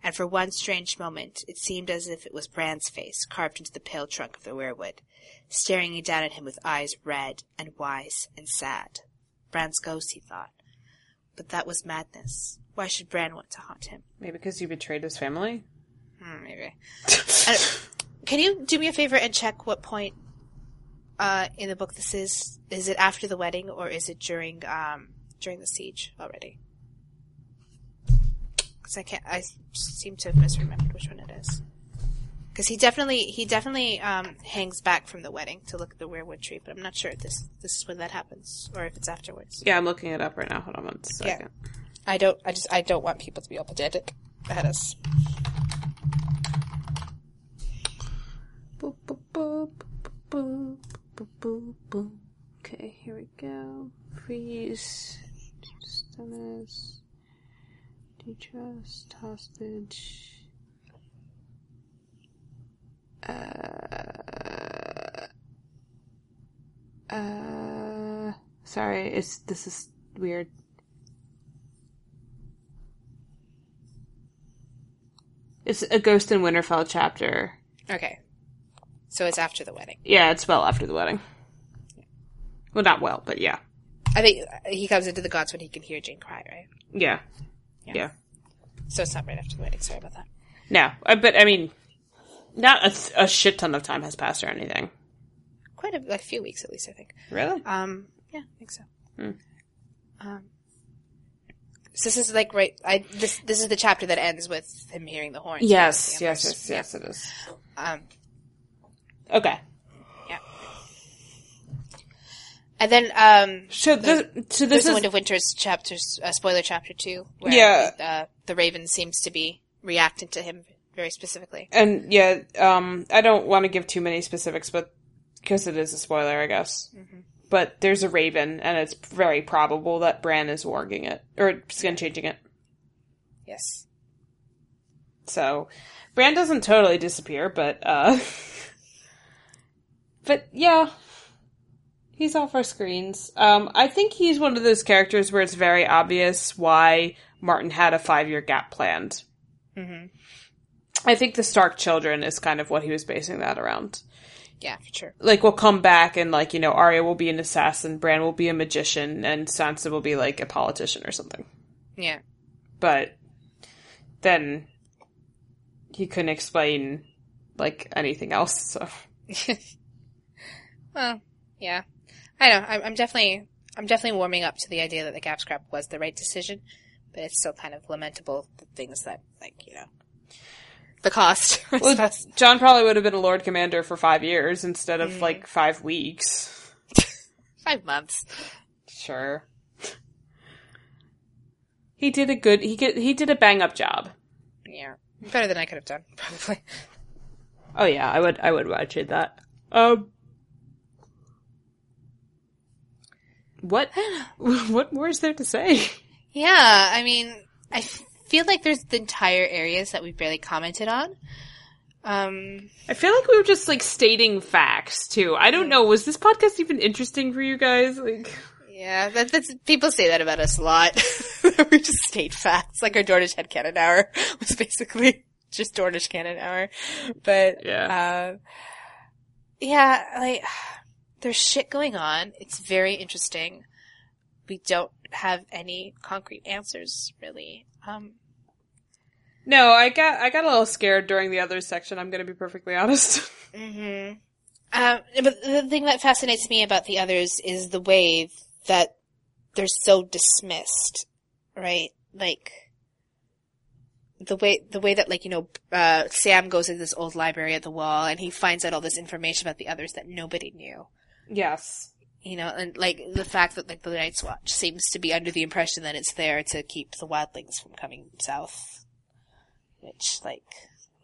And for one strange moment, it seemed as if it was Bran's face carved into the pale trunk of the weirwood, staring down at him with eyes red and wise and sad. Bran's ghost, he thought. But that was madness. Why should Bran want to haunt him? Maybe because you betrayed his family? Hmm, maybe. Uh, can you do me a favor and check what point uh, in the book this is? Is it after the wedding or is it during um, during the siege already? Because I can't. I seem to have misremembered which one it is. Because he definitely he definitely um, hangs back from the wedding to look at the weirwood tree, but I'm not sure if this this is when that happens or if it's afterwards. Yeah, I'm looking it up right now. Hold on one second. Yeah. I don't. I just. I don't want people to be all pedantic at us. Boop, boop, boop, boop, boop, boop, boop. Okay, here we go. Freeze. Stannis. Detrust. Hostage. Uh, uh, sorry, it's, this is weird. It's a Ghost in Winterfell chapter. Okay. So it's after the wedding. Yeah, it's well after the wedding. Well, not well, but yeah. I think he comes into the gods when he can hear Jeyne cry, right? Yeah. Yeah. So it's not right after the wedding. Sorry about that. No, uh, but I mean, not a, th- a shit ton of time has passed or anything. quite a, like, few weeks at least, I think. Really? Um, yeah, I think so. Hmm. Um, so this is like right. I this this is the chapter that ends with him hearing the horns. Yes, yes, yes, yes, it is. Um, Okay. And then um, So, this, so this the is Wind of Winter's chapters, uh, spoiler chapter two, where Yeah. uh, the Raven seems to be reacting to him very specifically. And yeah, um, I don't want to give too many specifics, but because it is a spoiler, I guess. But there's a raven, and it's very probable that Bran is warging it or skin changing it. Yes. So Bran doesn't totally disappear, but uh, but yeah, he's off our screens. Um, I think he's one of those characters where it's very obvious why Martin had a five year gap planned. hmm I think the Stark children is kind of what he was basing that around. Yeah, for sure. like we'll come back and like you know Arya will be an assassin, Bran will be a magician, and Sansa will be like a politician or something. Yeah. But then he couldn't explain like anything else. So Well, yeah. I know. I'm, I'm definitely, I'm definitely warming up to the idea that the gap scrap was the right decision, but it's still kind of lamentable the things that, like, you know, the cost. Well. Jon probably would have been a Lord Commander for five years instead of like five weeks. Five months. Sure. He did a good. He get, he did a bang up job. Yeah. Better than I could have done, probably. Oh yeah, I would I would watch it that. Um What what more is there to say? Yeah, I mean, I feel like there's the entire areas that we've barely commented on. Um, I feel like we were just like stating facts too. I don't know, was this podcast even interesting for you guys? Like yeah, that, that's, people say that about us a lot. we just state facts. Like our Dornish headcanon hour was basically just Dornish canon hour. But, Yeah. uh, yeah, like, there's shit going on. It's very interesting. We don't have any concrete answers, really. Um, No, I got I got a little scared during the other section, I'm gonna be perfectly honest. hmm Um, but the thing that fascinates me about the others is the way that they're so dismissed, right? Like the way the way that like you know uh, Sam goes into this old library at the wall and he finds out all this information about the others that nobody knew. Yes. You know, and like the fact that like the Night's Watch seems to be under the impression that it's there to keep the wildlings from coming south. Which, like,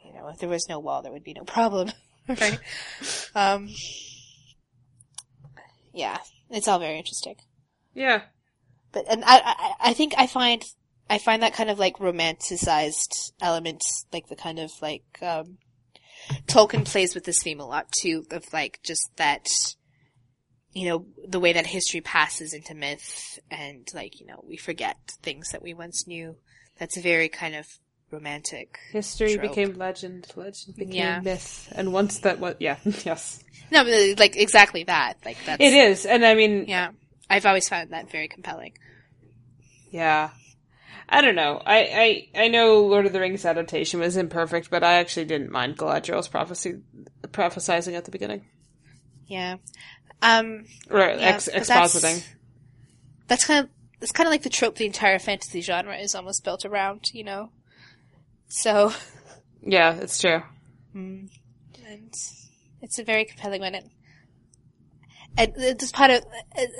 you know, if there was no wall, there would be no problem, right? um, yeah, it's all very interesting. Yeah. But and I, I I think I find I find that kind of like romanticized elements, like the kind of like um Tolkien plays with this theme a lot too, of like just that you know, the way that history passes into myth and like, you know, we forget things that we once knew. That's a very kind of romantic. History trope. became legend, legend became Yeah. myth. And once that was yeah, yes. No, but like exactly that. Like that's It is. And I mean Yeah. I've always found that very compelling. Yeah. I don't know. I, I, I know Lord of the Rings adaptation was imperfect, but I actually didn't mind Galadriel's prophecy, prophesizing at the beginning. Yeah. Um Or ex, but that's- expositing. that's kind of it's kind of like the trope the entire fantasy genre is almost built around, you know. So, Yeah, it's true. and it's a very compelling one. And, and it's part of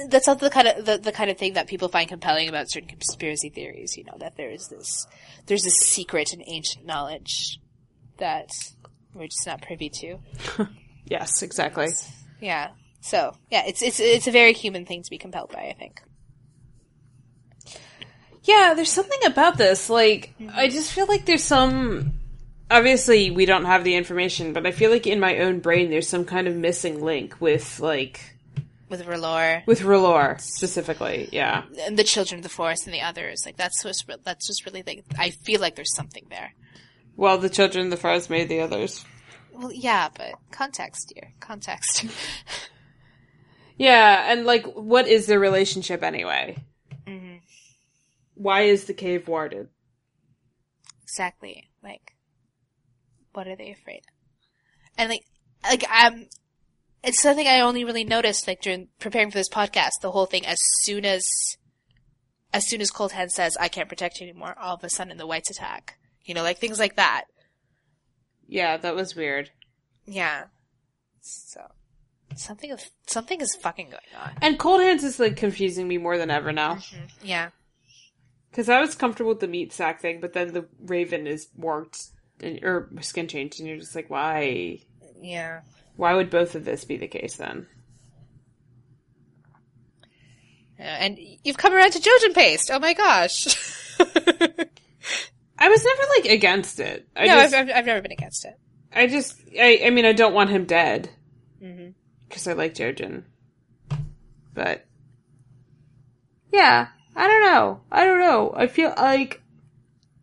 that's not the kind of the, the kind of thing that people find compelling about certain conspiracy theories. You know that there is this there's this secret and ancient knowledge that we're just not privy to. Yes, exactly. Yeah. So yeah, it's it's it's a very human thing to be compelled by. I think. Yeah, there's something about this. Like, I mm-hmm. just feel like there's some. Obviously, we don't have the information, but I feel like in my own brain, there's some kind of missing link with, like, With R'hllor with R'hllor specifically. Yeah. and the children of the forest and the others, like that's just re- that's just really like I feel like there's something there. Well, the children of the forest made the others. Well, yeah, but context, dear, context. Yeah, and like, what is their relationship anyway? hmm Why is the cave warded? Exactly. Like, what are they afraid of? And like, like I'm. it's something I only really noticed like during preparing for this podcast. The whole thing, as soon as, as soon as Cold Hand says, "I can't protect you anymore," all of a sudden the Whites attack. You know, like things like that. Yeah, that was weird. Yeah. So something of something is fucking going on. And Cold Hands is like confusing me more than ever now. Yeah. Because I was comfortable with the meat sack thing, but then the Raven is warped and, or skin changed, and you're just like, why? Yeah. Why would both of this be the case then? Yeah, And you've come around to Jojen paste. Oh my gosh. I was never like against it. I no, just, I've, I've, never been against it. I just, I, I mean, I don't want him dead Mhm. Because I like Jojen, but yeah, I don't know. I don't know. I feel like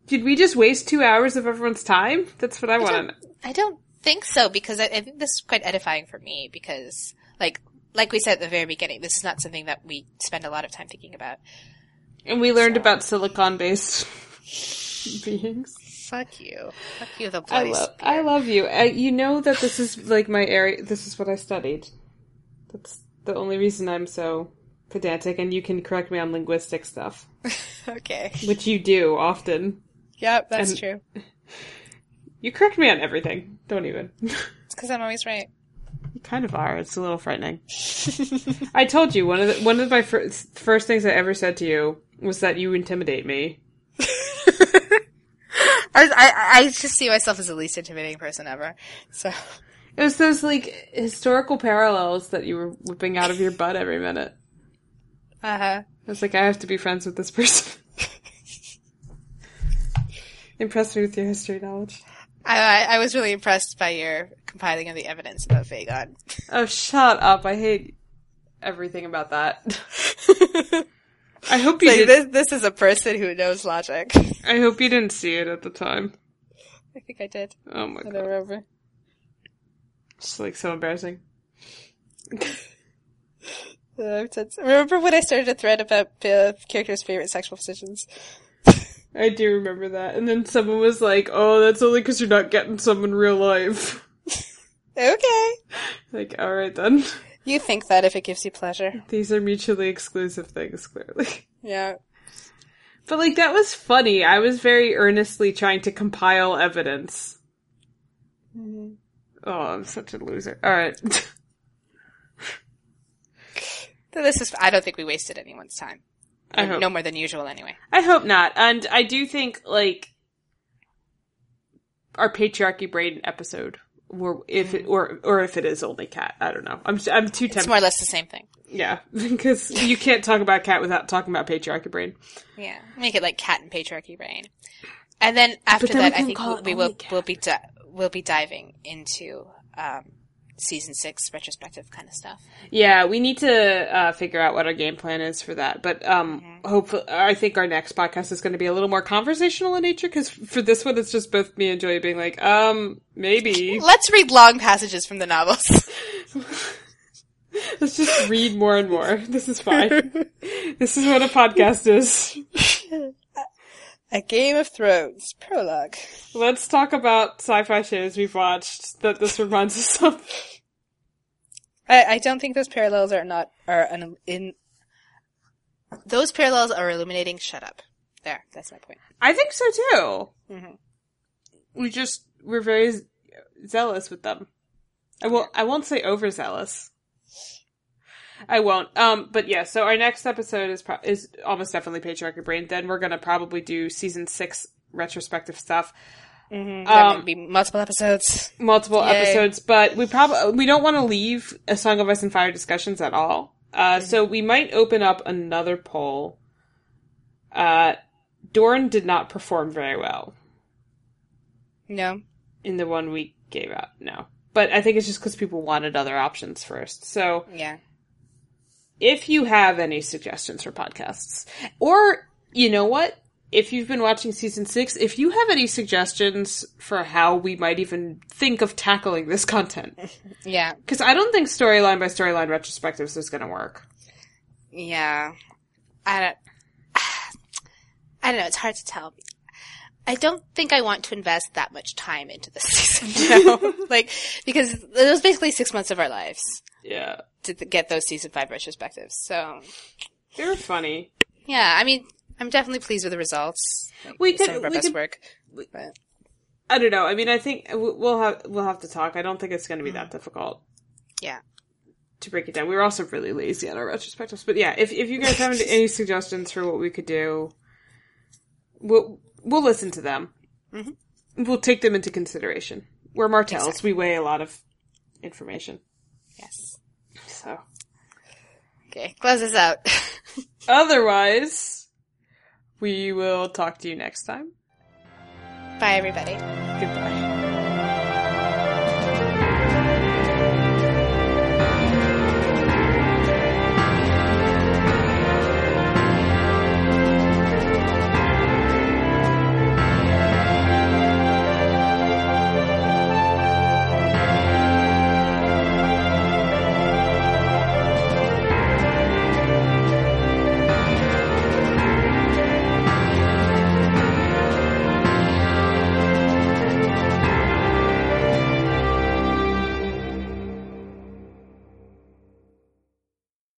did we just waste two hours of everyone's time? That's what I want to know. I don't think so because I, I think this is quite edifying for me because, like, like we said at the very beginning, this is not something that we spend a lot of time thinking about. And we learned So- about silicon-based beings. Fuck you. Fuck you, the I love, spear. I love you. I, you know that this is like my area. This is what I studied. That's the only reason I'm so pedantic, and you can correct me on linguistic stuff, okay. which you do often. Yep, that's And- true. You correct me on everything. Don't even. It's because I'm always right. you kind of are. It's a little frightening. I told you one of the, one of my first first things I ever said to you was that you intimidate me. I, I, I just see myself as the least intimidating person ever. So, It was those like historical parallels that you were whipping out of your butt every minute. uh huh. I was like, I have to be friends with this person. Impress me with your history knowledge. I, I, I was really impressed by your compiling of the evidence about Vagon. Oh, shut up! I hate everything about that. I hope you Like, did. this, this is a person who knows logic. I hope you didn't see it at the time. I think I did. Oh my I god, don't remember. It's like so embarrassing. Uh, remember when I started a thread about uh, characters' favorite sexual positions? I do remember that. And then someone was like, "Oh, that's only because you're not getting some in real life." Okay. like, all right then. You think that if it gives you pleasure. These are mutually exclusive things, clearly. Yeah. But like that was funny. I was very earnestly trying to compile evidence. Mm-hmm. Oh, I'm such a loser. All right. So this is, I don't think we wasted anyone's time. I hope. No more than usual anyway. I hope not. And I do think like our patriarchy brain episode, or if it, mm-hmm. or or if it is only cat, I don't know. I'm I'm too It's tempted. more or less the same thing. yeah, because you can't talk about cat without talking about patriarchy brain. Yeah. Make it like cat and patriarchy brain. And then after then that, I think we, it we will, cat. we'll be, di- we'll be diving into, um, season six retrospective kind of stuff. Yeah, we need to uh, figure out what our game plan is for that. But um, hopefully, I think our next podcast is going to be a little more conversational in nature. Because for this one, it's just both me and Joey being like, um, maybe Let's read long passages from the novels. let's just read more and more. This is fine. this is what a podcast is. A Game of Thrones prologue. Let's talk about sci-fi shows we've watched that this reminds us of. I, I don't think those parallels are not are an, in. Those parallels are illuminating. Shut up. There, that's my point. I think so too. Mhm. We just we're very zealous with them. I will. I won't say overzealous. I won't. Um, but yeah. So our next episode is pro- is almost definitely patriarchy brain. Then we're gonna probably do season six retrospective stuff, Mm-hmm. Um, be multiple episodes. multiple Yay. episodes. But we probably we don't want to leave a Song of Ice and Fire discussions at all. Uh, so we might open up another poll. Uh, Dorne did not perform very well. No. in the one we gave out. No. But I think it's just because people wanted other options first. So Yeah. If you have any suggestions for podcasts, or you know what? If you've been watching season six, if you have any suggestions for how we might even think of tackling this content, Yeah. because I don't think storyline by storyline retrospectives is going to work. Yeah. I don't. I don't know. It's hard to tell. I don't think I want to invest that much time into this season like, because it was basically six months of our lives Yeah. to th- get those season five retrospectives. So, They were funny. yeah, I mean, I'm definitely pleased with the results. Like, We some could- of our we best could- work. But, I don't know. I mean, I think we'll have we'll have to talk. I don't think it's going to be that mm. difficult yeah. to break it down. We were also really lazy on our retrospectives, but yeah, if if you guys have any suggestions for what we could do, we'll we'll listen to them. Mm-hmm. We'll take them into consideration. We're martels. Exactly. We weigh a lot of information. Yes. So Okay, close this out. otherwise, we will talk to you next time. Bye, everybody. Goodbye.